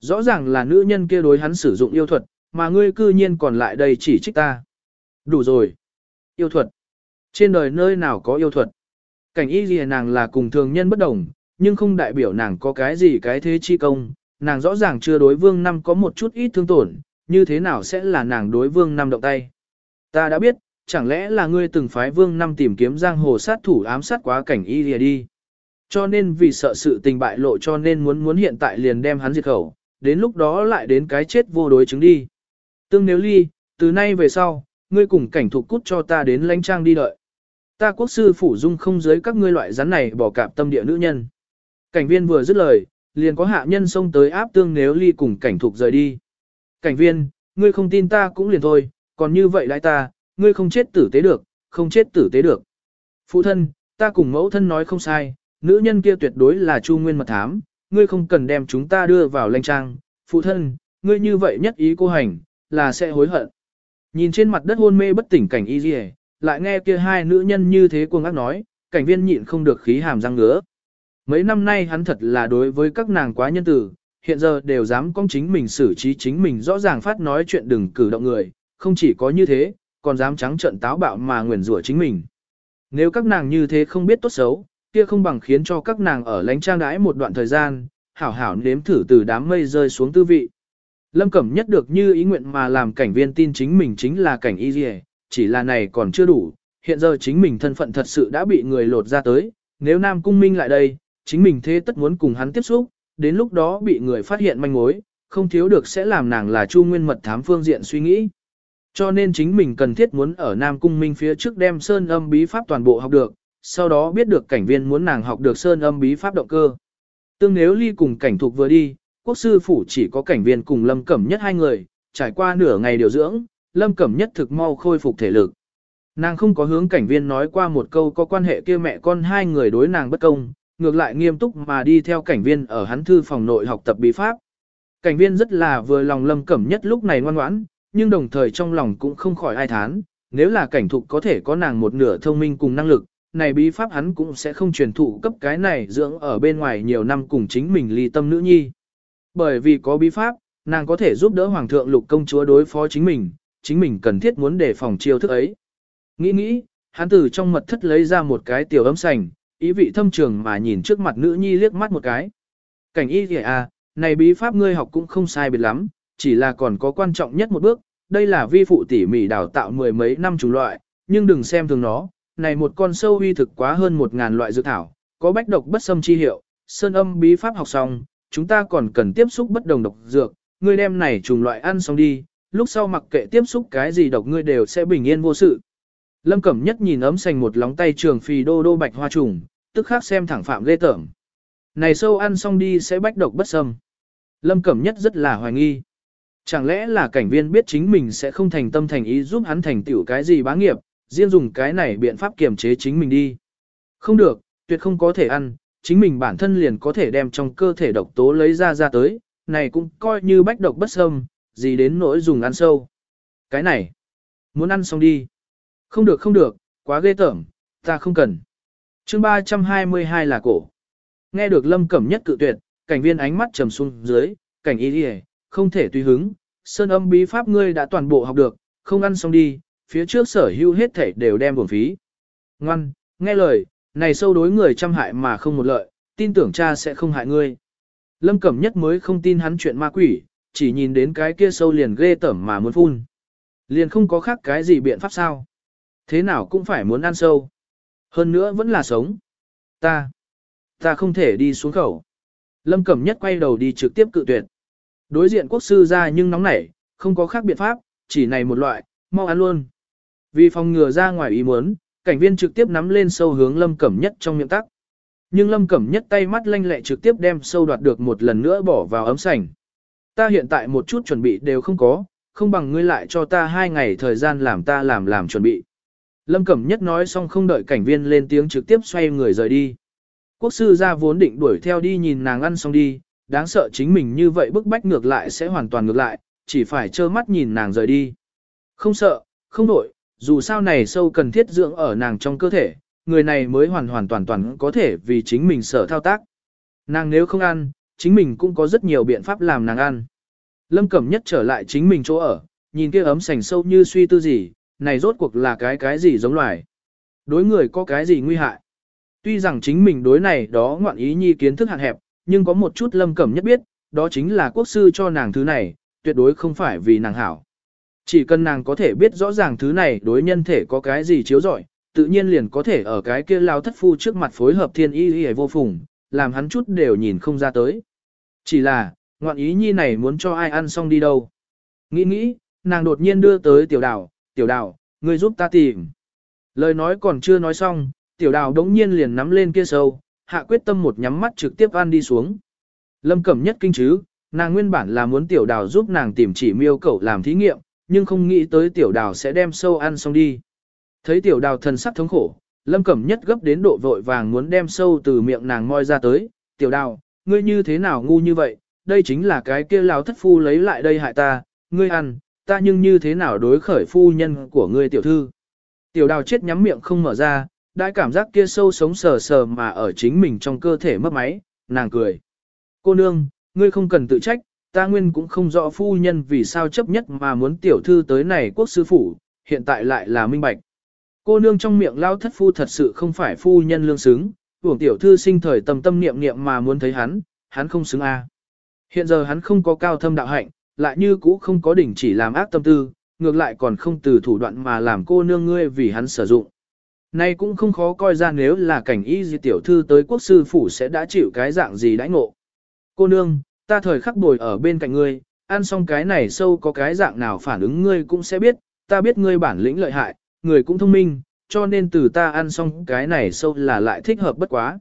Rõ ràng là nữ nhân kia đối hắn sử dụng yêu thuật, mà ngươi cư nhiên còn lại đây chỉ trích ta. Đủ rồi. Yêu thuật. Trên đời nơi nào có yêu thuật. Cảnh y gì nàng là cùng thường nhân bất đồng, nhưng không đại biểu nàng có cái gì cái thế chi công. Nàng rõ ràng chưa đối vương năm có một chút ít thương tổn, như thế nào sẽ là nàng đối vương năm động tay. Ta đã biết, chẳng lẽ là ngươi từng phái vương năm tìm kiếm giang hồ sát thủ ám sát quá cảnh y lìa đi. Cho nên vì sợ sự tình bại lộ cho nên muốn muốn hiện tại liền đem hắn diệt khẩu, đến lúc đó lại đến cái chết vô đối chứng đi. Tương nếu ly, từ nay về sau, ngươi cùng cảnh thuộc cút cho ta đến lãnh trang đi đợi. Ta quốc sư phủ dung không giới các ngươi loại rắn này bỏ cạp tâm địa nữ nhân. Cảnh viên vừa dứt lời, liền có hạ nhân xông tới áp tương nếu ly cùng cảnh thuộc rời đi. Cảnh viên, ngươi không tin ta cũng liền thôi, còn như vậy lại ta, ngươi không chết tử tế được, không chết tử tế được. Phụ thân, ta cùng mẫu thân nói không sai, nữ nhân kia tuyệt đối là Chu Nguyên mật thám, ngươi không cần đem chúng ta đưa vào lanh trang, phụ thân, ngươi như vậy nhất ý cô hành, là sẽ hối hận. Nhìn trên mặt đất hôn mê bất tỉnh cảnh y dì lại nghe kia hai nữ nhân như thế cuồng ác nói, cảnh viên nhịn không được khí hàm răng ngứa. Mấy năm nay hắn thật là đối với các nàng quá nhân tử, hiện giờ đều dám công chính mình xử trí chính mình rõ ràng phát nói chuyện đừng cử động người, không chỉ có như thế, còn dám trắng trận táo bạo mà nguyền rủa chính mình. Nếu các nàng như thế không biết tốt xấu, kia không bằng khiến cho các nàng ở lánh trang đãi một đoạn thời gian, hảo hảo nếm thử từ đám mây rơi xuống tư vị. Lâm Cẩm nhất được như ý nguyện mà làm cảnh viên tin chính mình chính là cảnh y dì chỉ là này còn chưa đủ, hiện giờ chính mình thân phận thật sự đã bị người lột ra tới, nếu Nam Cung Minh lại đây, chính mình thế tất muốn cùng hắn tiếp xúc, đến lúc đó bị người phát hiện manh mối, không thiếu được sẽ làm nàng là Chu Nguyên mật thám phương diện suy nghĩ. Cho nên chính mình cần thiết muốn ở Nam Cung Minh phía trước đem sơn âm bí pháp toàn bộ học được, sau đó biết được cảnh viên muốn nàng học được sơn âm bí pháp động cơ. Tương nếu ly cùng cảnh thuộc vừa đi, quốc sư phủ chỉ có cảnh viên cùng lâm cẩm nhất hai người, trải qua nửa ngày điều dưỡng, lâm cẩm nhất thực mau khôi phục thể lực. Nàng không có hướng cảnh viên nói qua một câu có quan hệ kia mẹ con hai người đối nàng bất công, ngược lại nghiêm túc mà đi theo cảnh viên ở hắn thư phòng nội học tập bí pháp. Cảnh viên rất là vừa lòng lâm cẩm nhất lúc này ngoan ngoãn, nhưng đồng thời trong lòng cũng không khỏi ai thán, nếu là cảnh thục có thể có nàng một nửa thông minh cùng năng lực, này bí pháp hắn cũng sẽ không truyền thụ cấp cái này dưỡng ở bên ngoài nhiều năm cùng chính mình ly tâm nữ nhi. Bởi vì có bí pháp, nàng có thể giúp đỡ hoàng thượng lục công chúa đối phó chính mình, chính mình cần thiết muốn đề phòng chiêu thức ấy. Nghĩ nghĩ, hắn từ trong mật thất lấy ra một cái tiểu ấm sành, ý vị thâm trường mà nhìn trước mặt nữ nhi liếc mắt một cái. Cảnh y kìa à, này bí pháp ngươi học cũng không sai biệt lắm, chỉ là còn có quan trọng nhất một bước, đây là vi phụ tỉ mỉ đào tạo mười mấy năm chủng loại, nhưng đừng xem thường nó, này một con sâu uy thực quá hơn một ngàn loại dược thảo, có bách độc bất xâm chi hiệu, sơn âm bí pháp học xong, chúng ta còn cần tiếp xúc bất đồng độc dược, ngươi đem này trùng loại ăn xong đi, lúc sau mặc kệ tiếp xúc cái gì độc ngươi đều sẽ bình yên vô sự. Lâm Cẩm Nhất nhìn ấm sành một lóng tay trường phì đô đô bạch hoa trùng, tức khắc xem thẳng phạm ghê tởm. Này sâu ăn xong đi sẽ bách độc bất xâm. Lâm Cẩm Nhất rất là hoài nghi. Chẳng lẽ là cảnh viên biết chính mình sẽ không thành tâm thành ý giúp hắn thành tiểu cái gì bá nghiệp, riêng dùng cái này biện pháp kiềm chế chính mình đi. Không được, tuyệt không có thể ăn, chính mình bản thân liền có thể đem trong cơ thể độc tố lấy ra ra tới, này cũng coi như bách độc bất xâm, gì đến nỗi dùng ăn sâu. Cái này, muốn ăn xong đi. Không được không được, quá ghê tởm, ta không cần. chương 322 là cổ. Nghe được lâm cẩm nhất cự tuyệt, cảnh viên ánh mắt trầm xuống dưới, cảnh ý đi không thể tùy hứng, sơn âm bí pháp ngươi đã toàn bộ học được, không ăn xong đi, phía trước sở hữu hết thể đều đem buồn phí. Ngoan, nghe lời, này sâu đối người trăm hại mà không một lợi, tin tưởng cha sẽ không hại ngươi. Lâm Cẩm Nhất mới không tin hắn chuyện ma quỷ, chỉ nhìn đến cái kia sâu liền ghê tởm mà muốn phun. Liền không có khác cái gì biện pháp sao. Thế nào cũng phải muốn ăn sâu. Hơn nữa vẫn là sống. Ta, ta không thể đi xuống khẩu. Lâm Cẩm Nhất quay đầu đi trực tiếp cự tuyệt. Đối diện quốc sư ra nhưng nóng nảy, không có khác biện pháp, chỉ này một loại, mau ăn luôn. Vì phòng ngừa ra ngoài ý muốn, cảnh viên trực tiếp nắm lên sâu hướng Lâm Cẩm Nhất trong miệng tắc. Nhưng Lâm Cẩm Nhất tay mắt lanh lẹ trực tiếp đem sâu đoạt được một lần nữa bỏ vào ấm sành. Ta hiện tại một chút chuẩn bị đều không có, không bằng ngươi lại cho ta hai ngày thời gian làm ta làm làm chuẩn bị. Lâm Cẩm Nhất nói xong không đợi cảnh viên lên tiếng trực tiếp xoay người rời đi. Quốc sư ra vốn định đuổi theo đi nhìn nàng ăn xong đi, đáng sợ chính mình như vậy bức bách ngược lại sẽ hoàn toàn ngược lại, chỉ phải trơ mắt nhìn nàng rời đi. Không sợ, không đổi, dù sao này sâu cần thiết dưỡng ở nàng trong cơ thể, người này mới hoàn hoàn toàn toàn có thể vì chính mình sợ thao tác. Nàng nếu không ăn, chính mình cũng có rất nhiều biện pháp làm nàng ăn. Lâm Cẩm Nhất trở lại chính mình chỗ ở, nhìn kia ấm sành sâu như suy tư gì, này rốt cuộc là cái cái gì giống loài. Đối người có cái gì nguy hại. Tuy rằng chính mình đối này đó ngoạn ý nhi kiến thức hạn hẹp, nhưng có một chút Lâm Cẩm Nhất biết, đó chính là quốc sư cho nàng thứ này, tuyệt đối không phải vì nàng hảo. Chỉ cần nàng có thể biết rõ ràng thứ này đối nhân thể có cái gì chiếu rọi, tự nhiên liền có thể ở cái kia lao thất phu trước mặt phối hợp thiên y y vô phùng, làm hắn chút đều nhìn không ra tới. Chỉ là, ngoạn ý nhi này muốn cho ai ăn xong đi đâu. Nghĩ nghĩ, nàng đột nhiên đưa tới tiểu đảo tiểu đào, ngươi giúp ta tìm. Lời nói còn chưa nói xong, tiểu đào đống nhiên liền nắm lên kia sâu, hạ quyết tâm một nhắm mắt trực tiếp ăn đi xuống. Lâm cẩm nhất kinh chứ, nàng nguyên bản là muốn tiểu đào giúp nàng tìm chỉ miêu cẩu làm thí nghiệm, nhưng không nghĩ tới tiểu đào sẽ đem sâu ăn xong đi. Thấy tiểu đào thần sắc thống khổ, lâm cẩm nhất gấp đến độ vội vàng muốn đem sâu từ miệng nàng moi ra tới, tiểu đào, ngươi như thế nào ngu như vậy, đây chính là cái kia lao thất phu lấy lại đây hại ta, ngươi ăn, ta nhưng như thế nào đối khởi phu nhân của ngươi tiểu thư. Tiểu đào chết nhắm miệng không mở ra, đã cảm giác kia sâu sống sờ sờ mà ở chính mình trong cơ thể mất máy, nàng cười. Cô nương, ngươi không cần tự trách, ta nguyên cũng không rõ phu nhân vì sao chấp nhất mà muốn tiểu thư tới này quốc sư phủ, hiện tại lại là minh bạch. Cô nương trong miệng lao thất phu thật sự không phải phu nhân lương xứng, uổng tiểu thư sinh thời tâm tâm niệm niệm mà muốn thấy hắn, hắn không xứng a. Hiện giờ hắn không có cao thâm đạo hạnh, lại như cũ không có đỉnh chỉ làm ác tâm tư, ngược lại còn không từ thủ đoạn mà làm cô nương ngươi vì hắn sử dụng. Nay cũng không khó coi ra nếu là cảnh y di tiểu thư tới quốc sư phủ sẽ đã chịu cái dạng gì đãi ngộ. Cô nương, ta thời khắc bồi ở bên cạnh ngươi, ăn xong cái này sâu có cái dạng nào phản ứng ngươi cũng sẽ biết, ta biết ngươi bản lĩnh lợi hại, người cũng thông minh, cho nên từ ta ăn xong cái này sâu là lại thích hợp bất quá.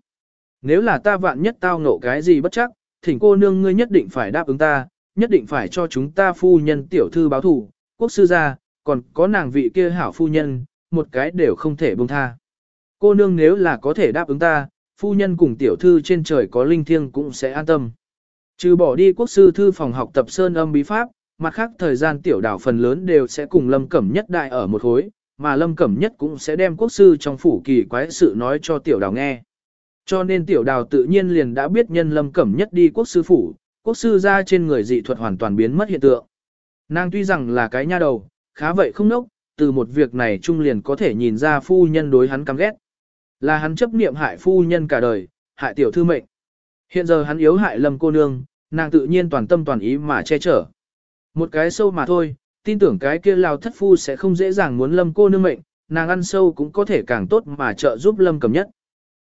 Nếu là ta vạn nhất tao ngộ cái gì bất chắc, thỉnh cô nương ngươi nhất định phải đáp ứng ta, nhất định phải cho chúng ta phu nhân tiểu thư báo thủ, quốc sư gia, còn có nàng vị kia hảo phu nhân, một cái đều không thể buông tha. Cô nương nếu là có thể đáp ứng ta, phu nhân cùng tiểu thư trên trời có linh thiêng cũng sẽ an tâm. Trừ bỏ đi quốc sư thư phòng học tập sơn âm bí pháp, mặt khác thời gian tiểu đảo phần lớn đều sẽ cùng Lâm Cẩm Nhất đại ở một khối, mà Lâm Cẩm Nhất cũng sẽ đem quốc sư trong phủ kỳ quái sự nói cho tiểu đảo nghe. Cho nên tiểu đào tự nhiên liền đã biết nhân Lâm Cẩm Nhất đi quốc sư phủ, quốc sư ra trên người dị thuật hoàn toàn biến mất hiện tượng. Nàng tuy rằng là cái nha đầu, khá vậy không nốc, từ một việc này trung liền có thể nhìn ra phu nhân đối hắn căm ghét. Là hắn chấp niệm hại phu nhân cả đời, hại tiểu thư mệnh. Hiện giờ hắn yếu hại lâm cô nương, nàng tự nhiên toàn tâm toàn ý mà che chở. Một cái sâu mà thôi, tin tưởng cái kia lao thất phu sẽ không dễ dàng muốn lâm cô nương mệnh, nàng ăn sâu cũng có thể càng tốt mà trợ giúp lâm cầm nhất.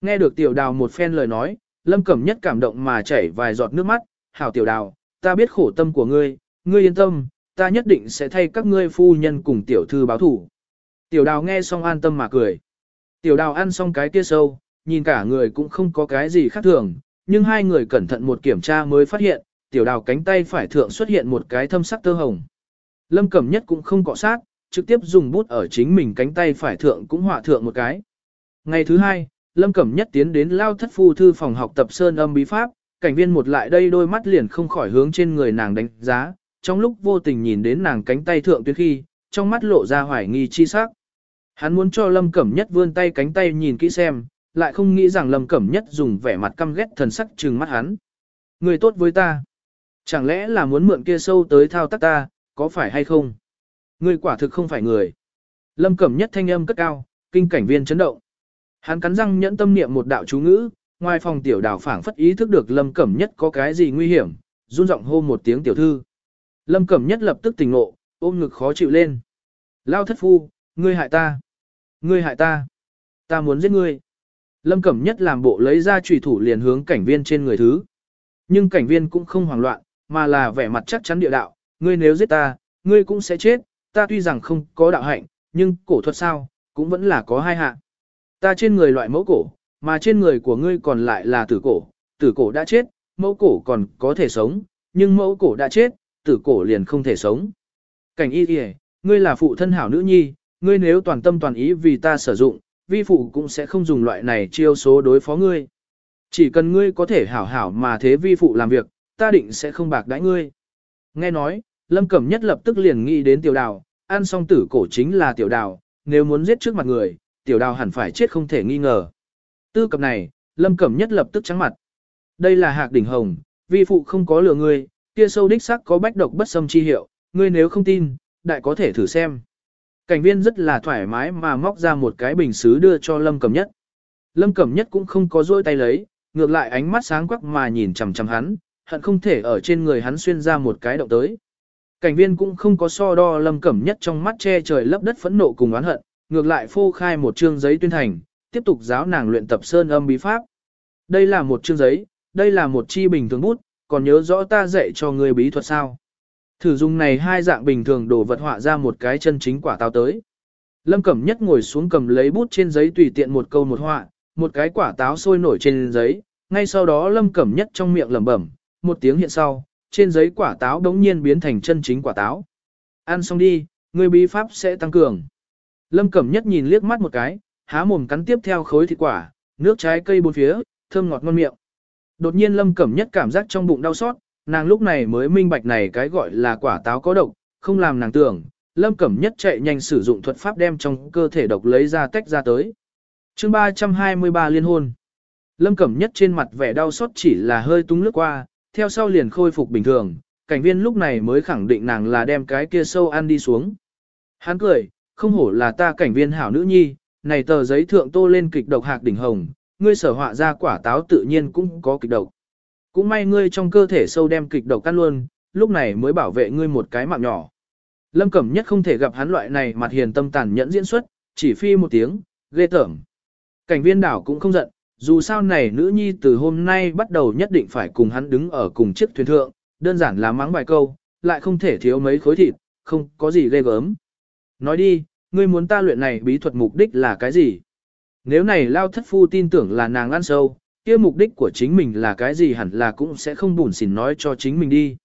Nghe được tiểu đào một phen lời nói, lâm cầm nhất cảm động mà chảy vài giọt nước mắt, hảo tiểu đào, ta biết khổ tâm của ngươi, ngươi yên tâm, ta nhất định sẽ thay các ngươi phu nhân cùng tiểu thư báo thủ. Tiểu đào nghe xong an tâm mà cười. Tiểu đào ăn xong cái kia sâu, nhìn cả người cũng không có cái gì khác thường, nhưng hai người cẩn thận một kiểm tra mới phát hiện, tiểu đào cánh tay phải thượng xuất hiện một cái thâm sắc tơ hồng. Lâm Cẩm Nhất cũng không cọ sát, trực tiếp dùng bút ở chính mình cánh tay phải thượng cũng họa thượng một cái. Ngày thứ hai, Lâm Cẩm Nhất tiến đến lao thất phu thư phòng học tập sơn âm bí pháp, cảnh viên một lại đây đôi mắt liền không khỏi hướng trên người nàng đánh giá, trong lúc vô tình nhìn đến nàng cánh tay thượng tuyến khi, trong mắt lộ ra hoài nghi chi sắc. Hắn muốn cho Lâm Cẩm Nhất vươn tay cánh tay nhìn kỹ xem, lại không nghĩ rằng Lâm Cẩm Nhất dùng vẻ mặt căm ghét thần sắc trừng mắt hắn. Người tốt với ta. Chẳng lẽ là muốn mượn kia sâu tới thao tác ta, có phải hay không? Ngươi quả thực không phải người. Lâm Cẩm Nhất thanh âm cất cao, kinh cảnh viên chấn động. Hắn cắn răng nhẫn tâm niệm một đạo chú ngữ, ngoài phòng tiểu đào phảng phất ý thức được Lâm Cẩm Nhất có cái gì nguy hiểm, run giọng hô một tiếng tiểu thư. Lâm Cẩm Nhất lập tức tỉnh ngộ, ôm ngực khó chịu lên. Lao thất phu, ngươi hại ta. Ngươi hại ta. Ta muốn giết ngươi. Lâm Cẩm Nhất làm bộ lấy ra trùy thủ liền hướng cảnh viên trên người thứ. Nhưng cảnh viên cũng không hoảng loạn, mà là vẻ mặt chắc chắn địa đạo. Ngươi nếu giết ta, ngươi cũng sẽ chết. Ta tuy rằng không có đạo hạnh, nhưng cổ thuật sao, cũng vẫn là có hai hạ. Ta trên người loại mẫu cổ, mà trên người của ngươi còn lại là tử cổ. Tử cổ đã chết, mẫu cổ còn có thể sống, nhưng mẫu cổ đã chết, tử cổ liền không thể sống. Cảnh y kìa, ngươi là phụ thân hảo nữ nhi, ngươi nếu toàn tâm toàn ý vì ta sử dụng, vi phụ cũng sẽ không dùng loại này chiêu số đối phó ngươi. Chỉ cần ngươi có thể hảo hảo mà thế vi phụ làm việc, ta định sẽ không bạc đãi ngươi. Nghe nói, Lâm Cẩm Nhất lập tức liền nghĩ đến tiểu đào, ăn xong tử cổ chính là tiểu đào, nếu muốn giết trước mặt người, tiểu đào hẳn phải chết không thể nghi ngờ. Tư cập này, Lâm Cẩm Nhất lập tức trắng mặt. Đây là hạc đỉnh hồng, vi phụ không có lừa ngươi, kia sâu đích sắc có bách độc bất xâm chi hiệu, ngươi nếu không tin, đại có thể thử xem. Cảnh viên rất là thoải mái mà móc ra một cái bình xứ đưa cho Lâm Cẩm Nhất. Lâm Cẩm Nhất cũng không có dôi tay lấy, ngược lại ánh mắt sáng quắc mà nhìn chằm chằm hắn, hận không thể ở trên người hắn xuyên ra một cái động tới. Cảnh viên cũng không có so đo Lâm Cẩm Nhất trong mắt che trời lấp đất phẫn nộ cùng oán hận, ngược lại phô khai một trương giấy tuyên thành, tiếp tục giáo nàng luyện tập sơn âm bí pháp. Đây là một chương giấy, đây là một chi bình thường bút, còn nhớ rõ ta dạy cho người bí thuật sao. Thử dùng này hai dạng bình thường đồ vật họa ra một cái chân chính quả táo tới. Lâm Cẩm Nhất ngồi xuống cầm lấy bút trên giấy tùy tiện một câu một họa, một cái quả táo sôi nổi trên giấy, ngay sau đó Lâm Cẩm Nhất trong miệng lẩm bẩm, một tiếng hiện sau, trên giấy quả táo đống nhiên biến thành chân chính quả táo. Ăn xong đi, người bí pháp sẽ tăng cường. Lâm Cẩm Nhất nhìn liếc mắt một cái, há mồm cắn tiếp theo khối thịt quả, nước trái cây bốn phía, thơm ngọt ngon miệng. Đột nhiên Lâm Cẩm Nhất cảm giác trong bụng đau xót, nàng lúc này mới minh bạch này cái gọi là quả táo có độc, không làm nàng tưởng, Lâm Cẩm Nhất chạy nhanh sử dụng thuật pháp đem trong cơ thể độc lấy ra tách ra tới. chương 323 liên hôn. Lâm Cẩm Nhất trên mặt vẻ đau xót chỉ là hơi túng lướt qua, theo sau liền khôi phục bình thường, cảnh viên lúc này mới khẳng định nàng là đem cái kia sâu ăn đi xuống. Hắn cười, không hổ là ta cảnh viên hảo nữ nhi, này tờ giấy thượng tô lên kịch độc hạc đỉnh hồng, ngươi sở họa ra quả táo tự nhiên cũng có kịch độc. Cũng may ngươi trong cơ thể sâu đem kịch độc ăn luôn, lúc này mới bảo vệ ngươi một cái mạng nhỏ. Lâm Cẩm Nhất không thể gặp hắn loại này mặt hiền tâm tàn nhẫn diễn xuất, chỉ phi một tiếng, ghê tởm. Cảnh viên đảo cũng không giận, dù sao này nữ nhi từ hôm nay bắt đầu nhất định phải cùng hắn đứng ở cùng chiếc thuyền thượng, đơn giản là mắng vài câu, lại không thể thiếu mấy khối thịt, không có gì ghê gớm. Nói đi, ngươi muốn ta luyện này bí thuật mục đích là cái gì? Nếu này lao thất phu tin tưởng là nàng ăn sâu, kia mục đích của chính mình là cái gì hẳn là cũng sẽ không bùn xỉn nói cho chính mình đi.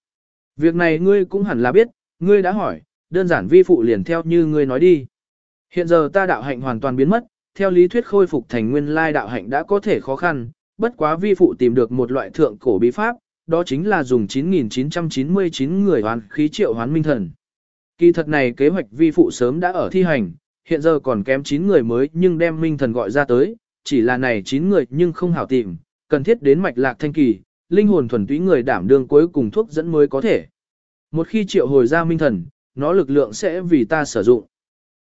Việc này ngươi cũng hẳn là biết, ngươi đã hỏi, đơn giản vi phụ liền theo như ngươi nói đi. Hiện giờ ta đạo hạnh hoàn toàn biến mất, theo lý thuyết khôi phục thành nguyên lai đạo hạnh đã có thể khó khăn, bất quá vi phụ tìm được một loại thượng cổ bí pháp, đó chính là dùng 9.999 người hoán khí triệu hoán minh thần. Kỳ thật này kế hoạch vi phụ sớm đã ở thi hành, hiện giờ còn kém 9 người mới nhưng đem minh thần gọi ra tới, chỉ là này 9 người nhưng không hảo tìm, cần thiết đến mạch lạc thanh kỳ, linh hồn thuần túy người đảm đương cuối cùng thuốc dẫn mới có thể. Một khi triệu hồi ra minh thần, nó lực lượng sẽ vì ta sử dụng.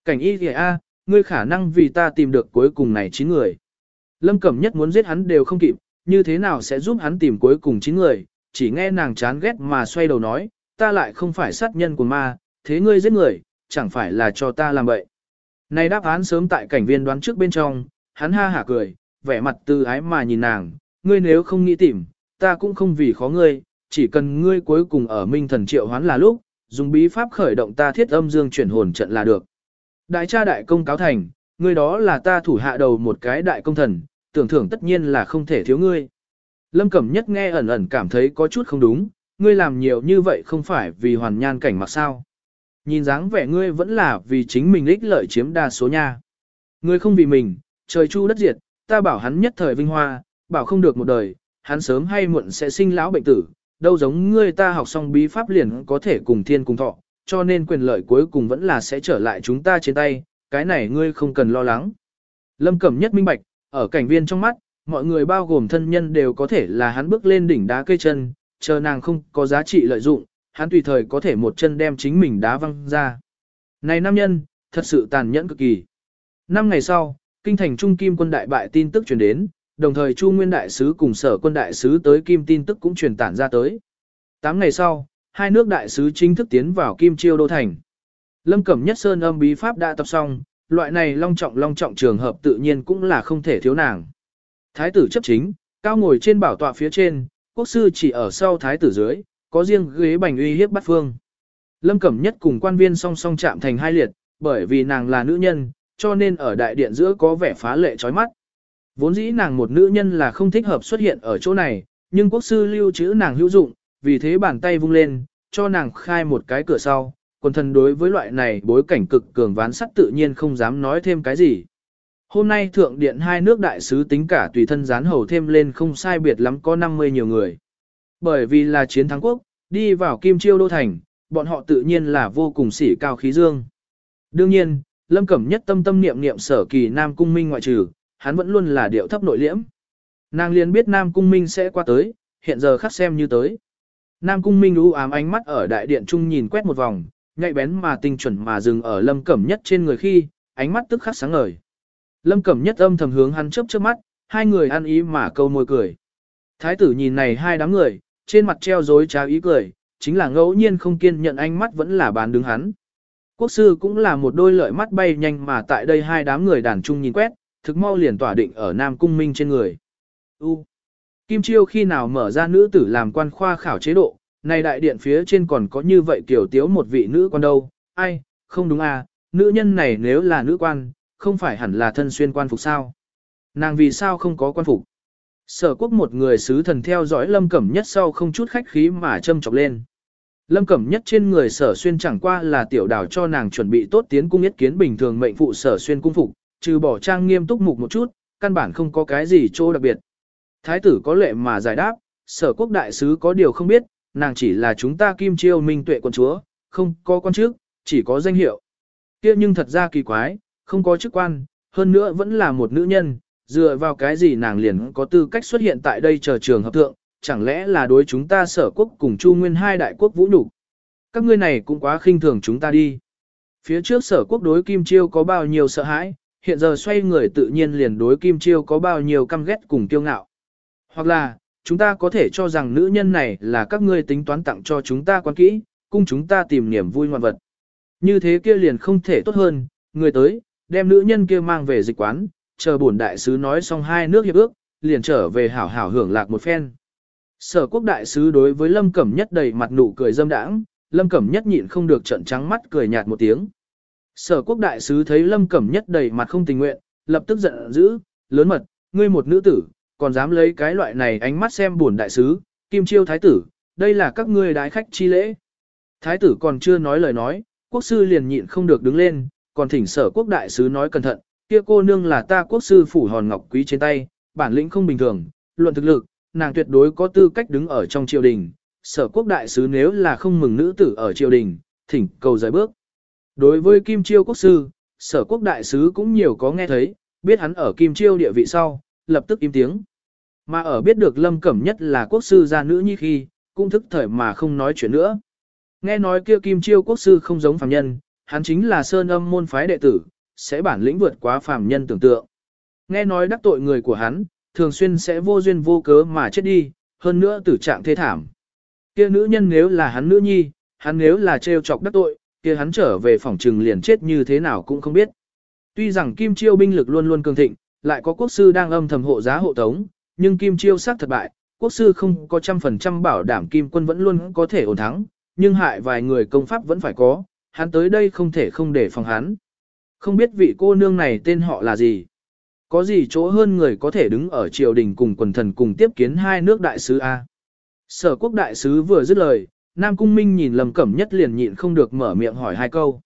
Cảnh y kìa A, ngươi khả năng vì ta tìm được cuối cùng này 9 người. Lâm Cẩm Nhất muốn giết hắn đều không kịp, như thế nào sẽ giúp hắn tìm cuối cùng 9 người, chỉ nghe nàng chán ghét mà xoay đầu nói, ta lại không phải sát nhân của ma, thế ngươi giết người, chẳng phải là cho ta làm vậy. Này đáp án sớm tại cảnh viên đoán trước bên trong, hắn ha hả cười, vẻ mặt từ ái mà nhìn nàng, ngươi nếu không nghĩ tìm, ta cũng không vì khó ngươi, chỉ cần ngươi cuối cùng ở minh thần triệu hoán là lúc, dùng bí pháp khởi động ta thiết âm dương chuyển hồn trận là được. Đại cha đại công cáo thành, ngươi đó là ta thủ hạ đầu một cái đại công thần, tưởng thưởng tất nhiên là không thể thiếu ngươi. Lâm Cẩm Nhất nghe ẩn ẩn cảm thấy có chút không đúng, ngươi làm nhiều như vậy không phải vì hoàn nhan cảnh mặc sao. Nhìn dáng vẻ ngươi vẫn là vì chính mình ích lợi chiếm đa số nha. Ngươi không vì mình, trời chu đất diệt, ta bảo hắn nhất thời vinh hoa, bảo không được một đời, hắn sớm hay muộn sẽ sinh lão bệnh tử, đâu giống ngươi ta học xong bí pháp liền có thể cùng thiên cùng thọ, cho nên quyền lợi cuối cùng vẫn là sẽ trở lại chúng ta trên tay, cái này ngươi không cần lo lắng. Lâm Cẩm nhất minh bạch, ở cảnh viên trong mắt, mọi người bao gồm thân nhân đều có thể là hắn bước lên đỉnh đá cây chân, chờ nàng không có giá trị lợi dụng, hắn tùy thời có thể một chân đem chính mình đá văng ra. Này nam nhân, thật sự tàn nhẫn cực kỳ. Năm ngày sau, kinh thành trung kim quân đại bại tin tức truyền đến, đồng thời Chu Nguyên đại sứ cùng sở quân đại sứ tới kim tin tức cũng truyền tản ra tới. Tám ngày sau, hai nước đại sứ chính thức tiến vào kim chiêu đô thành. Lâm Cẩm Nhất Sơn âm bí pháp đã tập xong, loại này long trọng long trọng trường hợp tự nhiên cũng là không thể thiếu nàng. Thái tử chấp chính, cao ngồi trên bảo tọa phía trên, quốc sư chỉ ở sau thái tử dưới, có riêng ghế bành uy hiếp bắt phương. Lâm Cẩm Nhất cùng quan viên song song chạm thành hai liệt, bởi vì nàng là nữ nhân, cho nên ở đại điện giữa có vẻ phá lệ chói mắt. Vốn dĩ nàng một nữ nhân là không thích hợp xuất hiện ở chỗ này, nhưng quốc sư lưu trữ nàng hữu dụng, vì thế bàn tay vung lên, cho nàng khai một cái cửa sau, quần thần đối với loại này bối cảnh cực cường ván sắt tự nhiên không dám nói thêm cái gì. Hôm nay thượng điện hai nước đại sứ tính cả tùy thân gián hầu thêm lên không sai biệt lắm có 50 nhiều người. Bởi vì là chiến thắng quốc, đi vào Kim Chiêu Đô Thành, bọn họ tự nhiên là vô cùng sỉ cao khí dương. Đương nhiên, Lâm Cẩm nhất tâm tâm niệm niệm sở kỳ Nam Cung Minh ngoại trừ, hắn vẫn luôn là điệu thấp nội liễm. Nàng liền biết Nam Cung Minh sẽ qua tới, hiện giờ khắc xem như tới. Nam Cung Minh u ám ánh mắt ở đại điện trung nhìn quét một vòng, nhạy bén mà tinh chuẩn mà dừng ở Lâm Cẩm Nhất trên người khi, ánh mắt tức khắc sáng ngời. Lâm Cẩm Nhất âm thầm hướng hắn chớp chớp mắt, hai người ăn ý mà câu môi cười. Thái tử nhìn này hai đám người, trên mặt treo dối trá ý cười, chính là ngẫu nhiên không kiên nhận ánh mắt vẫn là bán đứng hắn. Quốc sư cũng là một đôi lợi mắt bay nhanh mà tại đây hai đám người đàn trung nhìn quét, thực mau liền tỏa định ở Nam Cung Minh trên người. U. Kim Chiêu khi nào mở ra nữ tử làm quan khoa khảo chế độ, này đại điện phía trên còn có như vậy kiểu tiếu một vị nữ quan đâu, ai, không đúng à, nữ nhân này nếu là nữ quan, không phải hẳn là thân xuyên quan phục sao. Nàng vì sao không có quan phục? Sở quốc một người sứ thần theo dõi lâm cẩm nhất sau không chút khách khí mà châm chọc lên. Lâm cẩm nhất trên người sở xuyên chẳng qua là tiểu đảo cho nàng chuẩn bị tốt tiến cung yết kiến bình thường mệnh phụ sở xuyên cung phục, trừ bỏ trang nghiêm túc mục một chút, căn bản không có cái gì chỗ đặc biệt. Thái tử có lệ mà giải đáp, sở quốc đại sứ có điều không biết, nàng chỉ là chúng ta kim chiêu minh tuệ quân chúa, không có quan chức, chỉ có danh hiệu. kia nhưng thật ra kỳ quái, không có chức quan, hơn nữa vẫn là một nữ nhân, dựa vào cái gì nàng liền có tư cách xuất hiện tại đây chờ trường hợp thượng, chẳng lẽ là đối chúng ta sở quốc cùng chu nguyên hai đại quốc vũ nhục Các ngươi này cũng quá khinh thường chúng ta đi. Phía trước sở quốc đối kim chiêu có bao nhiêu sợ hãi, hiện giờ xoay người tự nhiên liền đối kim chiêu có bao nhiêu căm ghét cùng kiêu ngạo. Hoặc là, chúng ta có thể cho rằng nữ nhân này là các ngươi tính toán tặng cho chúng ta quan kỹ, cung chúng ta tìm niềm vui ngoạn vật. Như thế kia liền không thể tốt hơn, người tới, đem nữ nhân kia mang về dịch quán, chờ bổn đại sứ nói xong hai nước hiệp ước, liền trở về hảo hảo hưởng lạc một phen. Sở quốc đại sứ đối với Lâm Cẩm Nhất đầy mặt nụ cười dâm đãng, Lâm Cẩm Nhất nhịn không được trận trắng mắt cười nhạt một tiếng. Sở quốc đại sứ thấy Lâm Cẩm Nhất đầy mặt không tình nguyện, lập tức giận dữ, lớn mật, ngươi một nữ tử, còn dám lấy cái loại này ánh mắt xem buồn đại sứ, kim chiêu thái tử, đây là các ngươi đái khách chi lễ. Thái tử còn chưa nói lời nói, quốc sư liền nhịn không được đứng lên, còn thỉnh sở quốc đại sứ nói cẩn thận, kia cô nương là ta quốc sư phủ hòn ngọc quý trên tay, bản lĩnh không bình thường, luận thực lực, nàng tuyệt đối có tư cách đứng ở trong triều đình, sở quốc đại sứ nếu là không mừng nữ tử ở triều đình, thỉnh cầu giải bước. Đối với Kim Chiêu quốc sư, sở quốc đại sứ cũng nhiều có nghe thấy, biết hắn ở Kim Chiêu địa vị sau, lập tức im tiếng. Mà ở biết được Lâm Cẩm Nhất là quốc sư gia nữ như khi, cũng thức thời mà không nói chuyện nữa. Nghe nói kia Kim Chiêu quốc sư không giống phàm nhân, hắn chính là sơn âm môn phái đệ tử, sẽ bản lĩnh vượt quá phàm nhân tưởng tượng. Nghe nói đắc tội người của hắn, thường xuyên sẽ vô duyên vô cớ mà chết đi, hơn nữa tử trạng thê thảm. Kia nữ nhân nếu là hắn nữ nhi, hắn nếu là trêu chọc đắc tội, kia hắn trở về phòng trừng liền chết như thế nào cũng không biết. Tuy rằng Kim Chiêu binh lực luôn luôn cường thịnh, lại có quốc sư đang âm thầm hộ giá hộ tống, nhưng Kim Chiêu sát thật bại, quốc sư không có trăm phần trăm bảo đảm Kim quân vẫn luôn có thể ổn thắng, nhưng hại vài người công pháp vẫn phải có, hắn tới đây không thể không để phòng hắn. Không biết vị cô nương này tên họ là gì? Có gì chỗ hơn người có thể đứng ở triều đình cùng quần thần cùng tiếp kiến hai nước đại sứ A? Sở quốc đại sứ vừa dứt lời, Nam Cung Minh nhìn Lâm Cẩm Nhất liền nhịn không được mở miệng hỏi hai câu.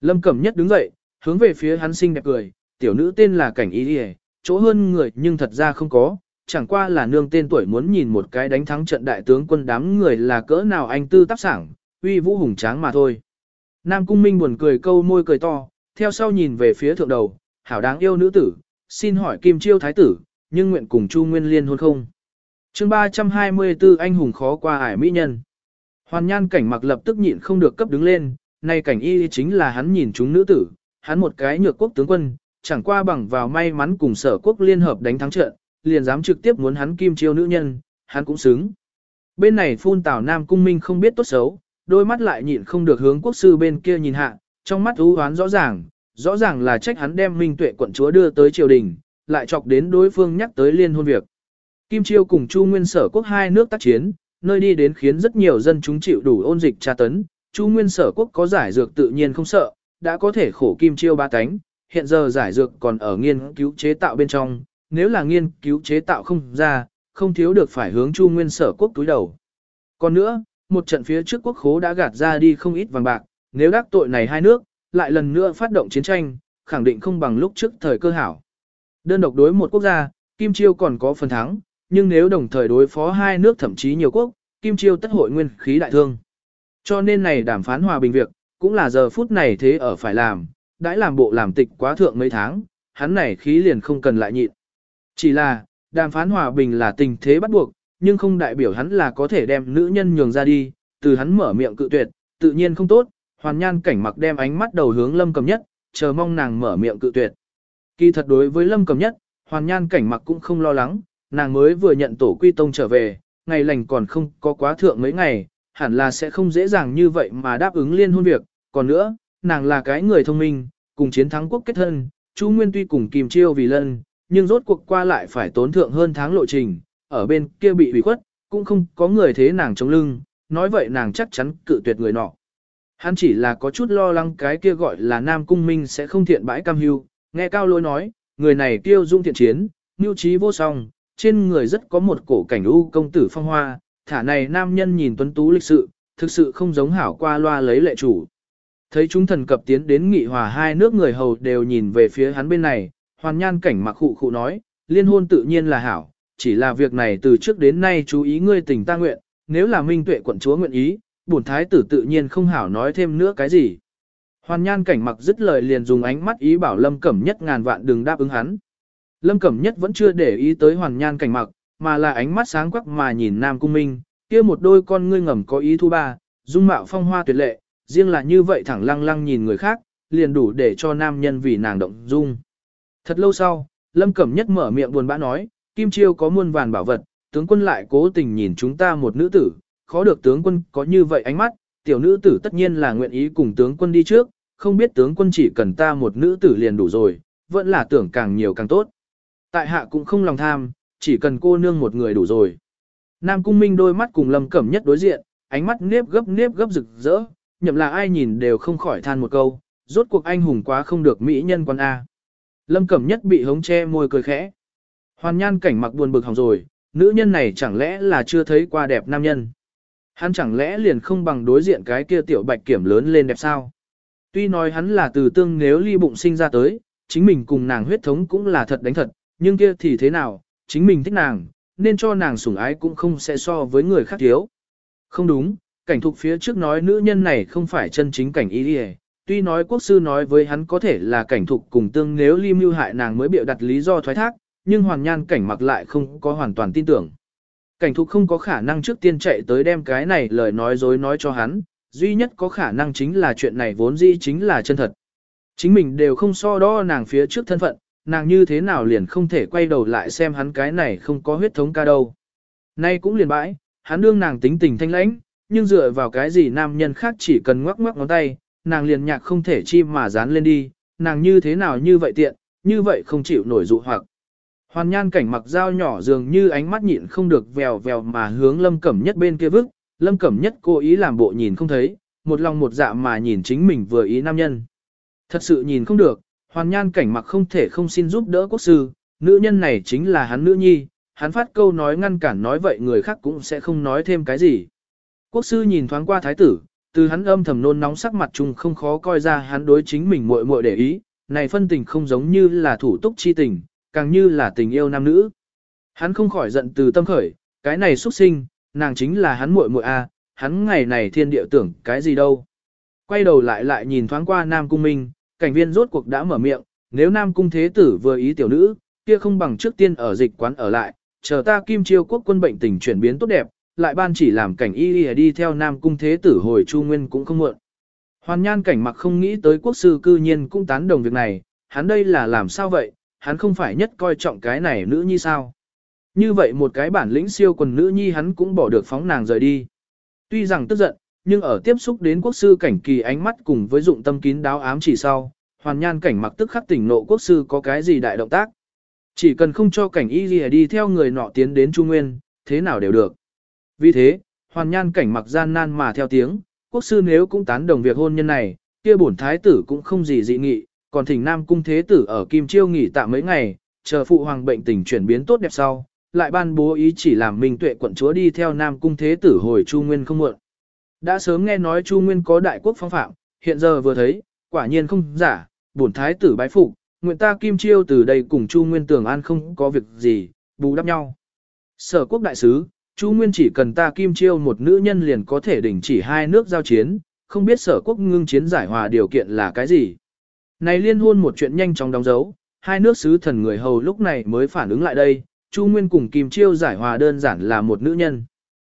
Lâm Cẩm Nhất đứng dậy, hướng về phía hắn xinh đẹp cười, tiểu nữ tên là Cảnh Y Điề, chỗ hơn người nhưng thật ra không có, chẳng qua là nương tên tuổi muốn nhìn một cái đánh thắng trận đại tướng quân đám người là cỡ nào anh tư tác sảng, uy vũ hùng tráng mà thôi. Nam Cung Minh buồn cười câu môi cười to, theo sau nhìn về phía thượng đầu, hảo đáng yêu nữ tử, xin hỏi Kim Chiêu Thái tử, nhưng nguyện cùng Chu Nguyên Liên hôn không? chương 324 anh hùng khó qua ải mỹ nhân. Hoàn nhan cảnh mặc lập tức nhịn không được cấp đứng lên, nay cảnh y chính là hắn nhìn chúng nữ tử, hắn một cái nhược quốc tướng quân, chẳng qua bằng vào may mắn cùng sở quốc liên hợp đánh thắng trận, liền dám trực tiếp muốn hắn kim chiêu nữ nhân, hắn cũng xứng. Bên này phun tảo nam cung minh không biết tốt xấu, đôi mắt lại nhịn không được hướng quốc sư bên kia nhìn hạ, trong mắt ú hoán rõ ràng, rõ ràng là trách hắn đem minh tuệ quận chúa đưa tới triều đình, lại chọc đến đối phương nhắc tới liên hôn việc. Kim Chiêu cùng Chu Nguyên sở quốc hai nước tác chiến, nơi đi đến khiến rất nhiều dân chúng chịu đủ ôn dịch tra tấn, Chu Nguyên sở quốc có giải dược tự nhiên không sợ, đã có thể khổ Kim Chiêu ba cánh, hiện giờ giải dược còn ở nghiên cứu chế tạo bên trong, nếu là nghiên cứu chế tạo không ra, không thiếu được phải hướng Chu Nguyên sở quốc túi đầu. Còn nữa, một trận phía trước quốc khố đã gạt ra đi không ít vàng bạc, nếu đắc tội này hai nước, lại lần nữa phát động chiến tranh, khẳng định không bằng lúc trước thời cơ hảo. Đơn độc đối một quốc gia, Kim Chiêu còn có phần thắng, nhưng nếu đồng thời đối phó hai nước thậm chí nhiều quốc, Kim Chiêu tất hội nguyên khí đại thương. Cho nên này đàm phán hòa bình việc, cũng là giờ phút này thế ở phải làm, đãi làm bộ làm tịch quá thượng mấy tháng, hắn này khí liền không cần lại nhịn. Chỉ là, đàm phán hòa bình là tình thế bắt buộc, nhưng không đại biểu hắn là có thể đem nữ nhân nhường ra đi, từ hắn mở miệng cự tuyệt, tự nhiên không tốt, hoàn nhan cảnh mặc đem ánh mắt đầu hướng lâm cầm nhất, chờ mong nàng mở miệng cự tuyệt. Kỳ thật đối với lâm cầm nhất, hoàn nhan cảnh mặc cũng không lo lắng, nàng mới vừa nhận tổ quy tông trở về, ngày lành còn không có quá thượng mấy ngày, hẳn là sẽ không dễ dàng như vậy mà đáp ứng liên hôn việc, còn nữa, nàng là cái người thông minh, cùng chiến thắng quốc kết thân, chú Nguyên tuy cùng kìm chiêu vì lân, nhưng rốt cuộc qua lại phải tốn thượng hơn tháng lộ trình, ở bên kia bị ủy khuất, cũng không có người thế nàng chống lưng, nói vậy nàng chắc chắn cự tuyệt người nọ. Hắn chỉ là có chút lo lắng cái kia gọi là Nam Cung Minh sẽ không thiện bãi cam hưu, nghe cao Lôi nói, người này tiêu dung thiện chiến, mưu trí vô song, trên người rất có một cổ cảnh u công tử phong hoa, thả này nam nhân nhìn tuấn tú lịch sự, thực sự không giống hảo qua loa lấy lệ chủ. Thấy chúng thần cập tiến đến nghị hòa hai nước người hầu đều nhìn về phía hắn bên này, hoàn nhan cảnh mặc khụ khụ nói, liên hôn tự nhiên là hảo, chỉ là việc này từ trước đến nay chú ý ngươi tình ta nguyện, nếu là minh tuệ quận chúa nguyện ý, bổn thái tử tự nhiên không hảo nói thêm nữa cái gì. Hoàn nhan cảnh mặc dứt lời liền dùng ánh mắt ý bảo lâm cẩm nhất ngàn vạn đừng đáp ứng hắn. Lâm cẩm nhất vẫn chưa để ý tới hoàn nhan cảnh mặc, mà là ánh mắt sáng quắc mà nhìn nam cung minh, kia một đôi con ngươi ngầm có ý thu ba, dung mạo phong hoa tuyệt lệ, riêng là như vậy thẳng lăng lăng nhìn người khác, liền đủ để cho nam nhân vì nàng động dung. Thật lâu sau, Lâm Cẩm Nhất mở miệng buồn bã nói, Kim Chiêu có muôn vàn bảo vật, tướng quân lại cố tình nhìn chúng ta một nữ tử, khó được tướng quân có như vậy ánh mắt, tiểu nữ tử tất nhiên là nguyện ý cùng tướng quân đi trước, không biết tướng quân chỉ cần ta một nữ tử liền đủ rồi, vẫn là tưởng càng nhiều càng tốt. Tại hạ cũng không lòng tham, chỉ cần cô nương một người đủ rồi. Nam Cung Minh đôi mắt cùng Lâm Cẩm Nhất đối diện, ánh mắt nếp gấp nếp gấp rực rỡ, nhậm là ai nhìn đều không khỏi than một câu, rốt cuộc anh hùng quá không được mỹ nhân quan A. Lâm Cẩm Nhất bị hống che môi cười khẽ. Hoàn nhan cảnh mặc buồn bực hỏng rồi, nữ nhân này chẳng lẽ là chưa thấy qua đẹp nam nhân. Hắn chẳng lẽ liền không bằng đối diện cái kia tiểu bạch kiểm lớn lên đẹp sao? Tuy nói hắn là từ tương nếu ly bụng sinh ra tới, chính mình cùng nàng huyết thống cũng là thật đánh thật, nhưng kia thì thế nào, chính mình thích nàng, nên cho nàng sủng ái cũng không sẽ so với người khác thiếu. Không đúng, cảnh thục phía trước nói nữ nhân này không phải chân chính cảnh ý đi tuy nói quốc sư nói với hắn có thể là cảnh thục cùng tương nếu ly mưu hại nàng mới bịa đặt lý do thoái thác, nhưng hoàn nhan cảnh mặc lại không có hoàn toàn tin tưởng. Cảnh thục không có khả năng trước tiên chạy tới đem cái này lời nói dối nói cho hắn, duy nhất có khả năng chính là chuyện này vốn dĩ chính là chân thật. Chính mình đều không so đo nàng phía trước thân phận, nàng như thế nào liền không thể quay đầu lại xem hắn cái này không có huyết thống ca đâu. Nay cũng liền bãi, hắn đương nàng tính tình thanh lãnh, nhưng dựa vào cái gì nam nhân khác chỉ cần ngoắc ngoắc ngón tay, nàng liền nhạc không thể chi mà dán lên đi, nàng như thế nào như vậy tiện, như vậy không chịu nổi dụ hoặc. Hoàn nhan cảnh mặc dao nhỏ dường như ánh mắt nhịn không được vèo vèo mà hướng lâm cẩm nhất bên kia vức, lâm cẩm nhất cố ý làm bộ nhìn không thấy, một lòng một dạ mà nhìn chính mình vừa ý nam nhân. Thật sự nhìn không được, hoàn nhan cảnh mặc không thể không xin giúp đỡ quốc sư, nữ nhân này chính là hắn nữ nhi, hắn phát câu nói ngăn cản nói vậy người khác cũng sẽ không nói thêm cái gì. Quốc sư nhìn thoáng qua thái tử, từ hắn âm thầm nôn nóng sắc mặt chung không khó coi ra hắn đối chính mình muội muội để ý, này phân tình không giống như là thủ túc chi tình, càng như là tình yêu nam nữ. Hắn không khỏi giận từ tâm khởi, cái này xuất sinh, nàng chính là hắn muội muội a, hắn ngày này thiên địa tưởng cái gì đâu. Quay đầu lại lại nhìn thoáng qua Nam Cung Minh, cảnh viên rốt cuộc đã mở miệng, nếu Nam Cung Thế Tử vừa ý tiểu nữ, kia không bằng trước tiên ở dịch quán ở lại, chờ ta kim chiêu quốc quân bệnh tình chuyển biến tốt đẹp, lại ban chỉ làm cảnh y đi, đi theo nam cung thế tử hồi chu nguyên cũng không muộn. Hoàn nhan cảnh mặc không nghĩ tới quốc sư cư nhiên cũng tán đồng việc này, hắn đây là làm sao vậy, hắn không phải nhất coi trọng cái này nữ nhi sao. Như vậy một cái bản lĩnh siêu quần nữ nhi hắn cũng bỏ được phóng nàng rời đi. Tuy rằng tức giận, nhưng ở tiếp xúc đến quốc sư cảnh kỳ ánh mắt cùng với dụng tâm kín đáo ám chỉ sau, hoàn nhan cảnh mặc tức khắc tỉnh nộ quốc sư có cái gì đại động tác. Chỉ cần không cho cảnh y gì đi theo người nọ tiến đến Trung Nguyên, thế nào đều được. Vì thế, hoàn nhan cảnh mặc gian nan mà theo tiếng, quốc sư nếu cũng tán đồng việc hôn nhân này, kia bổn thái tử cũng không gì dị nghị, còn thỉnh nam cung thế tử ở Kim Chiêu nghỉ tạm mấy ngày, chờ phụ hoàng bệnh tình chuyển biến tốt đẹp sau, lại ban bố ý chỉ làm Minh Tuệ quận chúa đi theo nam cung thế tử hồi Chu Nguyên không muộn. Đã sớm nghe nói Chu Nguyên có đại quốc phong phạm, hiện giờ vừa thấy, quả nhiên không giả, bổn thái tử bái phục, nguyện ta Kim Chiêu từ đây cùng Chu Nguyên tưởng An không có việc gì, bù đắp nhau. Sở quốc đại sứ, Chu Nguyên chỉ cần ta Kim Chiêu một nữ nhân liền có thể đình chỉ hai nước giao chiến, không biết sở quốc ngưng chiến giải hòa điều kiện là cái gì. Này liên hôn một chuyện nhanh chóng đóng dấu, hai nước sứ thần người hầu lúc này mới phản ứng lại đây, Chu Nguyên cùng Kim Chiêu giải hòa đơn giản là một nữ nhân.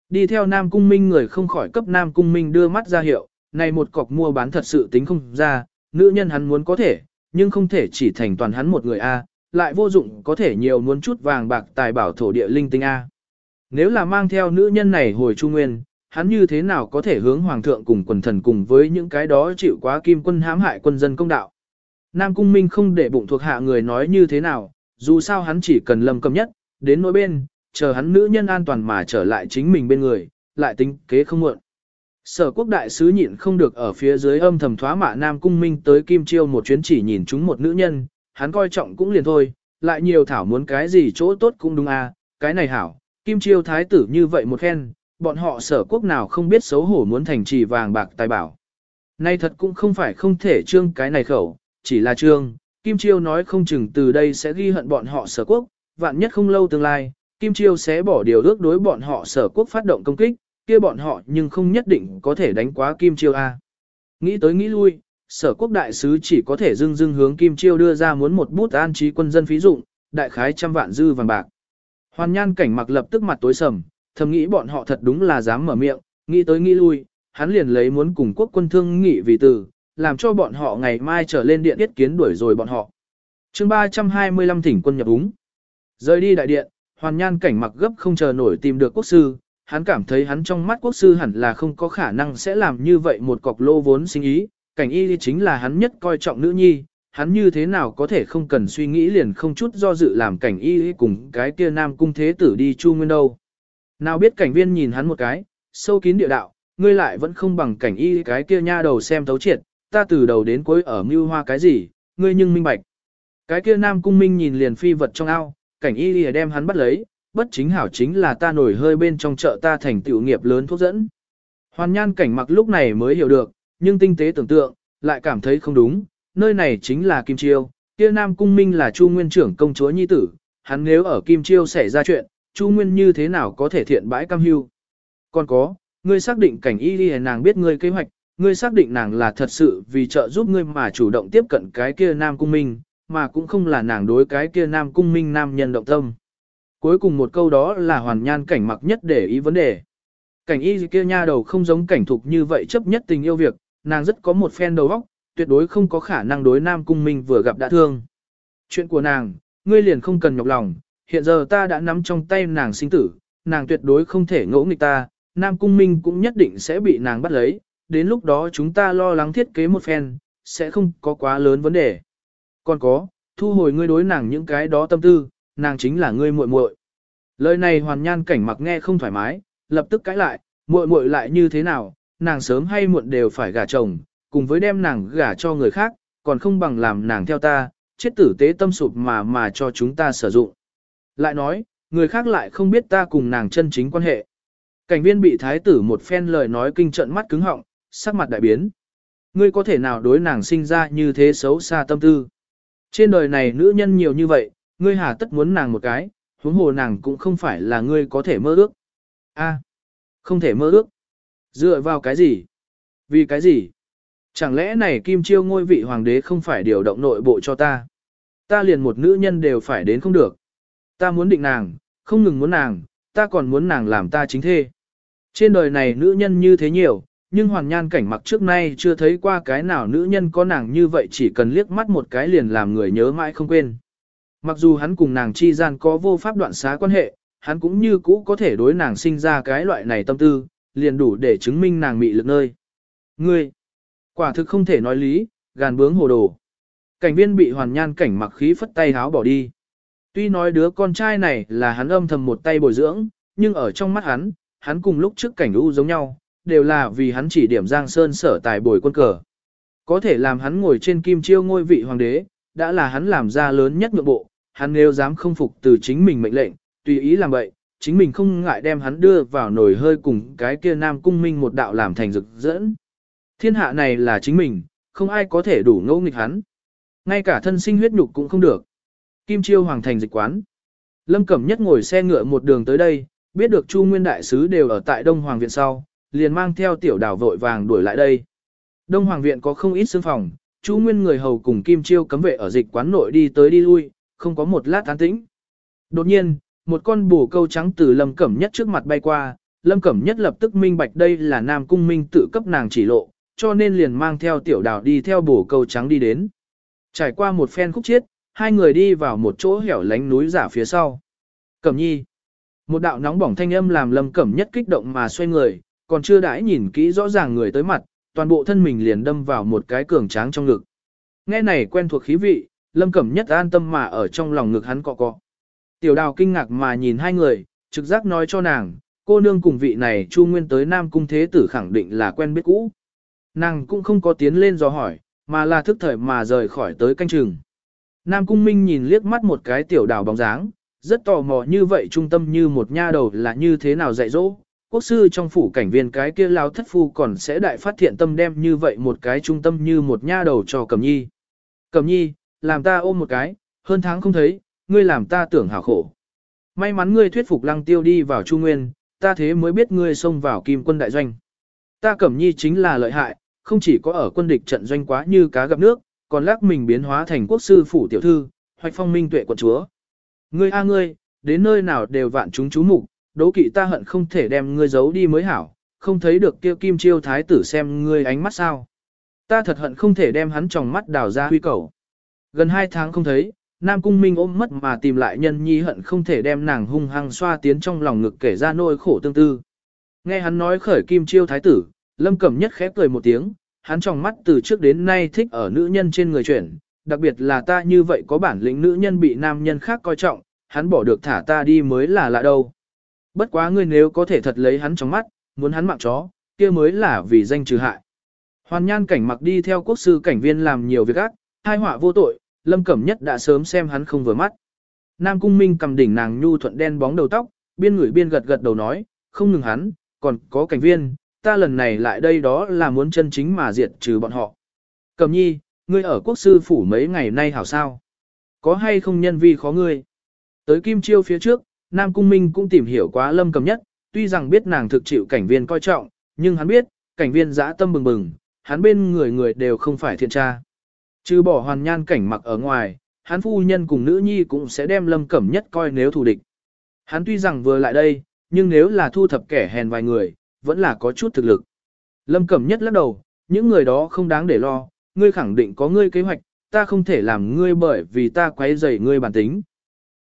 Đi theo Nam Cung Minh người không khỏi cấp Nam Cung Minh đưa mắt ra hiệu, này một cọc mua bán thật sự tính không ra, nữ nhân hắn muốn có thể, nhưng không thể chỉ thành toàn hắn một người A, lại vô dụng có thể nhiều muốn chút vàng bạc tài bảo thổ địa linh tinh A. Nếu là mang theo nữ nhân này hồi Trung Nguyên, hắn như thế nào có thể hướng Hoàng thượng cùng quần thần cùng với những cái đó chịu quá kim quân hãm hại quân dân công đạo. Nam Cung Minh không để bụng thuộc hạ người nói như thế nào, dù sao hắn chỉ cần lâm cầm nhất, đến nỗi bên, chờ hắn nữ nhân an toàn mà trở lại chính mình bên người, lại tính kế không muộn. Sở quốc đại sứ nhịn không được ở phía dưới âm thầm thoá mạ Nam Cung Minh tới Kim Chiêu một chuyến chỉ nhìn chúng một nữ nhân, hắn coi trọng cũng liền thôi, lại nhiều thảo muốn cái gì chỗ tốt cũng đúng à, cái này hảo, Kim Chiêu thái tử như vậy một khen, bọn họ sở quốc nào không biết xấu hổ muốn thành trì vàng bạc tài bảo. Nay thật cũng không phải không thể trương cái này khẩu, chỉ là trương, Kim Chiêu nói không chừng từ đây sẽ ghi hận bọn họ sở quốc, vạn nhất không lâu tương lai, Kim Chiêu sẽ bỏ điều ước đối bọn họ sở quốc phát động công kích, kia bọn họ nhưng không nhất định có thể đánh quá Kim Chiêu A. Nghĩ tới nghĩ lui, sở quốc đại sứ chỉ có thể dưng dưng hướng Kim Chiêu đưa ra muốn một bút an trí quân dân phí dụng, đại khái trăm vạn dư vàng bạc. Hoàn nhan cảnh mặc lập tức mặt tối sầm, thầm nghĩ bọn họ thật đúng là dám mở miệng, nghĩ tới nghĩ lui, hắn liền lấy muốn cùng quốc quân thương nghị vì từ, làm cho bọn họ ngày mai trở lên điện yết kiến đuổi rồi bọn họ. chương 325 thỉnh quân nhập úng. Rời đi đại điện, hoàn nhan cảnh mặc gấp không chờ nổi tìm được quốc sư, hắn cảm thấy hắn trong mắt quốc sư hẳn là không có khả năng sẽ làm như vậy một cọc lô vốn sinh ý, cảnh y chính là hắn nhất coi trọng nữ nhi, hắn như thế nào có thể không cần suy nghĩ liền không chút do dự làm cảnh y cùng cái kia nam cung thế tử đi chu nguyên đâu. Nào biết cảnh viên nhìn hắn một cái, sâu kín địa đạo, ngươi lại vẫn không bằng cảnh y cái kia nha đầu xem thấu triệt, ta từ đầu đến cuối ở mưu hoa cái gì, ngươi nhưng minh bạch. Cái kia nam cung minh nhìn liền phi vật trong ao, cảnh y lìa đem hắn bắt lấy, bất chính hảo chính là ta nổi hơi bên trong chợ ta thành tiểu nghiệp lớn thuốc dẫn. Hoàn nhan cảnh mặc lúc này mới hiểu được, nhưng tinh tế tưởng tượng, lại cảm thấy không đúng, nơi này chính là Kim Chiêu, kia Nam Cung Minh là Chu Nguyên trưởng công chúa nhi tử, hắn nếu ở Kim Chiêu xảy ra chuyện, Chu Nguyên như thế nào có thể thiện bãi cam hưu. Còn có, ngươi xác định cảnh y lìa nàng biết ngươi kế hoạch, ngươi xác định nàng là thật sự vì trợ giúp ngươi mà chủ động tiếp cận cái kia Nam Cung Minh, mà cũng không là nàng đối cái kia Nam Cung Minh nam nhân động tâm. Cuối cùng một câu đó là hoàn nhan cảnh mặc nhất để ý vấn đề. Cảnh y kia nha đầu không giống cảnh thục như vậy chấp nhất tình yêu việc, nàng rất có một phen đầu óc, tuyệt đối không có khả năng đối Nam Cung Minh vừa gặp đã thương. Chuyện của nàng, ngươi liền không cần nhọc lòng, hiện giờ ta đã nắm trong tay nàng sinh tử, nàng tuyệt đối không thể ngỗ nghịch ta, Nam Cung Minh cũng nhất định sẽ bị nàng bắt lấy, đến lúc đó chúng ta lo lắng thiết kế một phen, sẽ không có quá lớn vấn đề. Còn có, thu hồi ngươi đối nàng những cái đó tâm tư, nàng chính là ngươi muội muội. Lời này hoàn nhan cảnh mặc nghe không thoải mái, lập tức cãi lại, muội muội lại như thế nào, nàng sớm hay muộn đều phải gả chồng, cùng với đem nàng gả cho người khác, còn không bằng làm nàng theo ta, chết tử tế tâm sụp mà mà cho chúng ta sử dụng. Lại nói, người khác lại không biết ta cùng nàng chân chính quan hệ. Cảnh viên bị thái tử một phen lời nói kinh trận mắt cứng họng, sắc mặt đại biến. Ngươi có thể nào đối nàng sinh ra như thế xấu xa tâm tư. Trên đời này nữ nhân nhiều như vậy, ngươi hà tất muốn nàng một cái, huống hồ nàng cũng không phải là ngươi có thể mơ ước. A, không thể mơ ước. Dựa vào cái gì? Vì cái gì? Chẳng lẽ này kim chiêu ngôi vị hoàng đế không phải điều động nội bộ cho ta? Ta liền một nữ nhân đều phải đến không được. Ta muốn định nàng, không ngừng muốn nàng, ta còn muốn nàng làm ta chính thê. Trên đời này nữ nhân như thế nhiều, nhưng hoàn nhan cảnh mặc trước nay chưa thấy qua cái nào nữ nhân có nàng như vậy chỉ cần liếc mắt một cái liền làm người nhớ mãi không quên. Mặc dù hắn cùng nàng chi gian có vô pháp đoạn xá quan hệ, hắn cũng như cũ có thể đối nàng sinh ra cái loại này tâm tư, liền đủ để chứng minh nàng mị lực nơi. Ngươi, quả thực không thể nói lý, gàn bướng hồ đồ. Cảnh viên bị hoàn nhan cảnh mặc khí phất tay háo bỏ đi. Tuy nói đứa con trai này là hắn âm thầm một tay bồi dưỡng, nhưng ở trong mắt hắn, hắn cùng lúc trước cảnh u giống nhau, đều là vì hắn chỉ điểm Giang Sơn sở tài bồi quân cờ. Có thể làm hắn ngồi trên kim chiêu ngôi vị hoàng đế, đã là hắn làm ra lớn nhất nhượng bộ, hắn nếu dám không phục từ chính mình mệnh lệnh, tùy ý làm vậy, chính mình không ngại đem hắn đưa vào nồi hơi cùng cái kia nam cung minh một đạo làm thành rực dẫn. Thiên hạ này là chính mình, không ai có thể đủ ngẫu nghịch hắn. Ngay cả thân sinh huyết nhục cũng không được. Kim Chiêu Hoàng thành dịch quán. Lâm Cẩm Nhất ngồi xe ngựa một đường tới đây, biết được Chu Nguyên Đại Sứ đều ở tại Đông Hoàng Viện sau, liền mang theo tiểu đào vội vàng đuổi lại đây. Đông Hoàng Viện có không ít xương phòng, chú Nguyên người hầu cùng Kim Chiêu cấm vệ ở dịch quán nội đi tới đi lui, không có một lát an tĩnh. Đột nhiên, một con bồ câu trắng từ Lâm Cẩm Nhất trước mặt bay qua, Lâm Cẩm Nhất lập tức minh bạch đây là Nam Cung Minh tự cấp nàng chỉ lộ, cho nên liền mang theo tiểu đào đi theo bồ câu trắng đi đến. Trải qua một phen khúc chiết, hai người đi vào một chỗ hẻo lánh núi giả phía sau. Cẩm nhi. Một đạo nóng bỏng thanh âm làm Lâm Cẩm Nhất kích động mà xoay người, còn chưa đãi nhìn kỹ rõ ràng người tới mặt, toàn bộ thân mình liền đâm vào một cái cường tráng trong ngực. Nghe này quen thuộc khí vị, Lâm Cẩm Nhất an tâm mà ở trong lòng ngực hắn cọ cọ. Tiểu đào kinh ngạc mà nhìn hai người, trực giác nói cho nàng, cô nương cùng vị này Chu Nguyên tới Nam Cung Thế Tử khẳng định là quen biết cũ. Nàng cũng không có tiến lên dò hỏi, mà là thức thời mà rời khỏi tới canh trường. Nam Cung Minh nhìn liếc mắt một cái tiểu đào bóng dáng, rất tò mò như vậy trung tâm như một nha đầu là như thế nào dạy dỗ. Quốc sư trong phủ cảnh viên cái kia lao thất phu còn sẽ đại phát thiện tâm đem như vậy một cái trung tâm như một nha đầu cho Cẩm Nhi. Cẩm Nhi, làm ta ôm một cái, hơn tháng không thấy, ngươi làm ta tưởng hảo khổ. May mắn ngươi thuyết phục lăng tiêu đi vào Trung Nguyên, ta thế mới biết ngươi xông vào kim quân đại doanh. Ta Cẩm Nhi chính là lợi hại, không chỉ có ở quân địch trận doanh quá như cá gặp nước, còn lắc mình biến hóa thành quốc sư phủ tiểu thư, hoạch phong minh tuệ quận chúa. Ngươi a ngươi, đến nơi nào đều vạn chúng chú mục, đố kỵ ta hận không thể đem ngươi giấu đi mới hảo, không thấy được kia kim chiêu thái tử xem ngươi ánh mắt sao. Ta thật hận không thể đem hắn tròng mắt đào ra huy cầu. Gần hai tháng không thấy, Nam Cung Minh ôm mất mà tìm lại nhân nhi hận không thể đem nàng hung hăng xoa tiến trong lòng ngực kể ra nỗi khổ tương tư. Nghe hắn nói khởi kim chiêu thái tử, Lâm Cẩm Nhất khép cười một tiếng, hắn trong mắt từ trước đến nay thích ở nữ nhân trên người chuyển, đặc biệt là ta như vậy có bản lĩnh nữ nhân bị nam nhân khác coi trọng, hắn bỏ được thả ta đi mới là lạ đâu. Bất quá ngươi nếu có thể thật lấy hắn trong mắt, muốn hắn mạng chó, kia mới là vì danh trừ hại. Hoàn nhan cảnh mặc đi theo quốc sư cảnh viên làm nhiều việc ác, hai họa vô tội, Lâm Cẩm Nhất đã sớm xem hắn không vừa mắt. Nam Cung Minh cầm đỉnh nàng nhu thuận đen bóng đầu tóc, biên người biên gật gật đầu nói, không ngừng hắn, còn có cảnh viên, ta lần này lại đây đó là muốn chân chính mà diệt trừ bọn họ. Cẩm nhi, ngươi ở quốc sư phủ mấy ngày nay hảo sao? Có hay không nhân vi khó ngươi? Tới Kim Chiêu phía trước, Nam Cung Minh cũng tìm hiểu quá Lâm Cẩm Nhất, tuy rằng biết nàng thực chịu cảnh viên coi trọng, nhưng hắn biết, cảnh viên dã tâm bừng bừng, hắn bên người người đều không phải thiện tra. Trừ bỏ hoàn nhan cảnh mặc ở ngoài, hắn phu nhân cùng nữ nhi cũng sẽ đem lâm cẩm nhất coi nếu thù địch. Hắn tuy rằng vừa lại đây, nhưng nếu là thu thập kẻ hèn vài người, vẫn là có chút thực lực. Lâm cẩm nhất lắc đầu, những người đó không đáng để lo, ngươi khẳng định có ngươi kế hoạch, ta không thể làm ngươi bởi vì ta quấy rầy ngươi bản tính.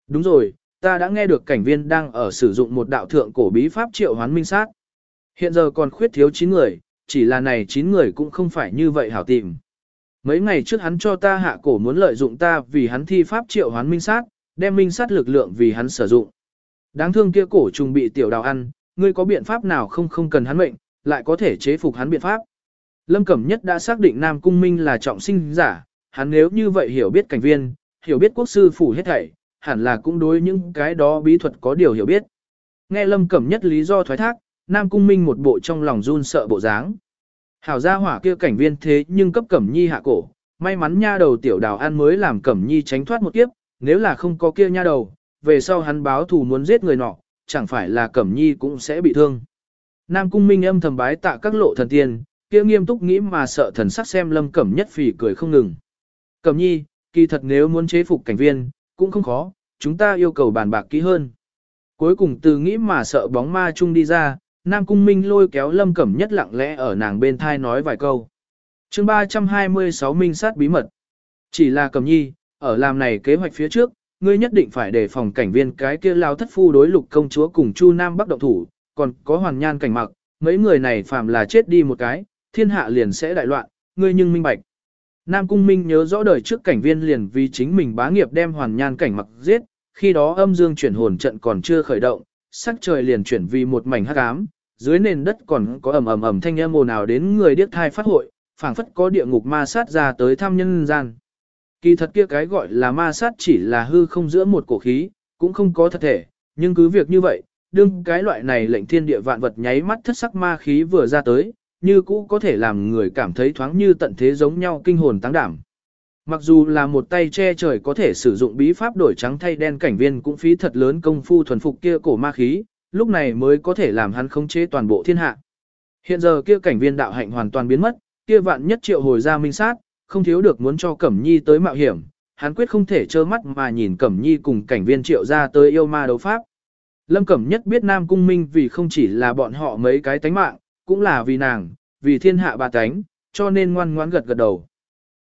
Đúng rồi, ta đã nghe được cảnh viên đang ở sử dụng một đạo thượng cổ bí pháp triệu hoán minh sát. Hiện giờ còn khuyết thiếu 9 người, chỉ là này 9 người cũng không phải như vậy hảo tìm. Mấy ngày trước hắn cho ta hạ cổ muốn lợi dụng ta vì hắn thi pháp triệu hoán minh sát, đem minh sát lực lượng vì hắn sử dụng. Đáng thương kia cổ trùng bị tiểu đào ăn, ngươi có biện pháp nào không không cần hắn mệnh, lại có thể chế phục hắn biện pháp. Lâm Cẩm Nhất đã xác định Nam Cung Minh là trọng sinh giả, hắn nếu như vậy hiểu biết cảnh viên, hiểu biết quốc sư phủ hết thảy, hẳn là cũng đối những cái đó bí thuật có điều hiểu biết. Nghe Lâm Cẩm Nhất lý do thoái thác, Nam Cung Minh một bộ trong lòng run sợ bộ dáng. Hảo gia hỏa kia cảnh viên thế nhưng cấp Cẩm Nhi hạ cổ, may mắn nha đầu tiểu đào an mới làm Cẩm Nhi tránh thoát một kiếp, nếu là không có kia nha đầu, về sau hắn báo thù muốn giết người nọ, chẳng phải là Cẩm Nhi cũng sẽ bị thương. Nam Cung Minh âm thầm bái tạ các lộ thần tiên, kia nghiêm túc nghĩ mà sợ thần sắc xem Lâm Cẩm Nhất phì cười không ngừng. Cẩm Nhi, kỳ thật nếu muốn chế phục cảnh viên, cũng không khó, chúng ta yêu cầu bàn bạc kỹ hơn. Cuối cùng từ nghĩ mà sợ bóng ma chung đi ra, Nam Cung Minh lôi kéo Lâm Cẩm Nhất lặng lẽ ở nàng bên thai nói vài câu. chương 326 Minh sát bí mật. Chỉ là Cẩm Nhi, ở làm này kế hoạch phía trước, ngươi nhất định phải đề phòng cảnh viên cái kia lao thất phu đối lục công chúa cùng Chu Nam Bắc động thủ, còn có hoàn nhan cảnh mặc, mấy người này phàm là chết đi một cái, thiên hạ liền sẽ đại loạn, ngươi nhưng minh bạch. Nam Cung Minh nhớ rõ đời trước cảnh viên liền vì chính mình bá nghiệp đem hoàn nhan cảnh mặc giết, khi đó âm dương chuyển hồn trận còn chưa khởi động, sắc trời liền chuyển vì một mảnh hắc ám, dưới nền đất còn có ầm ầm ầm thanh âm ồn ào đến người điếc thai phát hội, phảng phất có địa ngục ma sát ra tới thăm nhân gian. Kỳ thật kia cái gọi là ma sát chỉ là hư không giữa một cổ khí, cũng không có thật thể, nhưng cứ việc như vậy, đương cái loại này lệnh thiên địa vạn vật nháy mắt thất sắc ma khí vừa ra tới, như cũ có thể làm người cảm thấy thoáng như tận thế giống nhau kinh hồn tăng đảm. Mặc dù là một tay che trời có thể sử dụng bí pháp đổi trắng thay đen cảnh viên cũng phí thật lớn công phu thuần phục kia cổ ma khí, lúc này mới có thể làm hắn khống chế toàn bộ thiên hạ. Hiện giờ kia cảnh viên đạo hạnh hoàn toàn biến mất, kia vạn nhất triệu hồi ra minh sát, không thiếu được muốn cho Cẩm Nhi tới mạo hiểm, hắn quyết không thể trơ mắt mà nhìn Cẩm Nhi cùng cảnh viên triệu ra tới yêu ma đấu pháp. Lâm Cẩm nhất biết Nam Cung Minh vì không chỉ là bọn họ mấy cái tánh mạng, cũng là vì nàng, vì thiên hạ ba tánh, cho nên ngoan ngoãn gật gật đầu.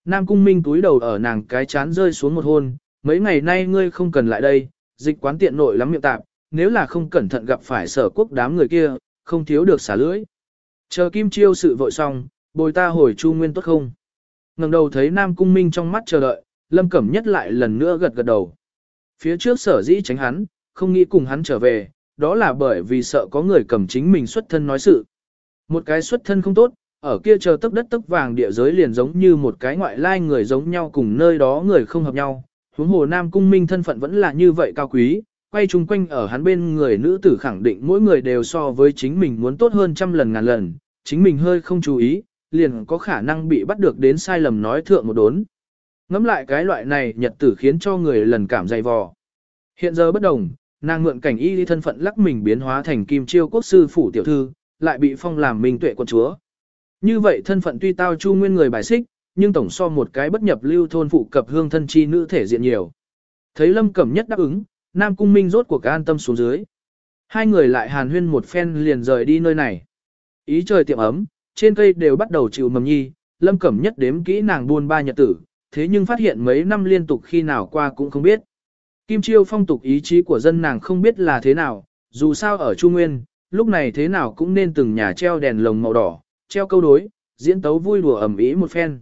Nam Cung Minh túi đầu ở nàng cái chán rơi xuống một hôn, mấy ngày nay ngươi không cần lại đây, dịch quán tiện nội lắm miệng tạp, nếu là không cẩn thận gặp phải sở quốc đám người kia, không thiếu được xả lưỡi. Chờ Kim Chiêu sự vội xong, bồi ta hồi Chu Nguyên tốt không? ngẩng đầu thấy Nam Cung Minh trong mắt chờ đợi, Lâm Cẩm Nhất lại lần nữa gật gật đầu. Phía trước sở dĩ tránh hắn, không nghĩ cùng hắn trở về, đó là bởi vì sợ có người cầm chính mình xuất thân nói sự. Một cái xuất thân không tốt, ở kia chờ tấp đất tấp vàng địa giới liền giống như một cái ngoại lai người giống nhau cùng nơi đó người không hợp nhau. Huống hồ Nam Cung Minh thân phận vẫn là như vậy cao quý, quay chung quanh ở hắn bên người nữ tử khẳng định mỗi người đều so với chính mình muốn tốt hơn trăm lần ngàn lần, chính mình hơi không chú ý, liền có khả năng bị bắt được đến sai lầm nói thượng một đốn. Ngắm lại cái loại này nhật tử khiến cho người lần cảm dày vò. Hiện giờ bất đồng, nàng mượn cảnh y thân phận lắc mình biến hóa thành kim chiêu quốc sư phủ tiểu thư, lại bị phong làm minh tuệ quân chúa. Như vậy thân phận tuy tao chu nguyên người bài xích, nhưng tổng so một cái bất nhập lưu thôn phụ cập hương thân chi nữ thể diện nhiều. Thấy lâm cẩm nhất đáp ứng, nam cung minh rốt cuộc an tâm xuống dưới. Hai người lại hàn huyên một phen liền rời đi nơi này. Ý trời tiệm ấm, trên cây đều bắt đầu chịu mầm nhi, lâm cẩm nhất đếm kỹ nàng buôn ba nhật tử, thế nhưng phát hiện mấy năm liên tục khi nào qua cũng không biết. Kim Chiêu phong tục ý chí của dân nàng không biết là thế nào, dù sao ở Trung Nguyên, lúc này thế nào cũng nên từng nhà treo đèn lồng màu đỏ, treo câu đối, diễn tấu vui đùa ẩm ý một phen.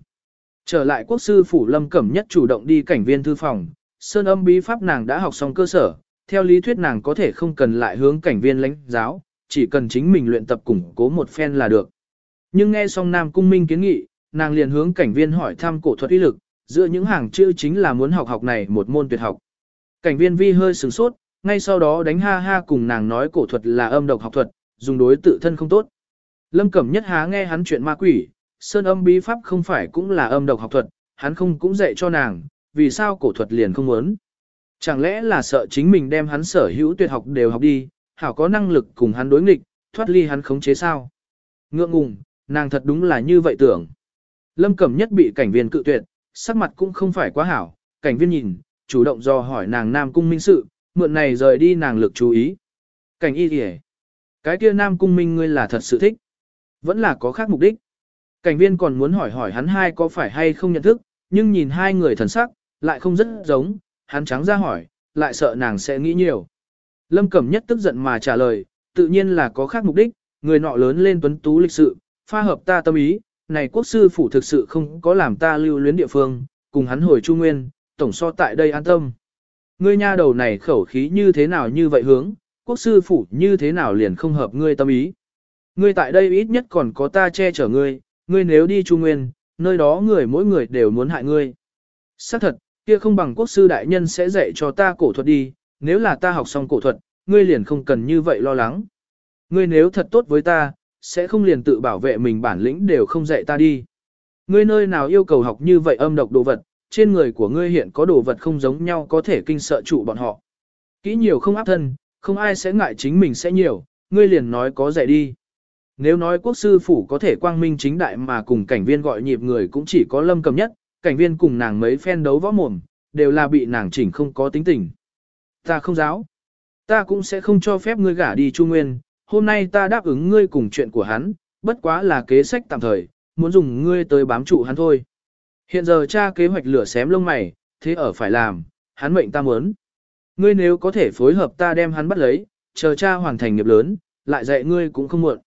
Trở lại quốc sư phủ lâm cẩm nhất chủ động đi cảnh viên thư phòng, sơn âm bí pháp nàng đã học xong cơ sở, theo lý thuyết nàng có thể không cần lại hướng cảnh viên lãnh giáo, chỉ cần chính mình luyện tập củng cố một phen là được. Nhưng nghe xong Nam Cung Minh kiến nghị, nàng liền hướng cảnh viên hỏi thăm cổ thuật uy lực, giữa những hàng chữ chính là muốn học học này một môn tuyệt học. Cảnh viên vi hơi sửng sốt, ngay sau đó đánh ha ha cùng nàng nói cổ thuật là âm độc học thuật, dùng đối tự thân không tốt. Lâm Cẩm Nhất há nghe hắn chuyện ma quỷ, sơn âm bí pháp không phải cũng là âm độc học thuật, hắn không cũng dạy cho nàng, vì sao cổ thuật liền không muốn. Chẳng lẽ là sợ chính mình đem hắn sở hữu tuyệt học đều học đi, hảo có năng lực cùng hắn đối nghịch, thoát ly hắn khống chế sao. Ngượng ngùng, nàng thật đúng là như vậy tưởng. Lâm Cẩm Nhất bị cảnh viên cự tuyệt, sắc mặt cũng không phải quá hảo, cảnh viên nhìn, chủ động do hỏi nàng Nam Cung Minh sự, mượn này rời đi nàng lực chú ý. Cảnh y kìa. Cái kia Nam Cung Minh ngươi là thật sự thích. Vẫn là có khác mục đích. Cảnh viên còn muốn hỏi hỏi hắn hai có phải hay không nhận thức, nhưng nhìn hai người thần sắc, lại không rất giống, hắn trắng ra hỏi, lại sợ nàng sẽ nghĩ nhiều. Lâm Cẩm Nhất tức giận mà trả lời, tự nhiên là có khác mục đích, người nọ lớn lên tuấn tú lịch sự, pha hợp ta tâm ý, này quốc sư phủ thực sự không có làm ta lưu luyến địa phương, cùng hắn hồi Trung Nguyên, tổng so tại đây an tâm. Ngươi nha đầu này khẩu khí như thế nào như vậy hướng, quốc sư phủ như thế nào liền không hợp ngươi tâm ý. Ngươi tại đây ít nhất còn có ta che chở ngươi, ngươi nếu đi Trung Nguyên, nơi đó người mỗi người đều muốn hại ngươi. Xác thật, kia không bằng quốc sư đại nhân sẽ dạy cho ta cổ thuật đi, nếu là ta học xong cổ thuật, ngươi liền không cần như vậy lo lắng. Ngươi nếu thật tốt với ta, sẽ không liền tự bảo vệ mình bản lĩnh đều không dạy ta đi. Ngươi nơi nào yêu cầu học như vậy âm độc đồ vật, trên người của ngươi hiện có đồ vật không giống nhau có thể kinh sợ trụ bọn họ. Kỹ nhiều không áp thân, không ai sẽ ngại chính mình sẽ nhiều, ngươi liền nói có dạy đi. Nếu nói quốc sư phủ có thể quang minh chính đại mà cùng cảnh viên gọi nhịp người cũng chỉ có lâm cầm nhất, cảnh viên cùng nàng mấy phen đấu võ mồm, đều là bị nàng chỉnh không có tính tình. Ta không giáo. Ta cũng sẽ không cho phép ngươi gả đi Chu Nguyên, hôm nay ta đáp ứng ngươi cùng chuyện của hắn, bất quá là kế sách tạm thời, muốn dùng ngươi tới bám trụ hắn thôi. Hiện giờ cha kế hoạch lửa xém lông mày, thế ở phải làm, hắn mệnh ta muốn. Ngươi nếu có thể phối hợp ta đem hắn bắt lấy, chờ cha hoàn thành nghiệp lớn, lại dạy ngươi cũng không muộn.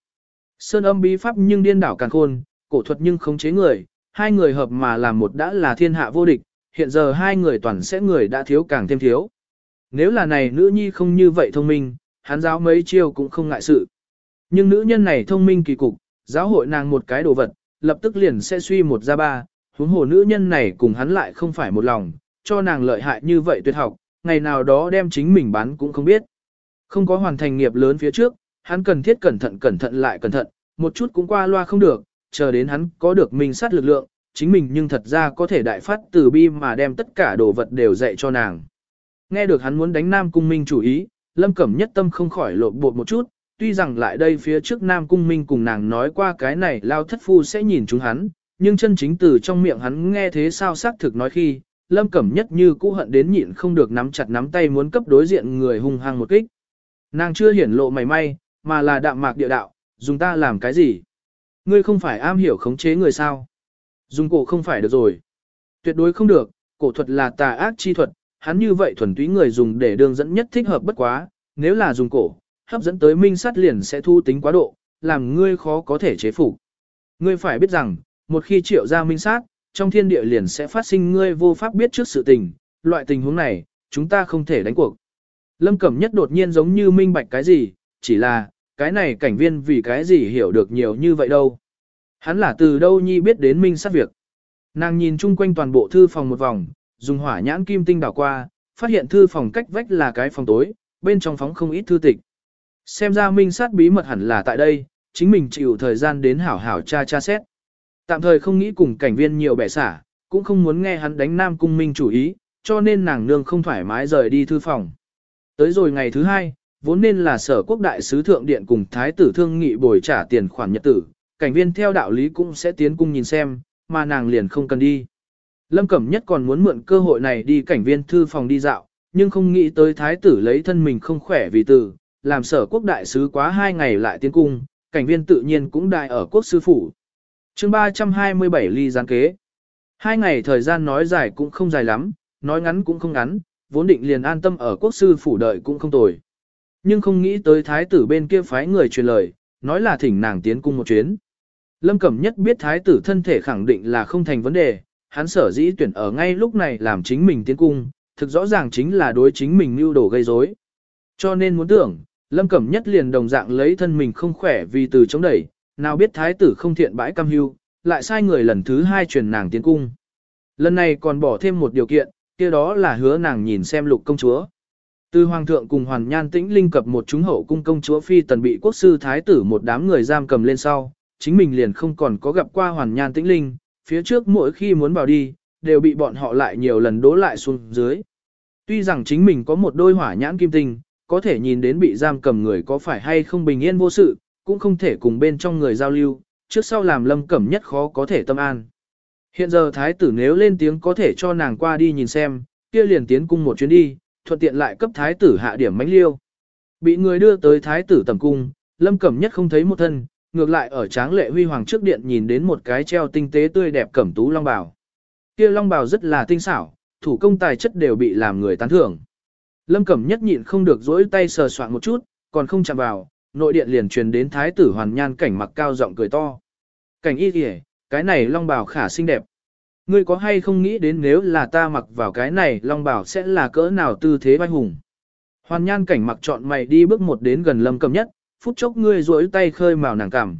Sơn âm bí pháp nhưng điên đảo càng khôn, cổ thuật nhưng khống chế người, hai người hợp mà làm một đã là thiên hạ vô địch, hiện giờ hai người toàn sẽ người đã thiếu càng thêm thiếu. Nếu là này nữ nhi không như vậy thông minh, hắn giáo mấy chiêu cũng không ngại sự. Nhưng nữ nhân này thông minh kỳ cục, giáo hội nàng một cái đồ vật, lập tức liền sẽ suy một ra ba, huống hồ nữ nhân này cùng hắn lại không phải một lòng, cho nàng lợi hại như vậy tuyệt học, ngày nào đó đem chính mình bán cũng không biết. Không có hoàn thành nghiệp lớn phía trước, hắn cần thiết cẩn thận cẩn thận lại cẩn thận, một chút cũng qua loa không được, chờ đến hắn có được mình sát lực lượng, chính mình nhưng thật ra có thể đại phát từ bi mà đem tất cả đồ vật đều dạy cho nàng. Nghe được hắn muốn đánh Nam Cung Minh chủ ý, Lâm Cẩm nhất tâm không khỏi lộn bột một chút, tuy rằng lại đây phía trước Nam Cung Minh cùng nàng nói qua cái này lao thất phu sẽ nhìn chúng hắn, nhưng chân chính từ trong miệng hắn nghe thế sao xác thực nói khi, Lâm Cẩm nhất như cũ hận đến nhịn không được nắm chặt nắm tay muốn cấp đối diện người hung hăng một kích. Nàng chưa hiển lộ mày may, mà là đạm mạc địa đạo, dùng ta làm cái gì? Ngươi không phải am hiểu khống chế người sao? Dùng cổ không phải được rồi. Tuyệt đối không được, cổ thuật là tà ác chi thuật, hắn như vậy thuần túy người dùng để đường dẫn nhất thích hợp bất quá, nếu là dùng cổ, hấp dẫn tới minh sát liền sẽ thu tính quá độ, làm ngươi khó có thể chế phục. Ngươi phải biết rằng, một khi triệu ra minh sát, trong thiên địa liền sẽ phát sinh ngươi vô pháp biết trước sự tình, loại tình huống này, chúng ta không thể đánh cuộc. Lâm Cẩm Nhất đột nhiên giống như minh bạch cái gì, chỉ là, cái này cảnh viên vì cái gì hiểu được nhiều như vậy đâu. Hắn là từ đâu nhi biết đến minh sát việc. Nàng nhìn chung quanh toàn bộ thư phòng một vòng, dùng hỏa nhãn kim tinh đảo qua, phát hiện thư phòng cách vách là cái phòng tối, bên trong phóng không ít thư tịch. Xem ra minh sát bí mật hẳn là tại đây, chính mình chịu thời gian đến hảo hảo tra tra xét. Tạm thời không nghĩ cùng cảnh viên nhiều bẻ xả, cũng không muốn nghe hắn đánh nam cung minh chủ ý, cho nên nàng nương không thoải mái rời đi thư phòng. Tới rồi ngày thứ hai, vốn nên là sở quốc đại sứ thượng điện cùng thái tử thương nghị bồi trả tiền khoản nhật tử, cảnh viên theo đạo lý cũng sẽ tiến cung nhìn xem, mà nàng liền không cần đi. Lâm Cẩm Nhất còn muốn mượn cơ hội này đi cảnh viên thư phòng đi dạo, nhưng không nghĩ tới thái tử lấy thân mình không khỏe vì tử, làm sở quốc đại sứ quá hai ngày lại tiến cung, cảnh viên tự nhiên cũng đại ở quốc sư phủ chương 327 ly gián kế. Hai ngày thời gian nói dài cũng không dài lắm, nói ngắn cũng không ngắn, vốn định liền an tâm ở quốc sư phủ đợi cũng không tồi. Nhưng không nghĩ tới thái tử bên kia phái người truyền lời, nói là thỉnh nàng tiến cung một chuyến. Lâm Cẩm Nhất biết thái tử thân thể khẳng định là không thành vấn đề, hắn sở dĩ tuyển ở ngay lúc này làm chính mình tiến cung, thực rõ ràng chính là đối chính mình mưu đồ gây rối. Cho nên muốn tưởng, Lâm Cẩm Nhất liền đồng dạng lấy thân mình không khỏe vì từ chống đẩy, nào biết thái tử không thiện bãi cam hưu, lại sai người lần thứ hai truyền nàng tiến cung. Lần này còn bỏ thêm một điều kiện, kia đó là hứa nàng nhìn xem lục công chúa. Từ hoàng thượng cùng hoàn nhan tĩnh linh cập một chúng hậu cung công chúa phi tần bị quốc sư thái tử một đám người giam cầm lên sau, chính mình liền không còn có gặp qua hoàn nhan tĩnh linh, phía trước mỗi khi muốn bảo đi, đều bị bọn họ lại nhiều lần đố lại xuống dưới. Tuy rằng chính mình có một đôi hỏa nhãn kim tinh, có thể nhìn đến bị giam cầm người có phải hay không bình yên vô sự, cũng không thể cùng bên trong người giao lưu, trước sau làm lâm cẩm nhất khó có thể tâm an. Hiện giờ thái tử nếu lên tiếng có thể cho nàng qua đi nhìn xem, kia liền tiến cung một chuyến đi, thuận tiện lại cấp thái tử hạ điểm mánh liêu. Bị người đưa tới thái tử tầm cung, lâm cẩm nhất không thấy một thân, ngược lại ở tráng lệ huy hoàng trước điện nhìn đến một cái treo tinh tế tươi đẹp cẩm tú long bào. Kia long bào rất là tinh xảo, thủ công tài chất đều bị làm người tán thưởng. Lâm Cẩm nhất nhịn không được dỗi tay sờ soạn một chút, còn không chạm vào, nội điện liền truyền đến thái tử hoàn nhan cảnh mặc cao giọng cười to. Cảnh y kìa, cái này long bào khả xinh đẹp. Ngươi có hay không nghĩ đến nếu là ta mặc vào cái này long bào sẽ là cỡ nào tư thế vai hùng. Hoàn nhan cảnh mặc chọn mày đi bước một đến gần lâm Cẩm nhất, phút chốc ngươi duỗi tay khơi màu nàng cảm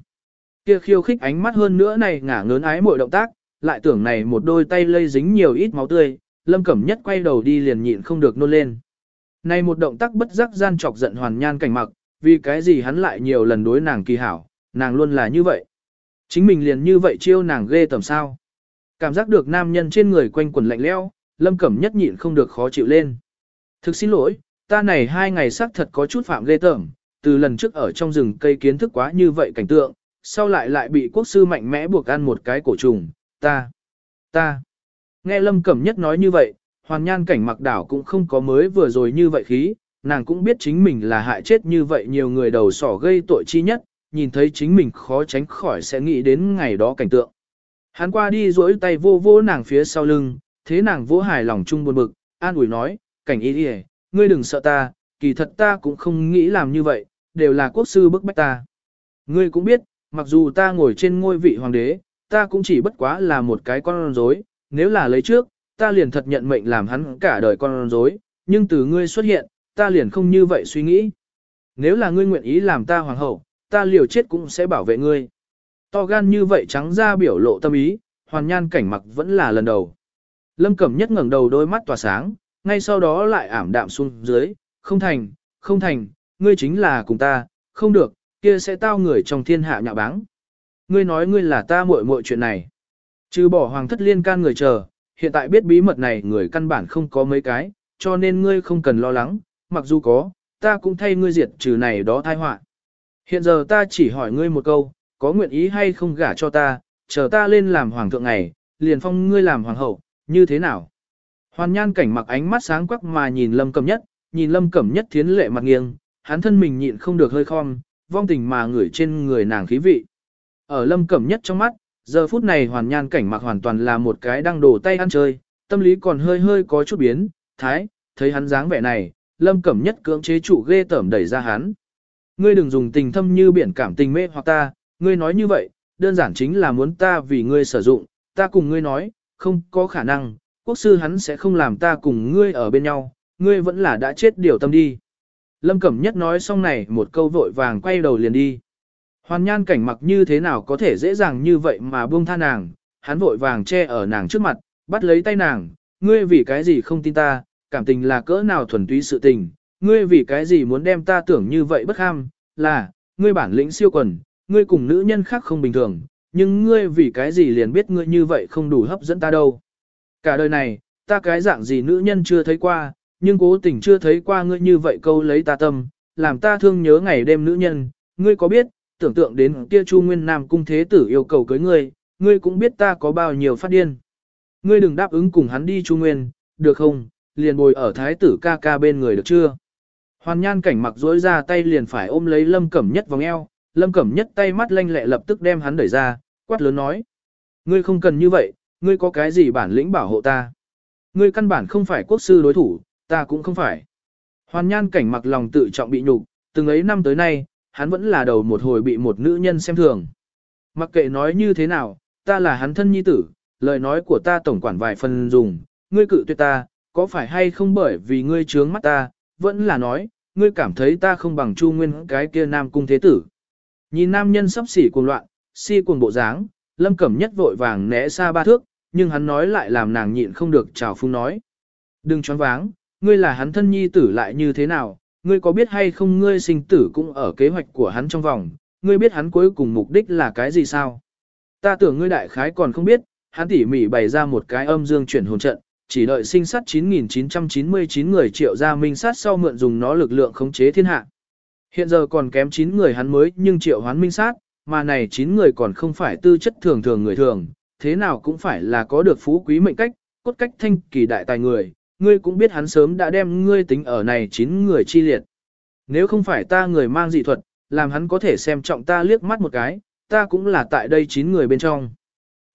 Kia khiêu khích ánh mắt hơn nữa này ngả ngớn ái mọi động tác, lại tưởng này một đôi tay lây dính nhiều ít máu tươi, Lâm Cẩm Nhất quay đầu đi liền nhịn không được nôn lên. Này một động tác bất giác gian chọc giận hoàn nhan cảnh mặc, vì cái gì hắn lại nhiều lần đối nàng kỳ hảo, nàng luôn là như vậy. Chính mình liền như vậy chiêu nàng ghê tầm sao. Cảm giác được nam nhân trên người quanh quần lạnh leo, Lâm Cẩm Nhất nhịn không được khó chịu lên. Thực xin lỗi, ta này hai ngày xác thật có chút phạm ghê tởm, từ lần trước ở trong rừng cây kiến thức quá như vậy cảnh tượng, sau lại lại bị quốc sư mạnh mẽ buộc ăn một cái cổ trùng, ta, ta. Nghe Lâm Cẩm Nhất nói như vậy, hoàn nhan cảnh mặc đảo cũng không có mới vừa rồi như vậy khí, nàng cũng biết chính mình là hại chết như vậy nhiều người đầu sỏ gây tội chi nhất, nhìn thấy chính mình khó tránh khỏi sẽ nghĩ đến ngày đó cảnh tượng. Hắn qua đi duỗi tay vô vô nàng phía sau lưng, thế nàng vỗ hài lòng chung buồn bực, an ủi nói, cảnh y đi ngươi đừng sợ ta, kỳ thật ta cũng không nghĩ làm như vậy, đều là quốc sư bức bách ta. Ngươi cũng biết, mặc dù ta ngồi trên ngôi vị hoàng đế, ta cũng chỉ bất quá là một cái con rối, nếu là lấy trước, ta liền thật nhận mệnh làm hắn cả đời con rối, nhưng từ ngươi xuất hiện, ta liền không như vậy suy nghĩ. Nếu là ngươi nguyện ý làm ta hoàng hậu, ta liều chết cũng sẽ bảo vệ ngươi. To gan như vậy trắng ra biểu lộ tâm ý, hoàn nhan cảnh mặc vẫn là lần đầu. Lâm Cẩm Nhất ngẩng đầu đôi mắt tỏa sáng, ngay sau đó lại ảm đạm xuống dưới, không thành, không thành, ngươi chính là cùng ta, không được, kia sẽ tao người trong thiên hạ nhạ báng. Ngươi nói ngươi là ta muội muội chuyện này. Trừ bỏ hoàng thất liên can người chờ, hiện tại biết bí mật này người căn bản không có mấy cái, cho nên ngươi không cần lo lắng, mặc dù có, ta cũng thay ngươi diệt trừ này đó tai họa. Hiện giờ ta chỉ hỏi ngươi một câu, có nguyện ý hay không gả cho ta, chờ ta lên làm hoàng thượng này, liền phong ngươi làm hoàng hậu, như thế nào? Hoàn nhan cảnh mặc ánh mắt sáng quắc mà nhìn lâm cẩm nhất, nhìn lâm cẩm nhất thiến lệ mặt nghiêng, hắn thân mình nhịn không được hơi khom, vong tình mà ngửi trên người nàng khí vị. Ở lâm cẩm nhất trong mắt, giờ phút này hoàn nhan cảnh mặc hoàn toàn là một cái đang đổ tay ăn chơi, tâm lý còn hơi hơi có chút biến, thái, thấy hắn dáng vẻ này, lâm cẩm nhất cưỡng chế chủ ghê tởm đẩy ra hắn. Ngươi đừng dùng tình thâm như biển cảm tình mê hoặc ta, ngươi nói như vậy, đơn giản chính là muốn ta vì ngươi sử dụng, ta cùng ngươi nói, không có khả năng, quốc sư hắn sẽ không làm ta cùng ngươi ở bên nhau, ngươi vẫn là đã chết điều tâm đi. Lâm Cẩm Nhất nói xong này một câu vội vàng quay đầu liền đi. Hoàn nhan cảnh mặc như thế nào có thể dễ dàng như vậy mà buông tha nàng, hắn vội vàng che ở nàng trước mặt, bắt lấy tay nàng, ngươi vì cái gì không tin ta, cảm tình là cỡ nào thuần túy sự tình, ngươi vì cái gì muốn đem ta tưởng như vậy bất ham, là, ngươi bản lĩnh siêu quần, ngươi cùng nữ nhân khác không bình thường, nhưng ngươi vì cái gì liền biết ngươi như vậy không đủ hấp dẫn ta đâu. Cả đời này, ta cái dạng gì nữ nhân chưa thấy qua, nhưng cố tình chưa thấy qua ngươi như vậy câu lấy ta tâm, làm ta thương nhớ ngày đêm nữ nhân, ngươi có biết, tưởng tượng đến kia Chu Nguyên Nam cung thế tử yêu cầu cưới ngươi, ngươi cũng biết ta có bao nhiêu phát điên. Ngươi đừng đáp ứng cùng hắn đi Chu Nguyên, được không, liền bồi ở thái tử ca ca bên người được chưa? Hoàn nhan cảnh mặc dối ra tay liền phải ôm lấy lâm cẩm nhất vòng eo, lâm cẩm nhất tay mắt lanh lẹ lập tức đem hắn đẩy ra, quát lớn nói. Ngươi không cần như vậy, ngươi có cái gì bản lĩnh bảo hộ ta? Ngươi căn bản không phải quốc sư đối thủ, ta cũng không phải. Hoàn nhan cảnh mặc lòng tự trọng bị nhục, từng ấy năm tới nay, hắn vẫn là đầu một hồi bị một nữ nhân xem thường. Mặc kệ nói như thế nào, ta là hắn thân nhi tử, lời nói của ta tổng quản vài phần dùng, ngươi cự tuyệt ta, có phải hay không bởi vì ngươi trướng mắt ta, vẫn là nói, ngươi cảm thấy ta không bằng chu nguyên cái kia nam cung thế tử. Nhìn nam nhân sắp xỉ cuồng loạn, si cuồng bộ dáng, lâm cẩm nhất vội vàng né xa ba thước, nhưng hắn nói lại làm nàng nhịn không được chào phung nói. Đừng choáng váng, ngươi là hắn thân nhi tử lại như thế nào, ngươi có biết hay không ngươi sinh tử cũng ở kế hoạch của hắn trong vòng, ngươi biết hắn cuối cùng mục đích là cái gì sao? Ta tưởng ngươi đại khái còn không biết, hắn tỉ mỉ bày ra một cái âm dương chuyển hồn trận, chỉ đợi sinh sát 9.999 người triệu ra minh sát sau mượn dùng nó lực lượng khống chế thiên hạ. Hiện giờ còn kém 9 người hắn mới nhưng triệu hoán minh sát, mà này 9 người còn không phải tư chất thường thường người thường, thế nào cũng phải là có được phú quý mệnh cách, cốt cách thanh kỳ đại tài người, ngươi cũng biết hắn sớm đã đem ngươi tính ở này 9 người chi liệt. Nếu không phải ta người mang dị thuật, làm hắn có thể xem trọng ta liếc mắt một cái, ta cũng là tại đây 9 người bên trong.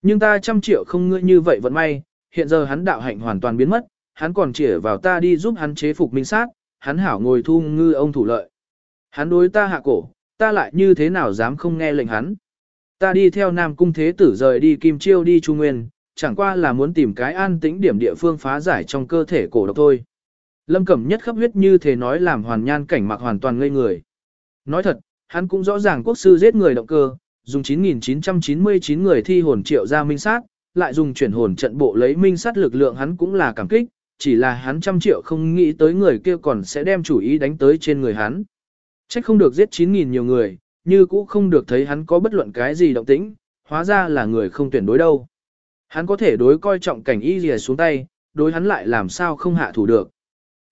Nhưng ta trăm triệu không ngươi như vậy vẫn may, hiện giờ hắn đạo hạnh hoàn toàn biến mất, hắn còn chỉ vào ta đi giúp hắn chế phục minh sát, hắn hảo ngồi thu ngư ông thủ lợi. Hắn đối ta hạ cổ, ta lại như thế nào dám không nghe lệnh hắn. Ta đi theo Nam Cung Thế Tử rời đi Kim Chiêu đi Trung Nguyên, chẳng qua là muốn tìm cái an tĩnh điểm địa phương phá giải trong cơ thể cổ độc thôi. Lâm Cẩm nhất khắp huyết như thế nói làm hoàn nhan cảnh mặc hoàn toàn ngây người. Nói thật, hắn cũng rõ ràng quốc sư giết người động cơ, dùng 9.999 người thi hồn triệu ra minh sát, lại dùng chuyển hồn trận bộ lấy minh sát lực lượng hắn cũng là cảm kích, chỉ là hắn trăm triệu không nghĩ tới người kia còn sẽ đem chủ ý đánh tới trên người hắn. Trách không được giết 9.000 nhiều người, như cũ không được thấy hắn có bất luận cái gì động tĩnh, hóa ra là người không tuyển đối đâu. Hắn có thể đối coi trọng cảnh y gì xuống tay, đối hắn lại làm sao không hạ thủ được.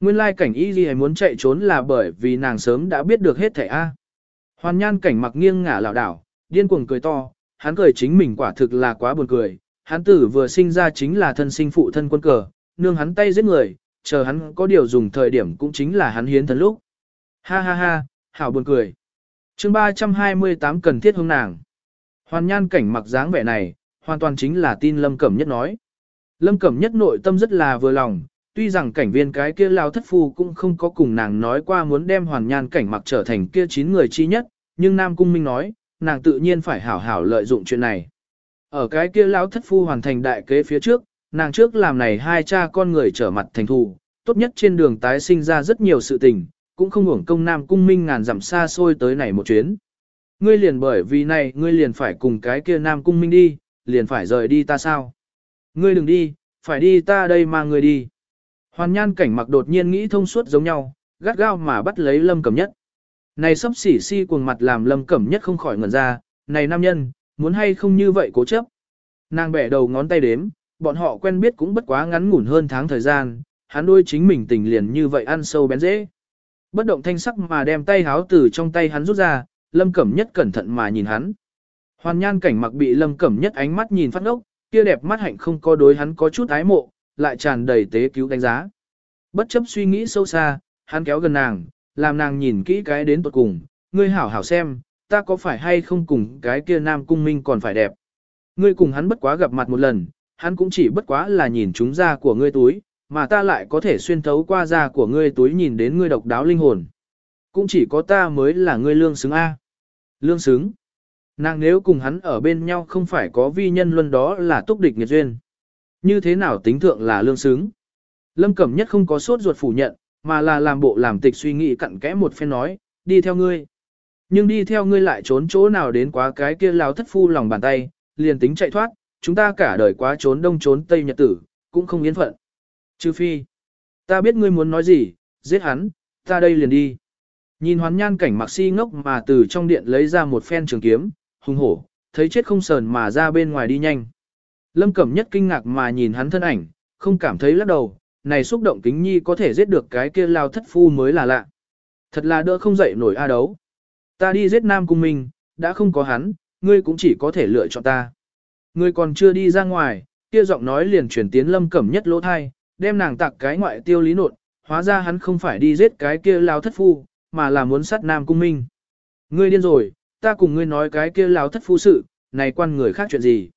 Nguyên lai cảnh y gì muốn chạy trốn là bởi vì nàng sớm đã biết được hết thảy A. Hoàn nhan cảnh mặc nghiêng ngả lảo đảo, điên cuồng cười to, hắn cười chính mình quả thực là quá buồn cười. Hắn tử vừa sinh ra chính là thân sinh phụ thân quân cờ, nương hắn tay giết người, chờ hắn có điều dùng thời điểm cũng chính là hắn hiến thân lúc. Ha ha ha, hảo buồn cười. chương 328 cần thiết hương nàng. Hoàn nhan cảnh mặc dáng vẻ này, hoàn toàn chính là tin Lâm Cẩm Nhất nói. Lâm Cẩm Nhất nội tâm rất là vừa lòng, tuy rằng cảnh viên cái kia lao thất phu cũng không có cùng nàng nói qua muốn đem hoàn nhan cảnh mặc trở thành kia chín người chi nhất, nhưng Nam Cung Minh nói, nàng tự nhiên phải hảo hảo lợi dụng chuyện này. Ở cái kia lão thất phu hoàn thành đại kế phía trước, nàng trước làm này hai cha con người trở mặt thành thù, tốt nhất trên đường tái sinh ra rất nhiều sự tình, cũng không hưởng công Nam Cung Minh ngàn dặm xa xôi tới này một chuyến. Ngươi liền bởi vì này, ngươi liền phải cùng cái kia Nam Cung Minh đi, liền phải rời đi ta sao? Ngươi đừng đi, phải đi ta đây mà ngươi đi. Hoàn nhan cảnh mặc đột nhiên nghĩ thông suốt giống nhau, gắt gao mà bắt lấy lâm cẩm nhất. Này sắp xỉ si cuồng mặt làm lâm cẩm nhất không khỏi ngẩn ra, này nam nhân, muốn hay không như vậy cố chấp. Nàng bẻ đầu ngón tay đếm, bọn họ quen biết cũng bất quá ngắn ngủn hơn tháng thời gian, hắn đôi chính mình tình liền như vậy ăn sâu bén dễ. Bất động thanh sắc mà đem tay háo từ trong tay hắn rút ra, lâm cẩm nhất cẩn thận mà nhìn hắn. Hoàn nhan cảnh mặc bị lâm cẩm nhất ánh mắt nhìn phát ốc, kia đẹp mắt hạnh không có đối hắn có chút ái mộ, lại tràn đầy tế cứu đánh giá. Bất chấp suy nghĩ sâu xa, hắn kéo gần nàng, làm nàng nhìn kỹ cái đến tuột cùng, ngươi hảo hảo xem, ta có phải hay không cùng cái kia nam cung minh còn phải đẹp. Ngươi cùng hắn bất quá gặp mặt một lần, hắn cũng chỉ bất quá là nhìn chúng da của ngươi túi, mà ta lại có thể xuyên thấu qua da của ngươi túi nhìn đến ngươi độc đáo linh hồn. Cũng chỉ có ta mới là ngươi lương xứng A. Lương xứng. Nàng nếu cùng hắn ở bên nhau không phải có vi nhân luân đó là túc địch nghiệt duyên. Như thế nào tính thượng là lương xứng? Lâm Cẩm Nhất không có sốt ruột phủ nhận, mà là làm bộ làm tịch suy nghĩ cặn kẽ một phen nói, đi theo ngươi. Nhưng đi theo ngươi lại trốn chỗ nào đến quá cái kia lao thất phu lòng bàn tay, liền tính chạy thoát, chúng ta cả đời quá trốn đông trốn tây nhật tử, cũng không yên phận. Trừ phi, ta biết ngươi muốn nói gì, giết hắn, ta đây liền đi. Nhìn hoán nhan cảnh mặc si ngốc mà từ trong điện lấy ra một phen trường kiếm, hung hổ, thấy chết không sờn mà ra bên ngoài đi nhanh. Lâm Cẩm nhất kinh ngạc mà nhìn hắn thân ảnh, không cảm thấy lắc đầu, này xúc động kính nhi có thể giết được cái kia lao thất phu mới là lạ. Thật là đỡ không dậy nổi a đấu. Ta đi giết Nam Cung Minh, đã không có hắn, ngươi cũng chỉ có thể lựa chọn ta. Ngươi còn chưa đi ra ngoài, kia giọng nói liền chuyển tiến Lâm Cẩm nhất lỗ thai, đem nàng tặng cái ngoại tiêu lý nột, hóa ra hắn không phải đi giết cái kia lao thất phu, mà là muốn sát Nam Cung Minh. Ngươi điên rồi, ta cùng ngươi nói cái kia lao thất phu sự, này quan người khác chuyện gì.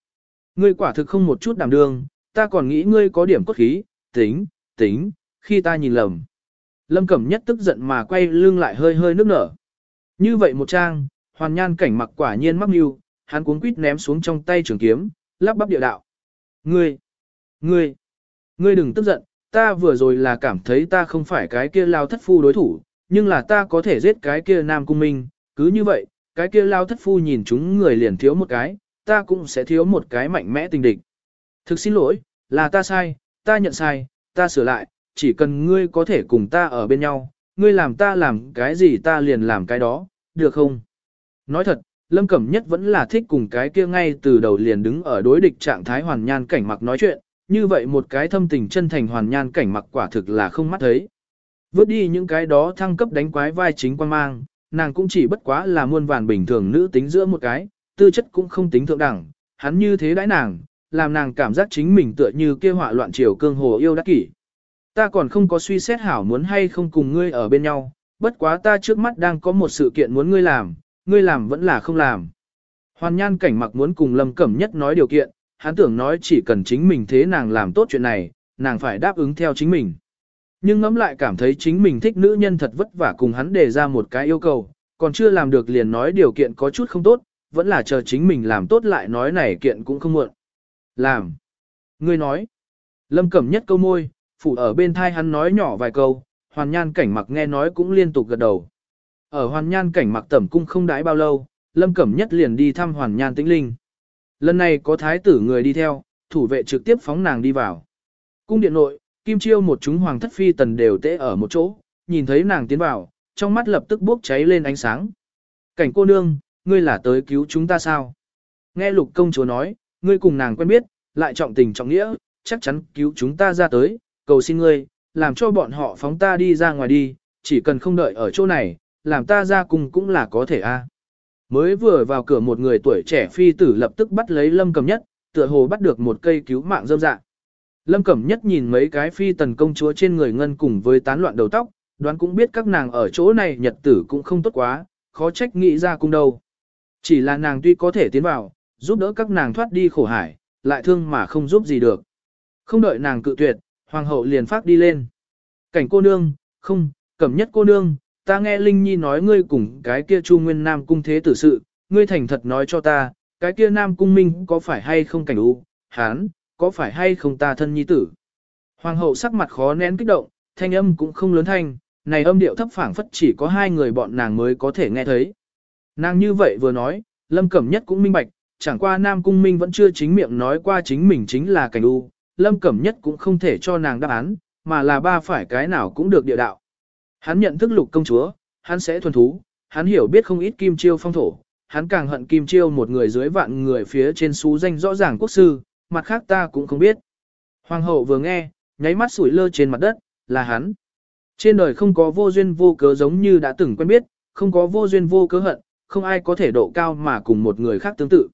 Ngươi quả thực không một chút đảm đương, ta còn nghĩ ngươi có điểm cốt khí, tính, tính, khi ta nhìn lầm. Lâm Cẩm Nhất tức giận mà quay lưng lại hơi hơi nước nở. Như vậy một trang, hoàn nhan cảnh mặc quả nhiên mắc mưu, hắn cuốn quýt ném xuống trong tay trường kiếm, lắp bắp địa đạo. Ngươi, ngươi, ngươi đừng tức giận, ta vừa rồi là cảm thấy ta không phải cái kia lao thất phu đối thủ, nhưng là ta có thể giết cái kia nam cung minh, cứ như vậy, cái kia lao thất phu nhìn chúng người liền thiếu một cái, ta cũng sẽ thiếu một cái mạnh mẽ tình địch. Thực xin lỗi, là ta sai, ta nhận sai, ta sửa lại, chỉ cần ngươi có thể cùng ta ở bên nhau, ngươi làm ta làm cái gì ta liền làm cái đó, được không? Nói thật, Lâm Cẩm Nhất vẫn là thích cùng cái kia ngay từ đầu liền đứng ở đối địch trạng thái hoàn nhan cảnh mặc nói chuyện, như vậy một cái thâm tình chân thành hoàn nhan cảnh mặc quả thực là không mắt thấy. Vớt đi những cái đó thăng cấp đánh quái vai chính quan mang, nàng cũng chỉ bất quá là muôn vàn bình thường nữ tính giữa một cái, tư chất cũng không tính thượng đẳng, hắn như thế đãi nàng, làm nàng cảm giác chính mình tựa như kia họa loạn triều cương hồ yêu đắc kỷ. Ta còn không có suy xét hảo muốn hay không cùng ngươi ở bên nhau, bất quá ta trước mắt đang có một sự kiện muốn ngươi làm, ngươi làm vẫn là không làm. Hoàn nhan cảnh mặc muốn cùng Lâm Cẩm Nhất nói điều kiện, hắn tưởng nói chỉ cần chính mình thế nàng làm tốt chuyện này, nàng phải đáp ứng theo chính mình. Nhưng ngẫm lại cảm thấy chính mình thích nữ nhân thật vất vả cùng hắn đề ra một cái yêu cầu, còn chưa làm được liền nói điều kiện có chút không tốt, vẫn là chờ chính mình làm tốt lại nói này kiện cũng không muộn. Làm. Ngươi nói. Lâm Cẩm Nhất câu môi, phủ ở bên thai hắn nói nhỏ vài câu, hoàn nhan cảnh mặc nghe nói cũng liên tục gật đầu. Ở hoàn nhan cảnh mặc tẩm cung không đãi bao lâu, Lâm Cẩm Nhất liền đi thăm hoàn nhan tĩnh linh. Lần này có thái tử người đi theo, thủ vệ trực tiếp phóng nàng đi vào. Cung điện nội, Kim Chiêu một chúng hoàng thất phi tần đều tễ ở một chỗ, nhìn thấy nàng tiến vào, trong mắt lập tức bốc cháy lên ánh sáng. Cảnh cô nương, ngươi là tới cứu chúng ta sao? Nghe lục công chúa nói, ngươi cùng nàng quen biết, lại trọng tình trọng nghĩa, chắc chắn cứu chúng ta ra tới, cầu xin ngươi, làm cho bọn họ phóng ta đi ra ngoài đi, chỉ cần không đợi ở chỗ này, làm ta ra cùng cũng là có thể a. Mới vừa vào cửa một người tuổi trẻ phi tử lập tức bắt lấy lâm cẩm nhất, tựa hồ bắt được một cây cứu mạng dâm dạng. Lâm Cẩm Nhất nhìn mấy cái phi tần công chúa trên người ngân cùng với tán loạn đầu tóc, đoán cũng biết các nàng ở chỗ này nhật tử cũng không tốt quá, khó trách nghĩ ra cung đâu. Chỉ là nàng tuy có thể tiến vào, giúp đỡ các nàng thoát đi khổ hải, lại thương mà không giúp gì được. Không đợi nàng cự tuyệt, hoàng hậu liền phát đi lên. Cảnh cô nương, không, cẩm nhất cô nương, ta nghe Linh Nhi nói ngươi cùng cái kia Chu Nguyên Nam cung thế tử sự, ngươi thành thật nói cho ta, cái kia Nam cung minh có phải hay không cảnh u, hán, có phải hay không ta thân nhi tử. Hoàng hậu sắc mặt khó nén kích động, thanh âm cũng không lớn thanh, này âm điệu thấp phảng phất chỉ có hai người bọn nàng mới có thể nghe thấy. Nàng như vậy vừa nói, Lâm Cẩm Nhất cũng minh bạch, chẳng qua Nam Cung Minh vẫn chưa chính miệng nói qua chính mình chính là cảnh u, Lâm Cẩm Nhất cũng không thể cho nàng đáp án, mà là ba phải cái nào cũng được địa đạo. Hắn nhận thức lục công chúa, hắn sẽ thuần thú, hắn hiểu biết không ít kim chiêu phong thổ, hắn càng hận kim chiêu một người dưới vạn người phía trên xú danh rõ ràng quốc sư, mặt khác ta cũng không biết. Hoàng hậu vừa nghe, nháy mắt sủi lơ trên mặt đất, là hắn. Trên đời không có vô duyên vô cớ giống như đã từng quen biết, không có vô duyên vô cớ hận, không ai có thể độ cao mà cùng một người khác tương tự.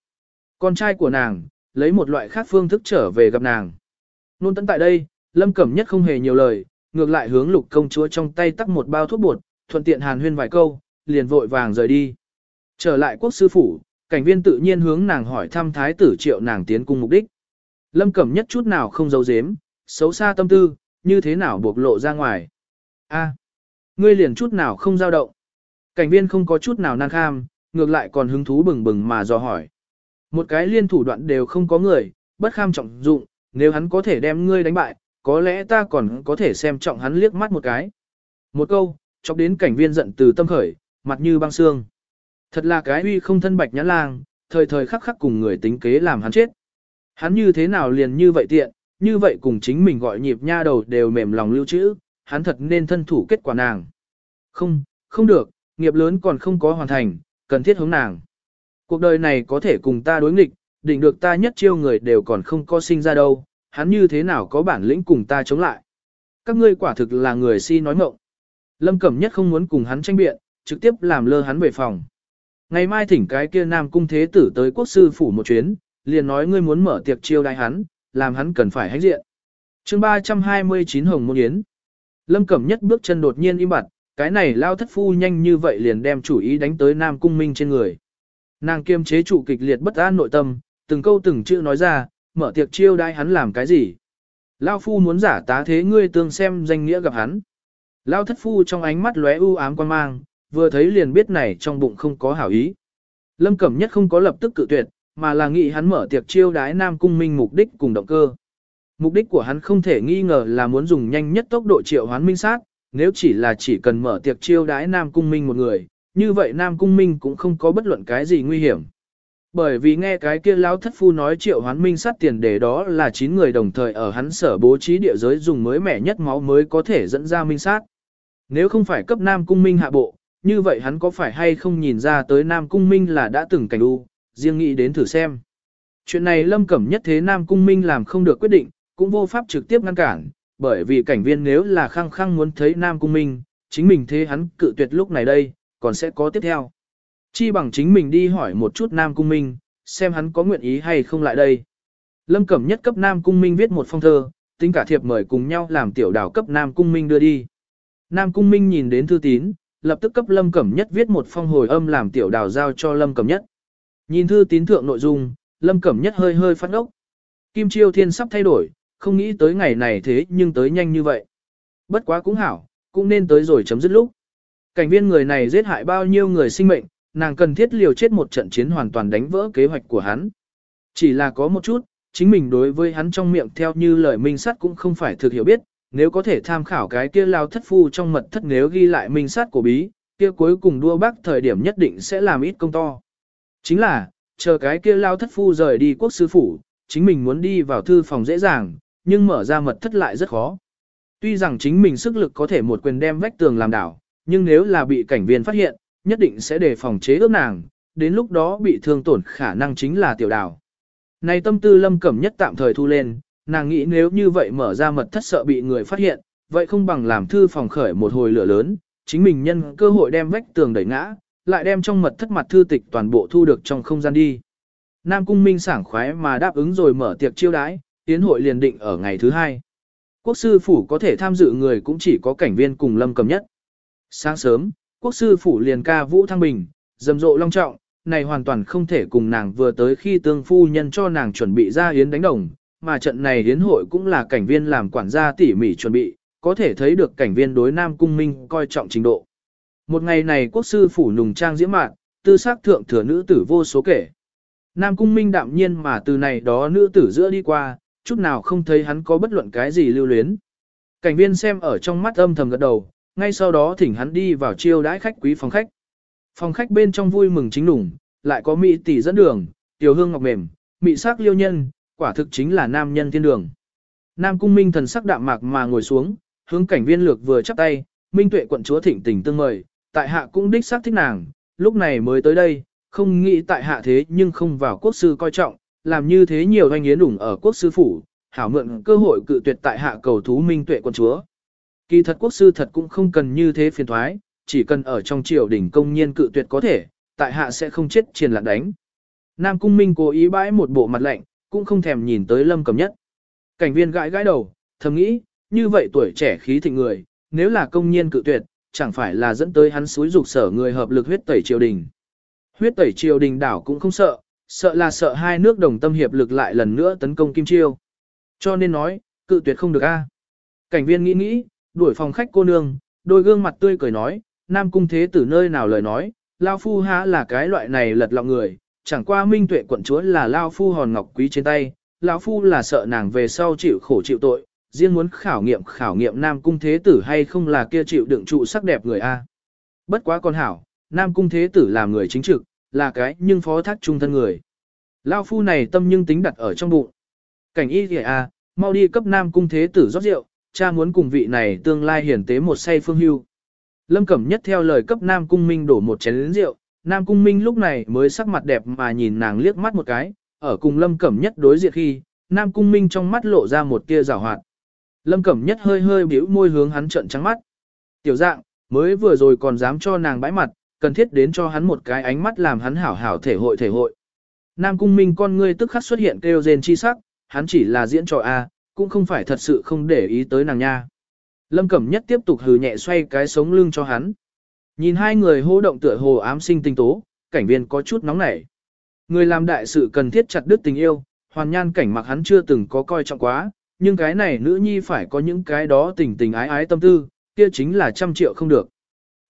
Con trai của nàng, lấy một loại khác phương thức trở về gặp nàng. Nôn tận tại đây, Lâm Cẩm Nhất không hề nhiều lời, ngược lại hướng lục công chúa trong tay tắt một bao thuốc bột, thuận tiện hàn huyên vài câu, liền vội vàng rời đi. Trở lại quốc sư phủ, cảnh viên tự nhiên hướng nàng hỏi thăm thái tử triệu nàng tiến cung mục đích. Lâm Cẩm Nhất chút nào không giấu giếm, xấu xa tâm tư, như thế nào buộc lộ ra ngoài. A, ngươi liền chút nào không dao động. Cảnh viên không có chút nào năng kham, ngược lại còn hứng thú bừng bừng mà dò hỏi. Một cái liên thủ đoạn đều không có người, bất kham trọng dụng, nếu hắn có thể đem ngươi đánh bại, có lẽ ta còn có thể xem trọng hắn liếc mắt một cái. Một câu, chọc đến cảnh viên giận từ tâm khởi, mặt như băng xương. Thật là cái uy không thân bạch nhã lang, thời thời khắc khắc cùng người tính kế làm hắn chết. Hắn như thế nào liền như vậy tiện, như vậy cùng chính mình gọi nhịp nha đầu đều mềm lòng lưu trữ, hắn thật nên thân thủ kết quả nàng. Không, không được, nghiệp lớn còn không có hoàn thành, cần thiết hướng nàng. Cuộc đời này có thể cùng ta đối nghịch, định được ta nhất chiêu người đều còn không có sinh ra đâu, hắn như thế nào có bản lĩnh cùng ta chống lại. Các ngươi quả thực là người si nói mộng. Lâm Cẩm Nhất không muốn cùng hắn tranh biện, trực tiếp làm lơ hắn về phòng. Ngày mai thỉnh cái kia nam cung thế tử tới quốc sư phủ một chuyến, liền nói ngươi muốn mở tiệc chiêu đãi hắn, làm hắn cần phải hãnh diện. chương 329 Hồng Môn Yến. Lâm Cẩm Nhất bước chân đột nhiên im bặt, cái này lao thất phu nhanh như vậy liền đem chủ ý đánh tới Nam Cung Minh trên người. Nàng kiêm chế trụ kịch liệt bất an nội tâm, từng câu từng chữ nói ra, mở tiệc chiêu đãi hắn làm cái gì. Lao phu muốn giả tá thế ngươi tương xem danh nghĩa gặp hắn. Lao thất phu trong ánh mắt lóe u ám quan mang, vừa thấy liền biết này trong bụng không có hảo ý. Lâm Cẩm Nhất không có lập tức cự tuyệt, mà là nghĩ hắn mở tiệc chiêu đái Nam Cung Minh mục đích cùng động cơ. Mục đích của hắn không thể nghi ngờ là muốn dùng nhanh nhất tốc độ triệu hoán minh sát, nếu chỉ là chỉ cần mở tiệc chiêu đái Nam Cung Minh một người, như vậy Nam Cung Minh cũng không có bất luận cái gì nguy hiểm. Bởi vì nghe cái kia lão thất phu nói triệu hoán minh sát tiền đề đó là 9 người đồng thời ở hắn sở bố trí địa giới dùng mới mẻ nhất máu mới có thể dẫn ra minh sát. Nếu không phải cấp Nam Cung Minh hạ bộ, như vậy hắn có phải hay không nhìn ra tới Nam Cung Minh là đã từng cảnh u, riêng nghĩ đến thử xem. Chuyện này Lâm Cẩm nhất thế Nam Cung Minh làm không được quyết định, cũng vô pháp trực tiếp ngăn cản, bởi vì cảnh viên nếu là khăng khăng muốn thấy Nam Cung Minh, chính mình thế hắn cự tuyệt lúc này đây, còn sẽ có tiếp theo. Chi bằng chính mình đi hỏi một chút Nam Cung Minh, xem hắn có nguyện ý hay không lại đây. Lâm Cẩm nhất cấp Nam Cung Minh viết một phong thơ, tính cả thiệp mời cùng nhau làm tiểu đảo cấp Nam Cung Minh đưa đi. Nam Cung Minh nhìn đến thư tín, lập tức cấp Lâm Cẩm nhất viết một phong hồi âm làm tiểu đảo giao cho Lâm Cẩm nhất. Nhìn thư tín thượng nội dung, Lâm Cẩm nhất hơi hơi phát ốc. Kim Chiêu Thiên sắp thay đổi, không nghĩ tới ngày này thế nhưng tới nhanh như vậy. Bất quá cũng hảo, cũng nên tới rồi chấm dứt lúc. Cảnh viên người này giết hại bao nhiêu người sinh mệnh, nàng cần thiết liều chết một trận chiến hoàn toàn đánh vỡ kế hoạch của hắn. Chỉ là có một chút, chính mình đối với hắn trong miệng theo như lời minh sát cũng không phải thực hiểu biết, nếu có thể tham khảo cái kia lao thất phu trong mật thất nếu ghi lại minh sát của bí, kia cuối cùng đua bác thời điểm nhất định sẽ làm ít công to. Chính là, chờ cái kia lao thất phu rời đi quốc sư phủ, chính mình muốn đi vào thư phòng dễ dàng, nhưng mở ra mật thất lại rất khó. Tuy rằng chính mình sức lực có thể một quyền đem vách tường làm đảo, nhưng nếu là bị cảnh viên phát hiện, nhất định sẽ đề phòng chế ước nàng, đến lúc đó bị thương tổn khả năng chính là tiểu đào. Này tâm tư lâm cẩm nhất tạm thời thu lên, nàng nghĩ nếu như vậy mở ra mật thất sợ bị người phát hiện, vậy không bằng làm thư phòng khởi một hồi lửa lớn, chính mình nhân cơ hội đem vách tường đẩy ngã, lại đem trong mật thất mặt thư tịch toàn bộ thu được trong không gian đi. Nam Cung Minh sảng khoái mà đáp ứng rồi mở tiệc chiêu đãi, tiến hội liền định ở ngày thứ hai. Quốc sư phủ có thể tham dự người cũng chỉ có cảnh viên cùng lâm cầm nhất. Sáng sớm, quốc sư phủ liền ca vũ thăng bình, rầm rộ long trọng, này hoàn toàn không thể cùng nàng vừa tới khi tương phu nhân cho nàng chuẩn bị ra yến đánh đồng, mà trận này yến hội cũng là cảnh viên làm quản gia tỉ mỉ chuẩn bị, có thể thấy được cảnh viên đối Nam Cung Minh coi trọng trình độ. Một ngày này quốc sư phủ nùng trang diễm mạn, tư sắc thượng thừa nữ tử vô số kể. Nam Cung Minh đạm nhiên mà từ này đó nữ tử giữa đi qua, chút nào không thấy hắn có bất luận cái gì lưu luyến. Cảnh viên xem ở trong mắt âm thầm gật đầu, ngay sau đó thỉnh hắn đi vào chiêu đãi khách quý phòng khách. Phòng khách bên trong vui mừng chính đủng, lại có mỹ tỷ dẫn đường, tiểu hương ngọc mềm, mỹ sắc liêu nhân, quả thực chính là nam nhân thiên đường. Nam cung minh thần sắc đạm mạc mà ngồi xuống, hướng cảnh viên lược vừa chắp tay, minh tuệ quận chúa thỉnh tình tương mời, tại hạ cũng đích xác thích nàng, lúc này mới tới đây, không nghĩ tại hạ thế nhưng không vào quốc sư coi trọng, làm như thế nhiều doanh yến đủng ở quốc sư phủ, hảo mượn cơ hội cự tuyệt tại hạ cầu thú minh tuệ quận chúa. Kỳ thật quốc sư thật cũng không cần như thế phiền thoái, chỉ cần ở trong triều đỉnh công nhiên cự tuyệt có thể, tại hạ sẽ không chết triền lạc đánh. Nam Cung Minh cố ý bãi một bộ mặt lạnh, cũng không thèm nhìn tới Lâm Cẩm Nhất. Cảnh viên gãi gãi đầu, thầm nghĩ, như vậy tuổi trẻ khí thịnh người, nếu là công nhiên cự tuyệt, chẳng phải là dẫn tới hắn suối dục sở người hợp lực huyết tẩy triều đình. Huyết tẩy triều đình đảo cũng không sợ, sợ là sợ hai nước đồng tâm hiệp lực lại lần nữa tấn công Kim Chiêu. Cho nên nói, cự tuyệt không được a. Cảnh viên nghĩ nghĩ, đuổi phòng khách cô nương, đôi gương mặt tươi cười nói, Nam Cung Thế Tử nơi nào lời nói, Lao Phu há là cái loại này lật lọng người, chẳng qua minh tuệ quận chúa là Lao Phu hòn ngọc quý trên tay, Lão Phu là sợ nàng về sau chịu khổ chịu tội, riêng muốn khảo nghiệm khảo nghiệm Nam Cung Thế Tử hay không là kia chịu đựng trụ sắc đẹp người A. Bất quá con hảo, Nam Cung Thế Tử làm người chính trực, là cái nhưng phó thác trung thân người. Lao Phu này tâm nhưng tính đặt ở trong bụng. Cảnh y kìa A, mau đi cấp Nam Cung Thế Tử rót rượu, cha muốn cùng vị này tương lai hiển tế một say phương hưu. Lâm Cẩm Nhất theo lời cấp Nam Cung Minh đổ một chén rượu, Nam Cung Minh lúc này mới sắc mặt đẹp mà nhìn nàng liếc mắt một cái, ở cùng Lâm Cẩm Nhất đối diện khi, Nam Cung Minh trong mắt lộ ra một tia rào hoạt. Lâm Cẩm Nhất hơi hơi biểu môi hướng hắn trợn trắng mắt. Tiểu dạng, mới vừa rồi còn dám cho nàng bãi mặt, cần thiết đến cho hắn một cái ánh mắt làm hắn hảo hảo thể hội thể hội. Nam Cung Minh con ngươi tức khắc xuất hiện kêu rên chi sắc, hắn chỉ là diễn trò A, cũng không phải thật sự không để ý tới nàng nha. Lâm Cẩm Nhất tiếp tục hừ nhẹ xoay cái sống lưng cho hắn. Nhìn hai người hô động tựa hồ ám sinh tinh tố, cảnh viên có chút nóng nảy. Người làm đại sự cần thiết chặt đứt tình yêu, hoàn nhan cảnh mặc hắn chưa từng có coi trọng quá, nhưng cái này nữ nhi phải có những cái đó tình tình ái ái tâm tư, kia chính là trăm triệu không được.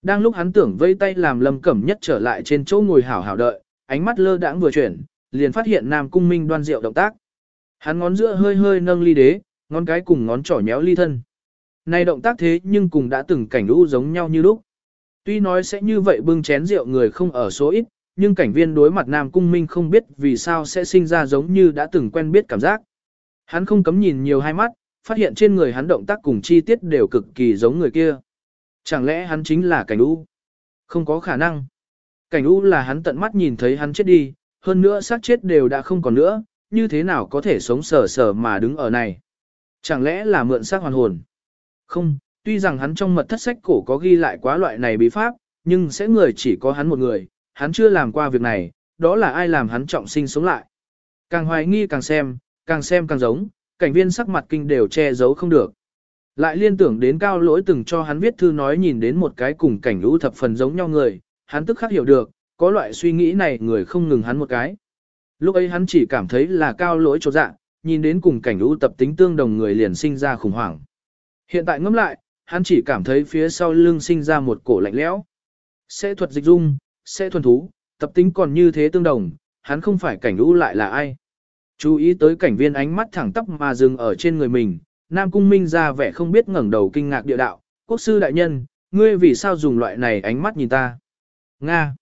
Đang lúc hắn tưởng vây tay làm Lâm Cẩm Nhất trở lại trên chỗ ngồi hảo hảo đợi, ánh mắt lơ đãng vừa chuyển, liền phát hiện Nam Cung Minh đoan rượu động tác. Hắn ngón giữa hơi hơi nâng ly đế, ngón cái cùng ngón trỏ nhéo ly thân. Này động tác thế nhưng cùng đã từng cảnh lũ giống nhau như lúc. Tuy nói sẽ như vậy bưng chén rượu người không ở số ít, nhưng cảnh viên đối mặt Nam Cung Minh không biết vì sao sẽ sinh ra giống như đã từng quen biết cảm giác. Hắn không cấm nhìn nhiều hai mắt, phát hiện trên người hắn động tác cùng chi tiết đều cực kỳ giống người kia. Chẳng lẽ hắn chính là cảnh u? Không có khả năng. Cảnh u là hắn tận mắt nhìn thấy hắn chết đi, hơn nữa xác chết đều đã không còn nữa, như thế nào có thể sống sờ sờ mà đứng ở này? Chẳng lẽ là mượn xác hoàn hồn? Không, tuy rằng hắn trong mật thất sách cổ có ghi lại quá loại này bí pháp, nhưng sẽ người chỉ có hắn một người, hắn chưa làm qua việc này, đó là ai làm hắn trọng sinh sống lại. Càng hoài nghi càng xem, càng xem càng giống, cảnh viên sắc mặt kinh đều che giấu không được. Lại liên tưởng đến cao lỗi từng cho hắn viết thư nói nhìn đến một cái cùng cảnh lũ thập phần giống nhau người, hắn tức khắc hiểu được, có loại suy nghĩ này người không ngừng hắn một cái. Lúc ấy hắn chỉ cảm thấy là cao lỗi chỗ dạ, nhìn đến cùng cảnh lũ tập tính tương đồng người liền sinh ra khủng hoảng. Hiện tại ngẫm lại, hắn chỉ cảm thấy phía sau lưng sinh ra một cổ lạnh lẽo. Sẽ thuật dịch dung, sẽ thuần thú, tập tính còn như thế tương đồng, hắn không phải cảnh lũ lại là ai. Chú ý tới cảnh viên ánh mắt thẳng tắp mà dừng ở trên người mình, Nam Cung Minh ra vẻ không biết ngẩng đầu kinh ngạc địa đạo, quốc sư đại nhân, ngươi vì sao dùng loại này ánh mắt nhìn ta? Nga.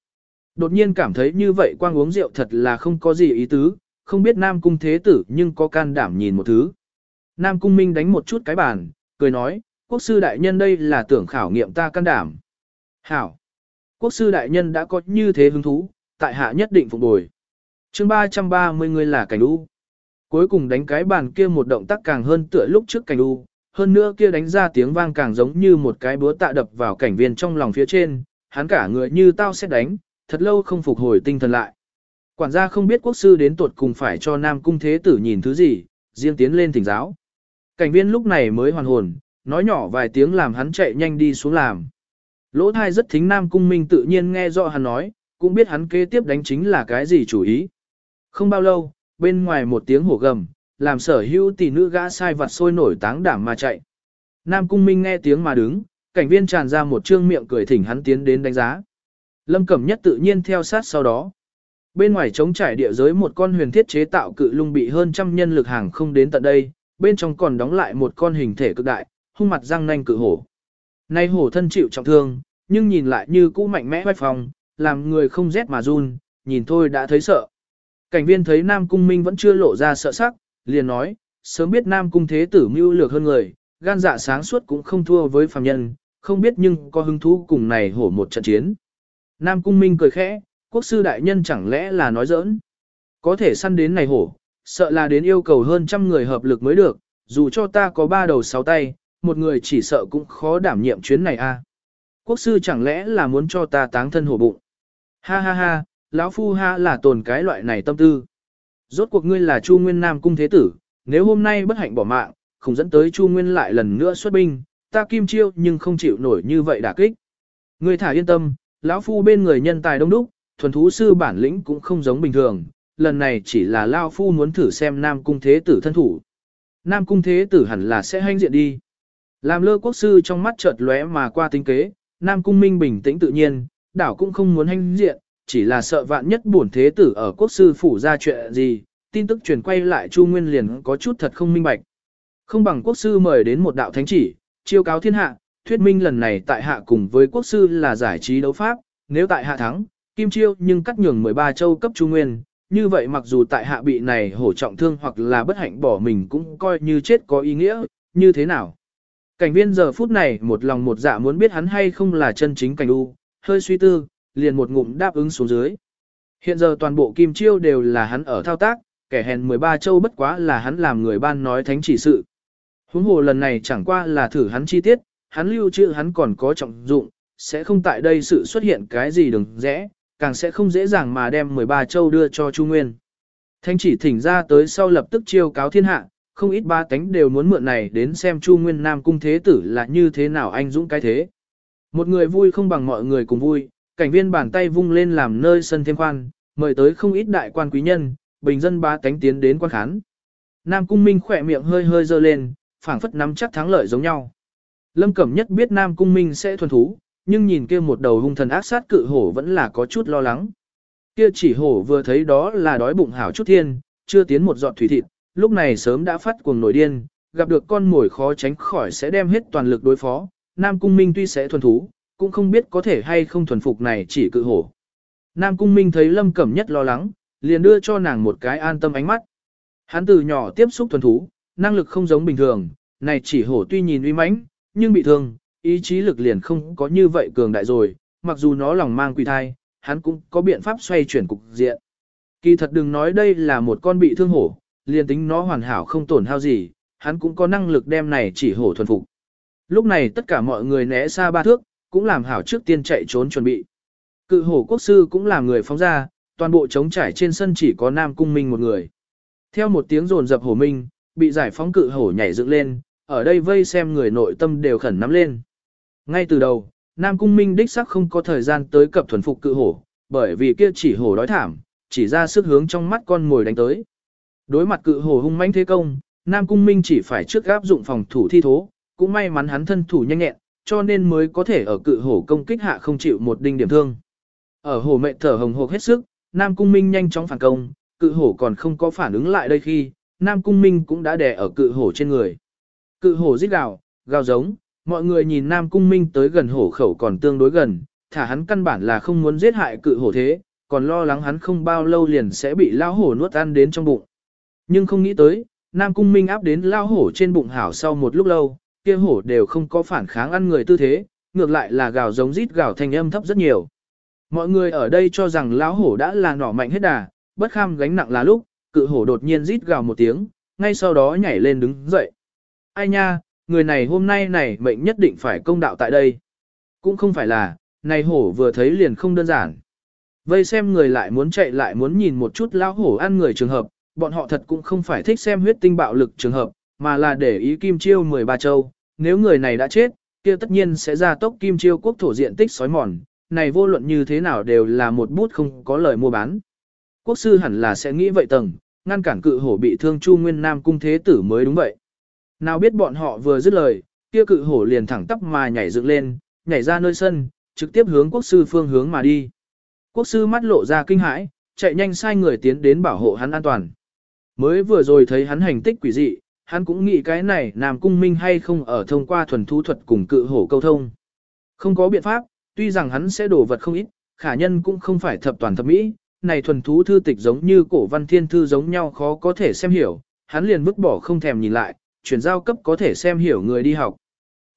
Đột nhiên cảm thấy như vậy quang uống rượu thật là không có gì ý tứ, không biết Nam Cung Thế Tử nhưng có can đảm nhìn một thứ. Nam Cung Minh đánh một chút cái bàn, cười nói, quốc sư đại nhân đây là tưởng khảo nghiệm ta can đảm. Hảo! Quốc sư đại nhân đã có như thế hứng thú, tại hạ nhất định phục bồi. chương 330 người là cảnh u. Cuối cùng đánh cái bàn kia một động tác càng hơn tựa lúc trước cảnh u, hơn nữa kia đánh ra tiếng vang càng giống như một cái búa tạ đập vào cảnh viên trong lòng phía trên, hắn cả người như tao sẽ đánh, thật lâu không phục hồi tinh thần lại. Quản gia không biết quốc sư đến tuột cùng phải cho Nam Cung Thế Tử nhìn thứ gì, riêng tiến lên thỉnh giáo. Cảnh viên lúc này mới hoàn hồn, nói nhỏ vài tiếng làm hắn chạy nhanh đi xuống làm. Lỗ thai rất thính Nam Cung Minh tự nhiên nghe rõ hắn nói, cũng biết hắn kế tiếp đánh chính là cái gì chủ ý. Không bao lâu, bên ngoài một tiếng hổ gầm, làm sở hữu tỷ nữ gã sai vặt sôi nổi táng đảm mà chạy. Nam Cung Minh nghe tiếng mà đứng, cảnh viên tràn ra một trương miệng cười thỉnh hắn tiến đến đánh giá. Lâm Cẩm Nhất tự nhiên theo sát sau đó. Bên ngoài trống trải địa giới một con huyền thiết chế tạo cự lung bị hơn trăm nhân lực hàng không đến tận đây, bên trong còn đóng lại một con hình thể cực đại, hung mặt răng nanh cự hổ. Nay hổ thân chịu trọng thương, nhưng nhìn lại như cũ mạnh mẽ hoài phòng, làm người không rét mà run, nhìn thôi đã thấy sợ. Cảnh viên thấy Nam Cung Minh vẫn chưa lộ ra sợ sắc, liền nói, sớm biết Nam Cung Thế Tử mưu lược hơn người, gan dạ sáng suốt cũng không thua với phàm nhân, không biết nhưng có hứng thú cùng này hổ một trận chiến. Nam Cung Minh cười khẽ, quốc sư đại nhân chẳng lẽ là nói giỡn. Có thể săn đến này hổ, sợ là đến yêu cầu hơn trăm người hợp lực mới được, dù cho ta có ba đầu sáu tay, một người chỉ sợ cũng khó đảm nhiệm chuyến này a. Quốc sư chẳng lẽ là muốn cho ta táng thân hổ bụng. Ha ha ha, lão phu ha là tồn cái loại này tâm tư. Rốt cuộc ngươi là Chu Nguyên Nam cung thế tử, nếu hôm nay bất hạnh bỏ mạng, không dẫn tới Chu Nguyên lại lần nữa xuất binh, ta kim chiêu nhưng không chịu nổi như vậy đả kích. Ngươi thả yên tâm, lão phu bên người nhân tài đông đúc, thuần thú sư bản lĩnh cũng không giống bình thường, lần này chỉ là lão phu muốn thử xem Nam cung thế tử thân thủ. Nam cung thế tử hẳn là sẽ hanh diện đi. Làm lơ quốc sư trong mắt chợt lóe mà qua tính kế, Nam cung minh bình tĩnh tự nhiên, đảo cũng không muốn hanh diện, chỉ là sợ vạn nhất bổn thế tử ở quốc sư phủ ra chuyện gì, tin tức truyền quay lại Chu Nguyên liền có chút thật không minh bạch. Không bằng quốc sư mời đến một đạo thánh chỉ, chiêu cáo thiên hạ, thuyết minh lần này tại hạ cùng với quốc sư là giải trí đấu pháp, nếu tại hạ thắng, kim chiêu nhưng cắt nhường 13 châu cấp trung Nguyên, như vậy mặc dù tại hạ bị này hổ trọng thương hoặc là bất hạnh bỏ mình cũng coi như chết có ý nghĩa, như thế nào. Cảnh viên giờ phút này một lòng một dạ muốn biết hắn hay không là chân chính cảnh u, hơi suy tư, liền một ngụm đáp ứng xuống dưới. Hiện giờ toàn bộ kim chiêu đều là hắn ở thao tác, kẻ hèn 13 châu bất quá là hắn làm người ban nói thánh chỉ sự. Huống hồ lần này chẳng qua là thử hắn chi tiết, hắn lưu trữ hắn còn có trọng dụng, sẽ không tại đây sự xuất hiện cái gì đừng rẽ, càng sẽ không dễ dàng mà đem 13 châu đưa cho Chu Nguyên. Thánh chỉ thỉnh ra tới sau lập tức chiêu cáo thiên hạ, không ít ba tánh đều muốn mượn này đến xem Chu Nguyên Nam cung thế tử là như thế nào anh dũng cái thế. Một người vui không bằng mọi người cùng vui, cảnh viên bàn tay vung lên làm nơi sân thêm khoan, mời tới không ít đại quan quý nhân, bình dân ba tánh tiến đến quan khán. Nam cung minh khỏe miệng hơi hơi dơ lên, phảng phất nắm chắc thắng lợi giống nhau. Lâm Cẩm Nhất biết Nam cung minh sẽ thuần thú, nhưng nhìn kia một đầu hung thần ác sát cự hổ vẫn là có chút lo lắng. Kia chỉ hổ vừa thấy đó là đói bụng hảo chút thiên, chưa tiến một giọt thủy thịt, lúc này sớm đã phát cuồng nổi điên, gặp được con mồi khó tránh khỏi sẽ đem hết toàn lực đối phó. Nam Cung Minh tuy sẽ thuần thú, cũng không biết có thể hay không thuần phục này chỉ cự hổ. Nam Cung Minh thấy Lâm Cẩm Nhất lo lắng, liền đưa cho nàng một cái an tâm ánh mắt. Hắn từ nhỏ tiếp xúc thuần thú, năng lực không giống bình thường, này chỉ hổ tuy nhìn uy mãnh, nhưng bị thương, ý chí lực liền không có như vậy cường đại rồi, mặc dù nó lòng mang quỷ thai, hắn cũng có biện pháp xoay chuyển cục diện. Kỳ thật đừng nói đây là một con bị thương hổ, liền tính nó hoàn hảo không tổn hao gì, hắn cũng có năng lực đem này chỉ hổ thuần phục. Lúc này tất cả mọi người né xa ba thước, cũng làm hảo trước tiên chạy trốn chuẩn bị. Cự hổ quốc sư cũng làm người phóng ra, toàn bộ trống trải trên sân chỉ có Nam Cung Minh một người. Theo một tiếng rồn dập hổ minh, bị giải phóng cự hổ nhảy dựng lên, ở đây vây xem người nội tâm đều khẩn nắm lên. Ngay từ đầu, Nam Cung Minh đích sắc không có thời gian tới cập thuần phục cự hổ, bởi vì kia chỉ hổ đói thảm, chỉ ra sức hướng trong mắt con ngồi đánh tới. Đối mặt cự hổ hung mãnh thế công, Nam Cung Minh chỉ phải trước áp dụng phòng thủ thi thố, cũng may mắn hắn thân thủ nhanh nhẹn, cho nên mới có thể ở cự hổ công kích hạ không chịu một đinh điểm thương. Ở hổ mệnh thở hồng hộc hết sức, Nam Cung Minh nhanh chóng phản công, cự hổ còn không có phản ứng lại đây khi, Nam Cung Minh cũng đã đè ở cự hổ trên người. Cự hổ rít gào, gào giống, mọi người nhìn Nam Cung Minh tới gần hổ khẩu còn tương đối gần, thả hắn căn bản là không muốn giết hại cự hổ thế, còn lo lắng hắn không bao lâu liền sẽ bị lao hổ nuốt ăn đến trong bụng. Nhưng không nghĩ tới, Nam Cung Minh áp đến lao hổ trên bụng hảo sau một lúc lâu, kia hổ đều không có phản kháng ăn người tư thế, ngược lại là gào giống rít gào thành âm thấp rất nhiều. Mọi người ở đây cho rằng lão hổ đã là nỏ mạnh hết đà, bất kham gánh nặng là lúc, cự hổ đột nhiên rít gào một tiếng, ngay sau đó nhảy lên đứng dậy. Ai nha, người này hôm nay này mệnh nhất định phải công đạo tại đây. Cũng không phải là, này hổ vừa thấy liền không đơn giản. Vây xem người lại muốn chạy lại muốn nhìn một chút lão hổ ăn người trường hợp, bọn họ thật cũng không phải thích xem huyết tinh bạo lực trường hợp, mà là để ý Kim Chiêu 13 châu, nếu người này đã chết, kia tất nhiên sẽ ra tốc Kim Chiêu quốc thổ diện tích sói mòn, này vô luận như thế nào đều là một bút không có lời mua bán. Quốc sư hẳn là sẽ nghĩ vậy tầng, ngăn cản cự hổ bị thương Chu Nguyên Nam cung thế tử mới đúng vậy. Nào biết bọn họ vừa dứt lời, kia cự hổ liền thẳng tắp mà nhảy dựng lên, nhảy ra nơi sân, trực tiếp hướng quốc sư phương hướng mà đi. Quốc sư mắt lộ ra kinh hãi, chạy nhanh sai người tiến đến bảo hộ hắn an toàn. Mới vừa rồi thấy hắn hành tích quỷ dị, hắn cũng nghĩ cái này Nam Cung Minh hay không ở thông qua thuần thu thuật cùng cự hổ câu thông. Không có biện pháp, tuy rằng hắn sẽ đổ vật không ít, khả nhân cũng không phải thập toàn thập mỹ, này thuần thú thư tịch giống như cổ văn thiên thư giống nhau khó có thể xem hiểu, hắn liền vứt bỏ không thèm nhìn lại, chuyển giao cấp có thể xem hiểu người đi học.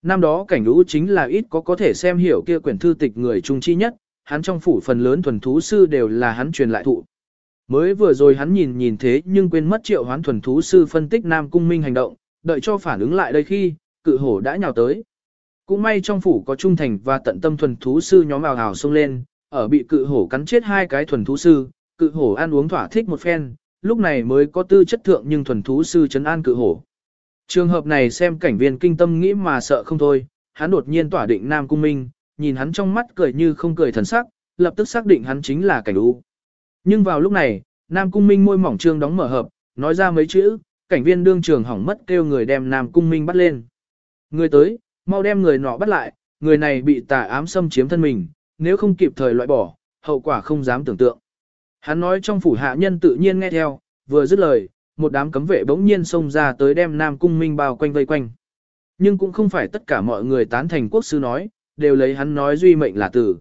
Năm đó cảnh lũ chính là ít có có thể xem hiểu kia quyển thư tịch người trung chi nhất, hắn trong phủ phần lớn thuần thú sư đều là hắn truyền lại thụ. Mới vừa rồi hắn nhìn nhìn thế nhưng quên mất triệu hoán thuần thú sư phân tích Nam Cung Minh hành động, đợi cho phản ứng lại đây khi, cự hổ đã nhào tới. Cũng may trong phủ có trung thành và tận tâm thuần thú sư nhóm ào ào xông lên, ở bị cự hổ cắn chết hai cái thuần thú sư, cự hổ ăn uống thỏa thích một phen, lúc này mới có tư chất thượng nhưng thuần thú sư chấn an cự hổ. Trường hợp này xem cảnh viên kinh tâm nghĩ mà sợ không thôi, hắn đột nhiên tỏa định Nam Cung Minh, nhìn hắn trong mắt cười như không cười thần sắc, lập tức xác định hắn chính là cảnh u. Nhưng vào lúc này, Nam Cung Minh môi mỏng trương đóng mở hợp, nói ra mấy chữ, cảnh viên đương trường hỏng mất kêu người đem Nam Cung Minh bắt lên. Người tới, mau đem người nọ bắt lại, người này bị tà ám xâm chiếm thân mình, nếu không kịp thời loại bỏ, hậu quả không dám tưởng tượng. Hắn nói trong phủ hạ nhân tự nhiên nghe theo, vừa dứt lời, một đám cấm vệ bỗng nhiên xông ra tới đem Nam Cung Minh bao quanh vây quanh. Nhưng cũng không phải tất cả mọi người tán thành quốc sư nói, đều lấy hắn nói duy mệnh là tử.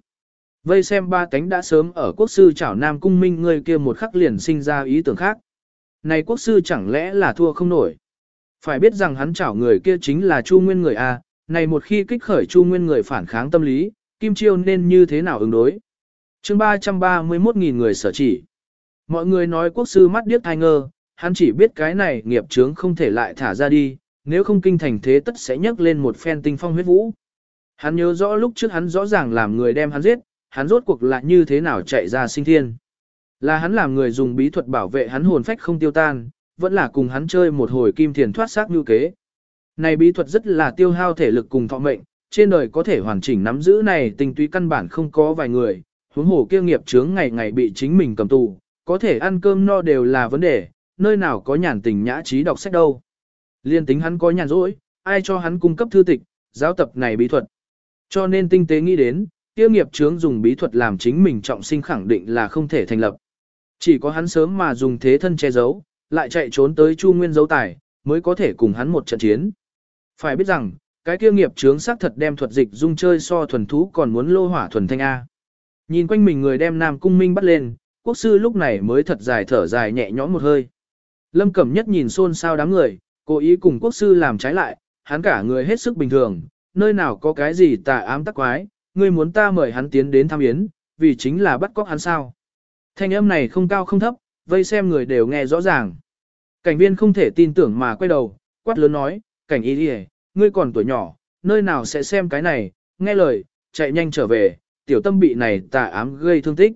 Vây xem ba cánh đã sớm ở quốc sư chảo Nam Cung Minh người kia một khắc liền sinh ra ý tưởng khác. Này quốc sư chẳng lẽ là thua không nổi. Phải biết rằng hắn chảo người kia chính là Chu Nguyên người A, này một khi kích khởi Chu Nguyên người phản kháng tâm lý, Kim Chiêu nên như thế nào ứng đối. chương 331.000 người sở chỉ. Mọi người nói quốc sư mắt điếc thai ngơ, hắn chỉ biết cái này nghiệp chướng không thể lại thả ra đi, nếu không kinh thành thế tất sẽ nhấc lên một phen tinh phong huyết vũ. Hắn nhớ rõ lúc trước hắn rõ ràng làm người đem hắn giết, hắn rốt cuộc lại như thế nào chạy ra sinh thiên. Là hắn làm người dùng bí thuật bảo vệ hắn hồn phách không tiêu tan, vẫn là cùng hắn chơi một hồi kim thiền thoát xác như kế. Này bí thuật rất là tiêu hao thể lực cùng thọ mệnh, trên đời có thể hoàn chỉnh nắm giữ này tình túy căn bản không có vài người, huống hồ kia nghiệp chướng ngày ngày bị chính mình cầm tù, có thể ăn cơm no đều là vấn đề, nơi nào có nhàn tình nhã trí đọc sách đâu. Liên tính hắn có nhàn rỗi, ai cho hắn cung cấp thư tịch, giáo tập này bí thuật. Cho nên tinh tế nghĩ đến, tiêu nghiệp chướng dùng bí thuật làm chính mình trọng sinh khẳng định là không thể thành lập. Chỉ có hắn sớm mà dùng thế thân che giấu, lại chạy trốn tới Chu Nguyên dấu tài, mới có thể cùng hắn một trận chiến. Phải biết rằng, cái kia nghiệp chướng xác thật đem thuật dịch dung chơi so thuần thú còn muốn lô hỏa thuần thanh A. Nhìn quanh mình người đem Nam Cung Minh bắt lên, quốc sư lúc này mới thật dài thở dài nhẹ nhõm một hơi. Lâm Cẩm Nhất nhìn xôn xao đám người, cố ý cùng quốc sư làm trái lại, hắn cả người hết sức bình thường, nơi nào có cái gì tà ám tắc quái, ngươi muốn ta mời hắn tiến đến tham yến, vì chính là bắt cóc hắn sao. Thanh âm này không cao không thấp, vây xem người đều nghe rõ ràng. Cảnh viên không thể tin tưởng mà quay đầu, quát lớn nói, cảnh y đi ngươi còn tuổi nhỏ, nơi nào sẽ xem cái này, nghe lời, chạy nhanh trở về, tiểu tâm bị này tà ám gây thương tích.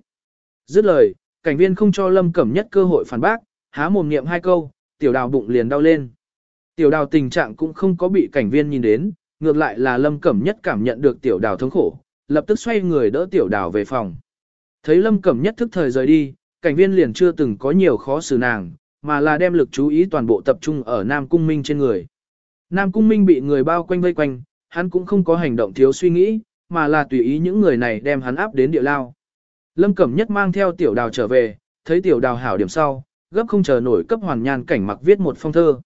Dứt lời, cảnh viên không cho lâm cẩm nhất cơ hội phản bác, há mồm niệm hai câu, tiểu đào bụng liền đau lên. Tiểu đào tình trạng cũng không có bị cảnh viên nhìn đến, ngược lại là lâm cẩm nhất cảm nhận được tiểu đào thống khổ, lập tức xoay người đỡ tiểu đào về phòng. Thấy lâm cẩm nhất thức thời rời đi, cảnh viên liền chưa từng có nhiều khó xử nàng, mà là đem lực chú ý toàn bộ tập trung ở Nam Cung Minh trên người. Nam Cung Minh bị người bao quanh vây quanh, hắn cũng không có hành động thiếu suy nghĩ, mà là tùy ý những người này đem hắn áp đến địa lao. Lâm Cẩm Nhất mang theo tiểu đào trở về, thấy tiểu đào hảo điểm sau, gấp không chờ nổi cấp hoàn nhan cảnh mặc viết một phong thơ.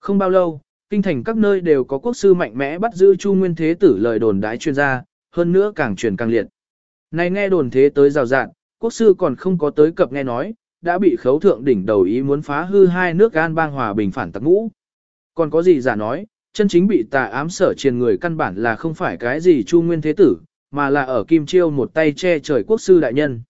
Không bao lâu, kinh thành các nơi đều có quốc sư mạnh mẽ bắt giữ Chu Nguyên Thế Tử lời đồn đái chuyên gia, hơn nữa càng truyền càng liệt. Này nghe đồn thế tới rào rạn, quốc sư còn không có tới cập nghe nói, đã bị khấu thượng đỉnh đầu ý muốn phá hư hai nước gan bang hòa bình phản tặc ngũ. Còn có gì giả nói, chân chính bị tà ám sở triền người căn bản là không phải cái gì Chu Nguyên Thế Tử, mà là ở Kim Chiêu một tay che trời quốc sư đại nhân.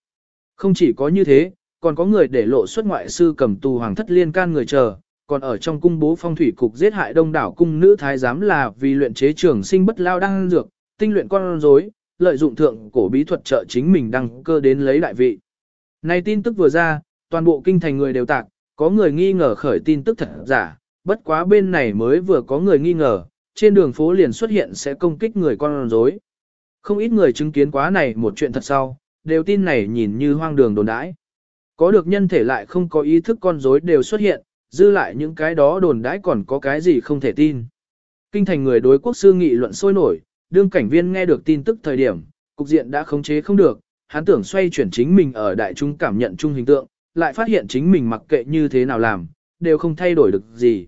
Không chỉ có như thế, còn có người để lộ xuất ngoại sư cầm tù hoàng thất liên can người chờ, còn ở trong cung bố phong thủy cục giết hại đông đảo cung nữ thái giám là vì luyện chế trường sinh bất lao đang dược, tinh luyện con rối, lợi dụng thượng cổ bí thuật trợ chính mình đăng cơ đến lấy đại vị. Này tin tức vừa ra, toàn bộ kinh thành người đều tạc, có người nghi ngờ khởi tin tức thật giả, bất quá bên này mới vừa có người nghi ngờ, trên đường phố liền xuất hiện sẽ công kích người con rối. Không ít người chứng kiến quá này một chuyện thật sau, đều tin này nhìn như hoang đường đồn đãi. Có được nhân thể lại không có ý thức con rối đều xuất hiện, dư lại những cái đó đồn đãi còn có cái gì không thể tin. Kinh thành người đối quốc sư nghị luận sôi nổi, đương cảnh viên nghe được tin tức thời điểm, cục diện đã khống chế không được, hắn tưởng xoay chuyển chính mình ở đại chúng cảm nhận chung hình tượng, lại phát hiện chính mình mặc kệ như thế nào làm, đều không thay đổi được gì.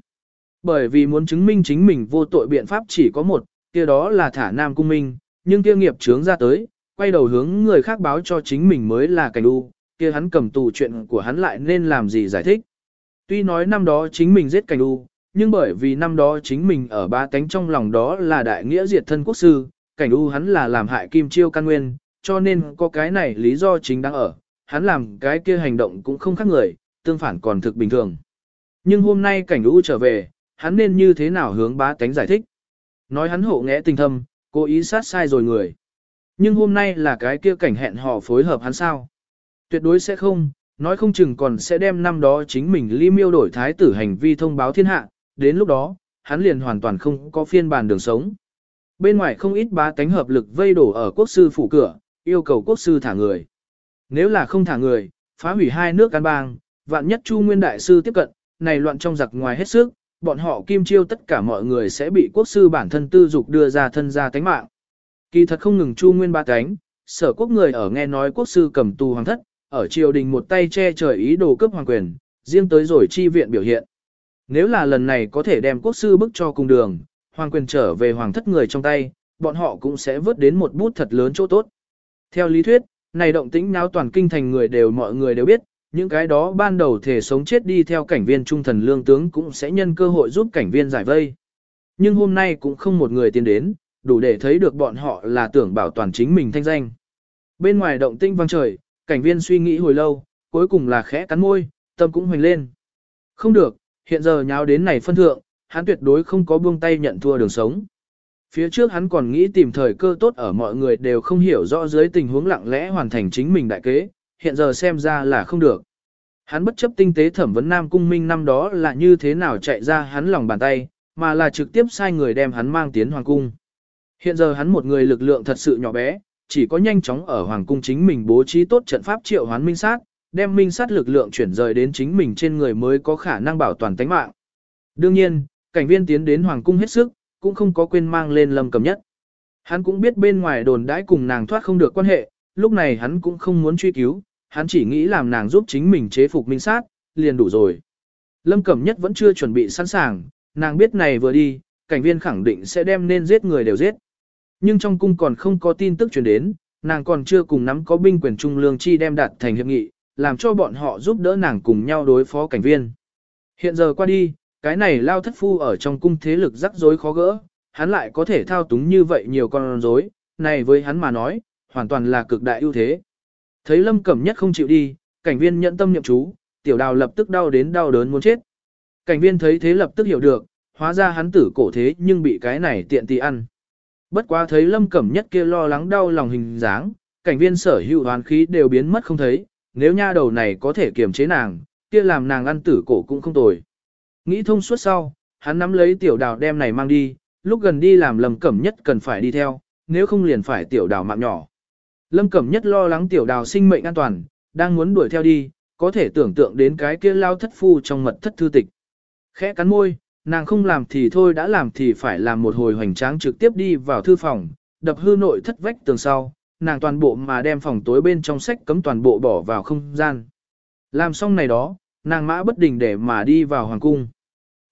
Bởi vì muốn chứng minh chính mình vô tội biện pháp chỉ có một, kia đó là thả nam cung minh, nhưng kia nghiệp chướng ra tới, quay đầu hướng người khác báo cho chính mình mới là cảnh đu, kia hắn cầm tù chuyện của hắn lại nên làm gì giải thích. Tuy nói năm đó chính mình giết cảnh đu, nhưng bởi vì năm đó chính mình ở ba cánh trong lòng đó là đại nghĩa diệt thân quốc sư, cảnh đu hắn là làm hại kim chiêu căn nguyên, cho nên có cái này lý do chính đáng ở, hắn làm cái kia hành động cũng không khác người, tương phản còn thực bình thường. Nhưng hôm nay cảnh đu trở về, hắn nên như thế nào hướng bá tánh giải thích. Nói hắn hộ nghẽ tình thâm, cố ý sát sai rồi người. Nhưng hôm nay là cái kia cảnh hẹn họ phối hợp hắn sao? Tuyệt đối sẽ không, nói không chừng còn sẽ đem năm đó chính mình ly miêu đổi thái tử hành vi thông báo thiên hạ, đến lúc đó, hắn liền hoàn toàn không có phiên bản đường sống. Bên ngoài không ít bá tánh hợp lực vây đổ ở quốc sư phủ cửa, yêu cầu quốc sư thả người. Nếu là không thả người, phá hủy hai nước can bang, vạn nhất Chu Nguyên Đại Sư tiếp cận, này loạn trong giặc ngoài hết sức, bọn họ kim chiêu tất cả mọi người sẽ bị quốc sư bản thân tư dục đưa ra thân ra tánh mạng. Kỳ thật không ngừng Chu Nguyên ba cánh, sở quốc người ở nghe nói quốc sư cầm tù hoàng thất, ở triều đình một tay che trời ý đồ cướp hoàng quyền, riêng tới rồi chi viện biểu hiện. Nếu là lần này có thể đem quốc sư bức cho cùng đường, hoàng quyền trở về hoàng thất người trong tay, bọn họ cũng sẽ vớt đến một bút thật lớn chỗ tốt. Theo lý thuyết, này động tĩnh náo toàn kinh thành người đều mọi người đều biết, những cái đó ban đầu thể sống chết đi theo cảnh viên trung thần lương tướng cũng sẽ nhân cơ hội giúp cảnh viên giải vây. Nhưng hôm nay cũng không một người tiến đến, đủ để thấy được bọn họ là tưởng bảo toàn chính mình thanh danh. Bên ngoài động tinh vang trời, cảnh viên suy nghĩ hồi lâu, cuối cùng là khẽ cắn môi, tâm cũng hoành lên. Không được, hiện giờ nháo đến này phân thượng, hắn tuyệt đối không có buông tay nhận thua đường sống. Phía trước hắn còn nghĩ tìm thời cơ tốt ở mọi người đều không hiểu rõ dưới tình huống lặng lẽ hoàn thành chính mình đại kế, hiện giờ xem ra là không được. Hắn bất chấp tinh tế thẩm vấn Nam Cung Minh năm đó là như thế nào chạy ra hắn lòng bàn tay, mà là trực tiếp sai người đem hắn mang tiến Hoàng Cung. Hiện giờ hắn một người lực lượng thật sự nhỏ bé, chỉ có nhanh chóng ở Hoàng Cung chính mình bố trí tốt trận pháp triệu hoán minh sát, đem minh sát lực lượng chuyển rời đến chính mình trên người mới có khả năng bảo toàn tính mạng. Đương nhiên, cảnh viên tiến đến Hoàng Cung hết sức, cũng không có quên mang lên lâm cầm nhất. Hắn cũng biết bên ngoài đồn đãi cùng nàng thoát không được quan hệ, lúc này hắn cũng không muốn truy cứu, hắn chỉ nghĩ làm nàng giúp chính mình chế phục minh sát, liền đủ rồi. Lâm Cẩm Nhất vẫn chưa chuẩn bị sẵn sàng, nàng biết này vừa đi, cảnh viên khẳng định sẽ đem nên giết người đều giết. Nhưng trong cung còn không có tin tức truyền đến, nàng còn chưa cùng nắm có binh quyền trung lương chi đem đạt thành hiệp nghị, làm cho bọn họ giúp đỡ nàng cùng nhau đối phó cảnh viên. Hiện giờ qua đi, cái này lao thất phu ở trong cung thế lực rắc rối khó gỡ, hắn lại có thể thao túng như vậy nhiều con rối, này với hắn mà nói, hoàn toàn là cực đại ưu thế. Thấy Lâm Cẩm Nhất không chịu đi, cảnh viên nhận tâm nhậm chú, tiểu đào lập tức đau đến đau đớn muốn chết. Cảnh viên thấy thế lập tức hiểu được, hóa ra hắn tử cổ thế nhưng bị cái này tiện tì ăn. Bất quá thấy Lâm Cẩm Nhất kia lo lắng đau lòng hình dáng, cảnh viên sở hữu hoàn khí đều biến mất không thấy, nếu nha đầu này có thể kiềm chế nàng, kia làm nàng ăn tử cổ cũng không tồi. Nghĩ thông suốt sau, hắn nắm lấy tiểu đào đem này mang đi, lúc gần đi làm Lâm Cẩm Nhất cần phải đi theo, nếu không liền phải tiểu đào mạng nhỏ. Lâm Cẩm Nhất lo lắng tiểu đào sinh mệnh an toàn, đang muốn đuổi theo đi, có thể tưởng tượng đến cái kia lao thất phu trong mật thất thư tịch. Khẽ cắn môi, nàng không làm thì thôi đã làm thì phải làm một hồi hoành tráng trực tiếp đi vào thư phòng, đập hư nội thất vách tường sau, nàng toàn bộ mà đem phòng tối bên trong sách cấm toàn bộ bỏ vào không gian. Làm xong này đó, nàng mã bất đình để mà đi vào hoàng cung.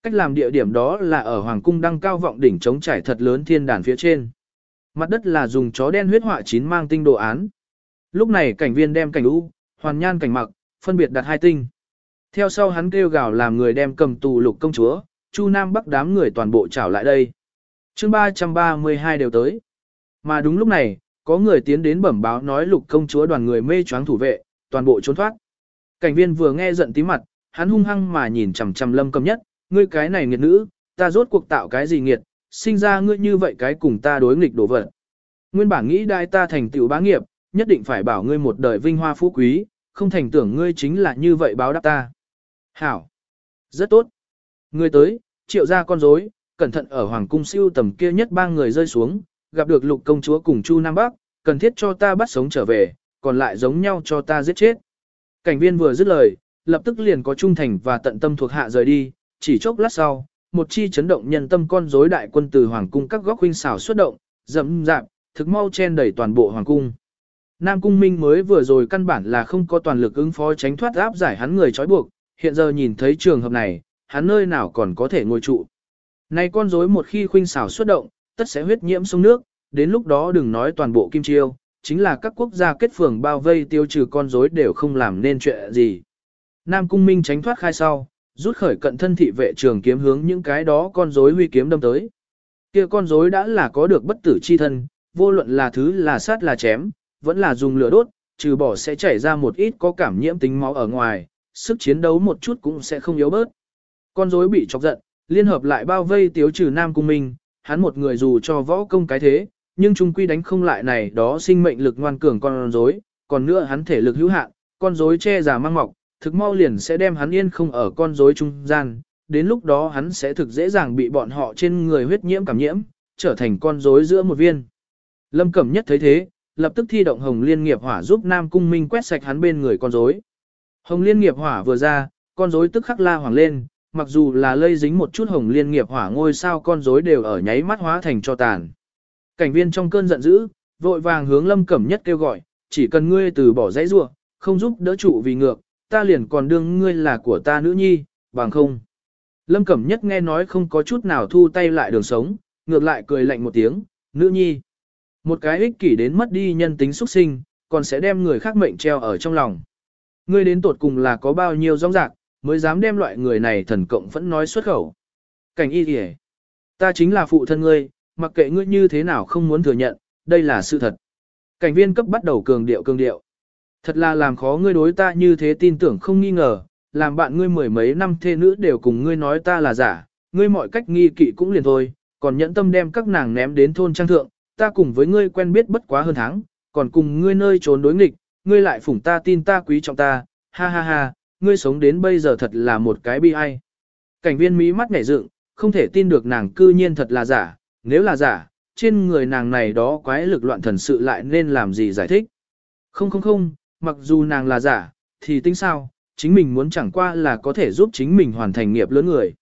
Cách làm địa điểm đó là ở hoàng cung đăng cao vọng đỉnh chống trải thật lớn thiên đàn phía trên. Mặt đất là dùng chó đen huyết họa chín mang tinh đồ án. Lúc này cảnh viên đem cảnh u, hoàn nhan cảnh mặc, phân biệt đặt hai tinh. Theo sau hắn kêu gào làm người đem cầm tù lục công chúa, Chu Nam Bắc đám người toàn bộ trảo lại đây. chương 332 đều tới. Mà đúng lúc này, có người tiến đến bẩm báo nói lục công chúa đoàn người mê choáng thủ vệ, toàn bộ trốn thoát. Cảnh viên vừa nghe giận tí mặt, hắn hung hăng mà nhìn chằm chằm lâm cầm nhất, ngươi cái này nghiệt nữ, ta rốt cuộc tạo cái gì nghiệt, sinh ra ngươi như vậy cái cùng ta đối nghịch đổ vật. Nguyên bản nghĩ đai ta thành tựu bá nghiệp, nhất định phải bảo ngươi một đời vinh hoa phú quý, không thành tưởng ngươi chính là như vậy báo đáp ta. Hảo. Rất tốt. Ngươi tới, triệu ra con rối, cẩn thận ở hoàng cung siêu tầm kia nhất ba người rơi xuống, gặp được lục công chúa cùng Chu Nam Bắc, cần thiết cho ta bắt sống trở về, còn lại giống nhau cho ta giết chết. Cảnh viên vừa dứt lời, lập tức liền có trung thành và tận tâm thuộc hạ rời đi, chỉ chốc lát sau, một chi chấn động nhân tâm con rối đại quân từ hoàng cung các góc huynh xảo xuất động, dẫm dạp, thực mau chen đẩy toàn bộ hoàng cung. Nam cung minh mới vừa rồi căn bản là không có toàn lực ứng phó tránh thoát áp giải hắn người trói buộc, hiện giờ nhìn thấy trường hợp này, hắn nơi nào còn có thể ngồi trụ. Này con rối một khi khuynh xảo xuất động, tất sẽ huyết nhiễm sông nước, đến lúc đó đừng nói toàn bộ kim chiêu, chính là các quốc gia kết phường bao vây tiêu trừ con rối đều không làm nên chuyện gì. Nam cung minh tránh thoát khai sau, rút khởi cận thân thị vệ trường kiếm hướng những cái đó con rối huy kiếm đâm tới. Kia con rối đã là có được bất tử chi thân, vô luận là thứ là sát là chém, vẫn là dùng lửa đốt, trừ bỏ sẽ chảy ra một ít có cảm nhiễm tính máu ở ngoài, sức chiến đấu một chút cũng sẽ không yếu bớt. Con rối bị chọc giận, liên hợp lại bao vây tiếu trừ Nam Cung Minh, hắn một người dù cho võ công cái thế, nhưng trung quy đánh không lại này đó sinh mệnh lực ngoan cường con rối, còn nữa hắn thể lực hữu hạn, con rối che giả mang mọc, thực mau liền sẽ đem hắn yên không ở con rối trung gian, đến lúc đó hắn sẽ thực dễ dàng bị bọn họ trên người huyết nhiễm cảm nhiễm, trở thành con rối giữa một viên. Lâm Cẩm Nhất thấy thế, lập tức thi động Hồng Liên Nghiệp Hỏa giúp Nam Cung Minh quét sạch hắn bên người con rối. Hồng Liên Nghiệp Hỏa vừa ra, con rối tức khắc la hoàng lên, mặc dù là lây dính một chút Hồng Liên Nghiệp Hỏa ngôi sao con rối đều ở nháy mắt hóa thành cho tàn. Cảnh viên trong cơn giận dữ, vội vàng hướng Lâm Cẩm Nhất kêu gọi, chỉ cần ngươi từ bỏ dãy rua không giúp đỡ trụ vì ngược, ta liền còn đương ngươi là của ta nữ nhi, bằng không. Lâm Cẩm Nhất nghe nói không có chút nào thu tay lại đường sống, ngược lại cười lạnh một tiếng, nữ nhi. Một cái ích kỷ đến mất đi nhân tính xuất sinh, còn sẽ đem người khác mệnh treo ở trong lòng. Ngươi đến tuột cùng là có bao nhiêu rong rạc, mới dám đem loại người này thần cộng vẫn nói xuất khẩu. Cảnh y kìa. Ta chính là phụ thân ngươi, mặc kệ ngươi như thế nào không muốn thừa nhận, đây là sự thật. Cảnh viên cấp bắt đầu cường điệu cường điệu. Thật là làm khó ngươi đối ta như thế tin tưởng không nghi ngờ, làm bạn ngươi mười mấy năm thê nữ đều cùng ngươi nói ta là giả, ngươi mọi cách nghi kỵ cũng liền thôi, còn nhẫn tâm đem các nàng ném đến thôn trang thượng, ta cùng với ngươi quen biết bất quá hơn tháng, còn cùng ngươi nơi trốn đối nghịch, ngươi lại phủng ta tin ta quý trọng ta, ha ha ha, ngươi sống đến bây giờ thật là một cái bi ai. Cảnh viên mí mắt nhảy dựng, không thể tin được nàng cư nhiên thật là giả, nếu là giả, trên người nàng này đó quái lực loạn thần sự lại nên làm gì giải thích. Không không không, mặc dù nàng là giả, thì tính sao, chính mình muốn chẳng qua là có thể giúp chính mình hoàn thành nghiệp lớn người.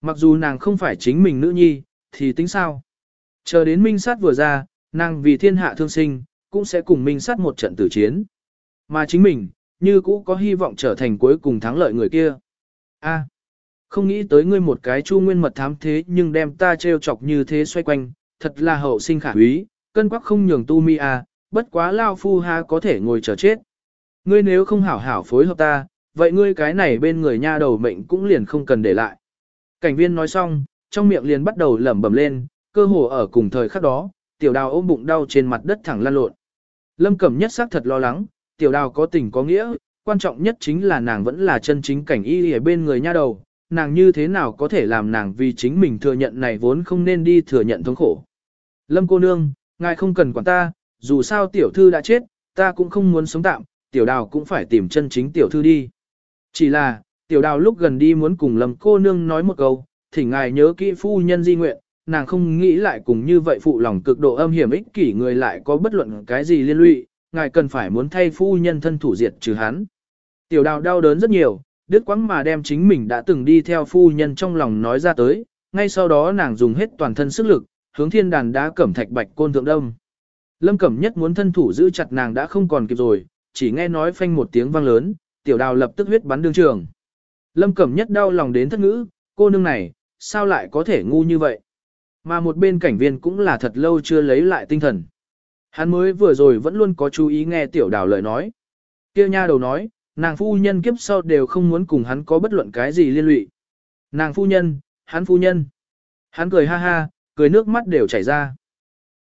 Mặc dù nàng không phải chính mình nữ nhi, thì tính sao. Chờ đến minh sát vừa ra, nàng vì thiên hạ thương sinh, cũng sẽ cùng minh sát một trận tử chiến. Mà chính mình, như cũ có hy vọng trở thành cuối cùng thắng lợi người kia. A, không nghĩ tới ngươi một cái chu nguyên mật thám thế nhưng đem ta trêu chọc như thế xoay quanh, thật là hậu sinh khả úy, cân quắc không nhường tu mi a, bất quá lao phu ha có thể ngồi chờ chết. Ngươi nếu không hảo hảo phối hợp ta, vậy ngươi cái này bên người nha đầu mệnh cũng liền không cần để lại. Cảnh viên nói xong, trong miệng liền bắt đầu lẩm bẩm lên, cơ hồ ở cùng thời khắc đó, tiểu đào ôm bụng đau trên mặt đất thẳng lăn lộn. Lâm Cẩm nhất xác thật lo lắng, tiểu đào có tình có nghĩa, quan trọng nhất chính là nàng vẫn là chân chính cảnh y ở bên người nha đầu, nàng như thế nào có thể làm nàng vì chính mình thừa nhận này vốn không nên đi thừa nhận thống khổ. Lâm cô nương, ngài không cần quản ta, dù sao tiểu thư đã chết, ta cũng không muốn sống tạm, tiểu đào cũng phải tìm chân chính tiểu thư đi. Chỉ là, tiểu đào lúc gần đi muốn cùng lâm cô nương nói một câu, thỉnh ngài nhớ kỹ phu nhân di nguyện, nàng không nghĩ lại cùng như vậy phụ lòng cực độ âm hiểm ích kỷ người lại có bất luận cái gì liên lụy, ngài cần phải muốn thay phu nhân thân thủ diệt trừ hắn. Tiểu đào đau đớn rất nhiều, đứt quãng mà đem chính mình đã từng đi theo phu nhân trong lòng nói ra tới, ngay sau đó nàng dùng hết toàn thân sức lực, hướng thiên đàn đá cẩm thạch bạch côn thượng đông. Lâm Cẩm Nhất muốn thân thủ giữ chặt nàng đã không còn kịp rồi, chỉ nghe nói phanh một tiếng vang lớn, tiểu đào lập tức huyết bắn đương trường. Lâm Cẩm Nhất đau lòng đến thất ngữ, cô nương này, sao lại có thể ngu như vậy? Mà một bên cảnh viên cũng là thật lâu chưa lấy lại tinh thần. Hắn mới vừa rồi vẫn luôn có chú ý nghe tiểu đào lời nói. Kêu nha đầu nói, nàng phu nhân kiếp sau đều không muốn cùng hắn có bất luận cái gì liên lụy. Nàng phu nhân, hắn phu nhân. Hắn cười ha ha, cười nước mắt đều chảy ra.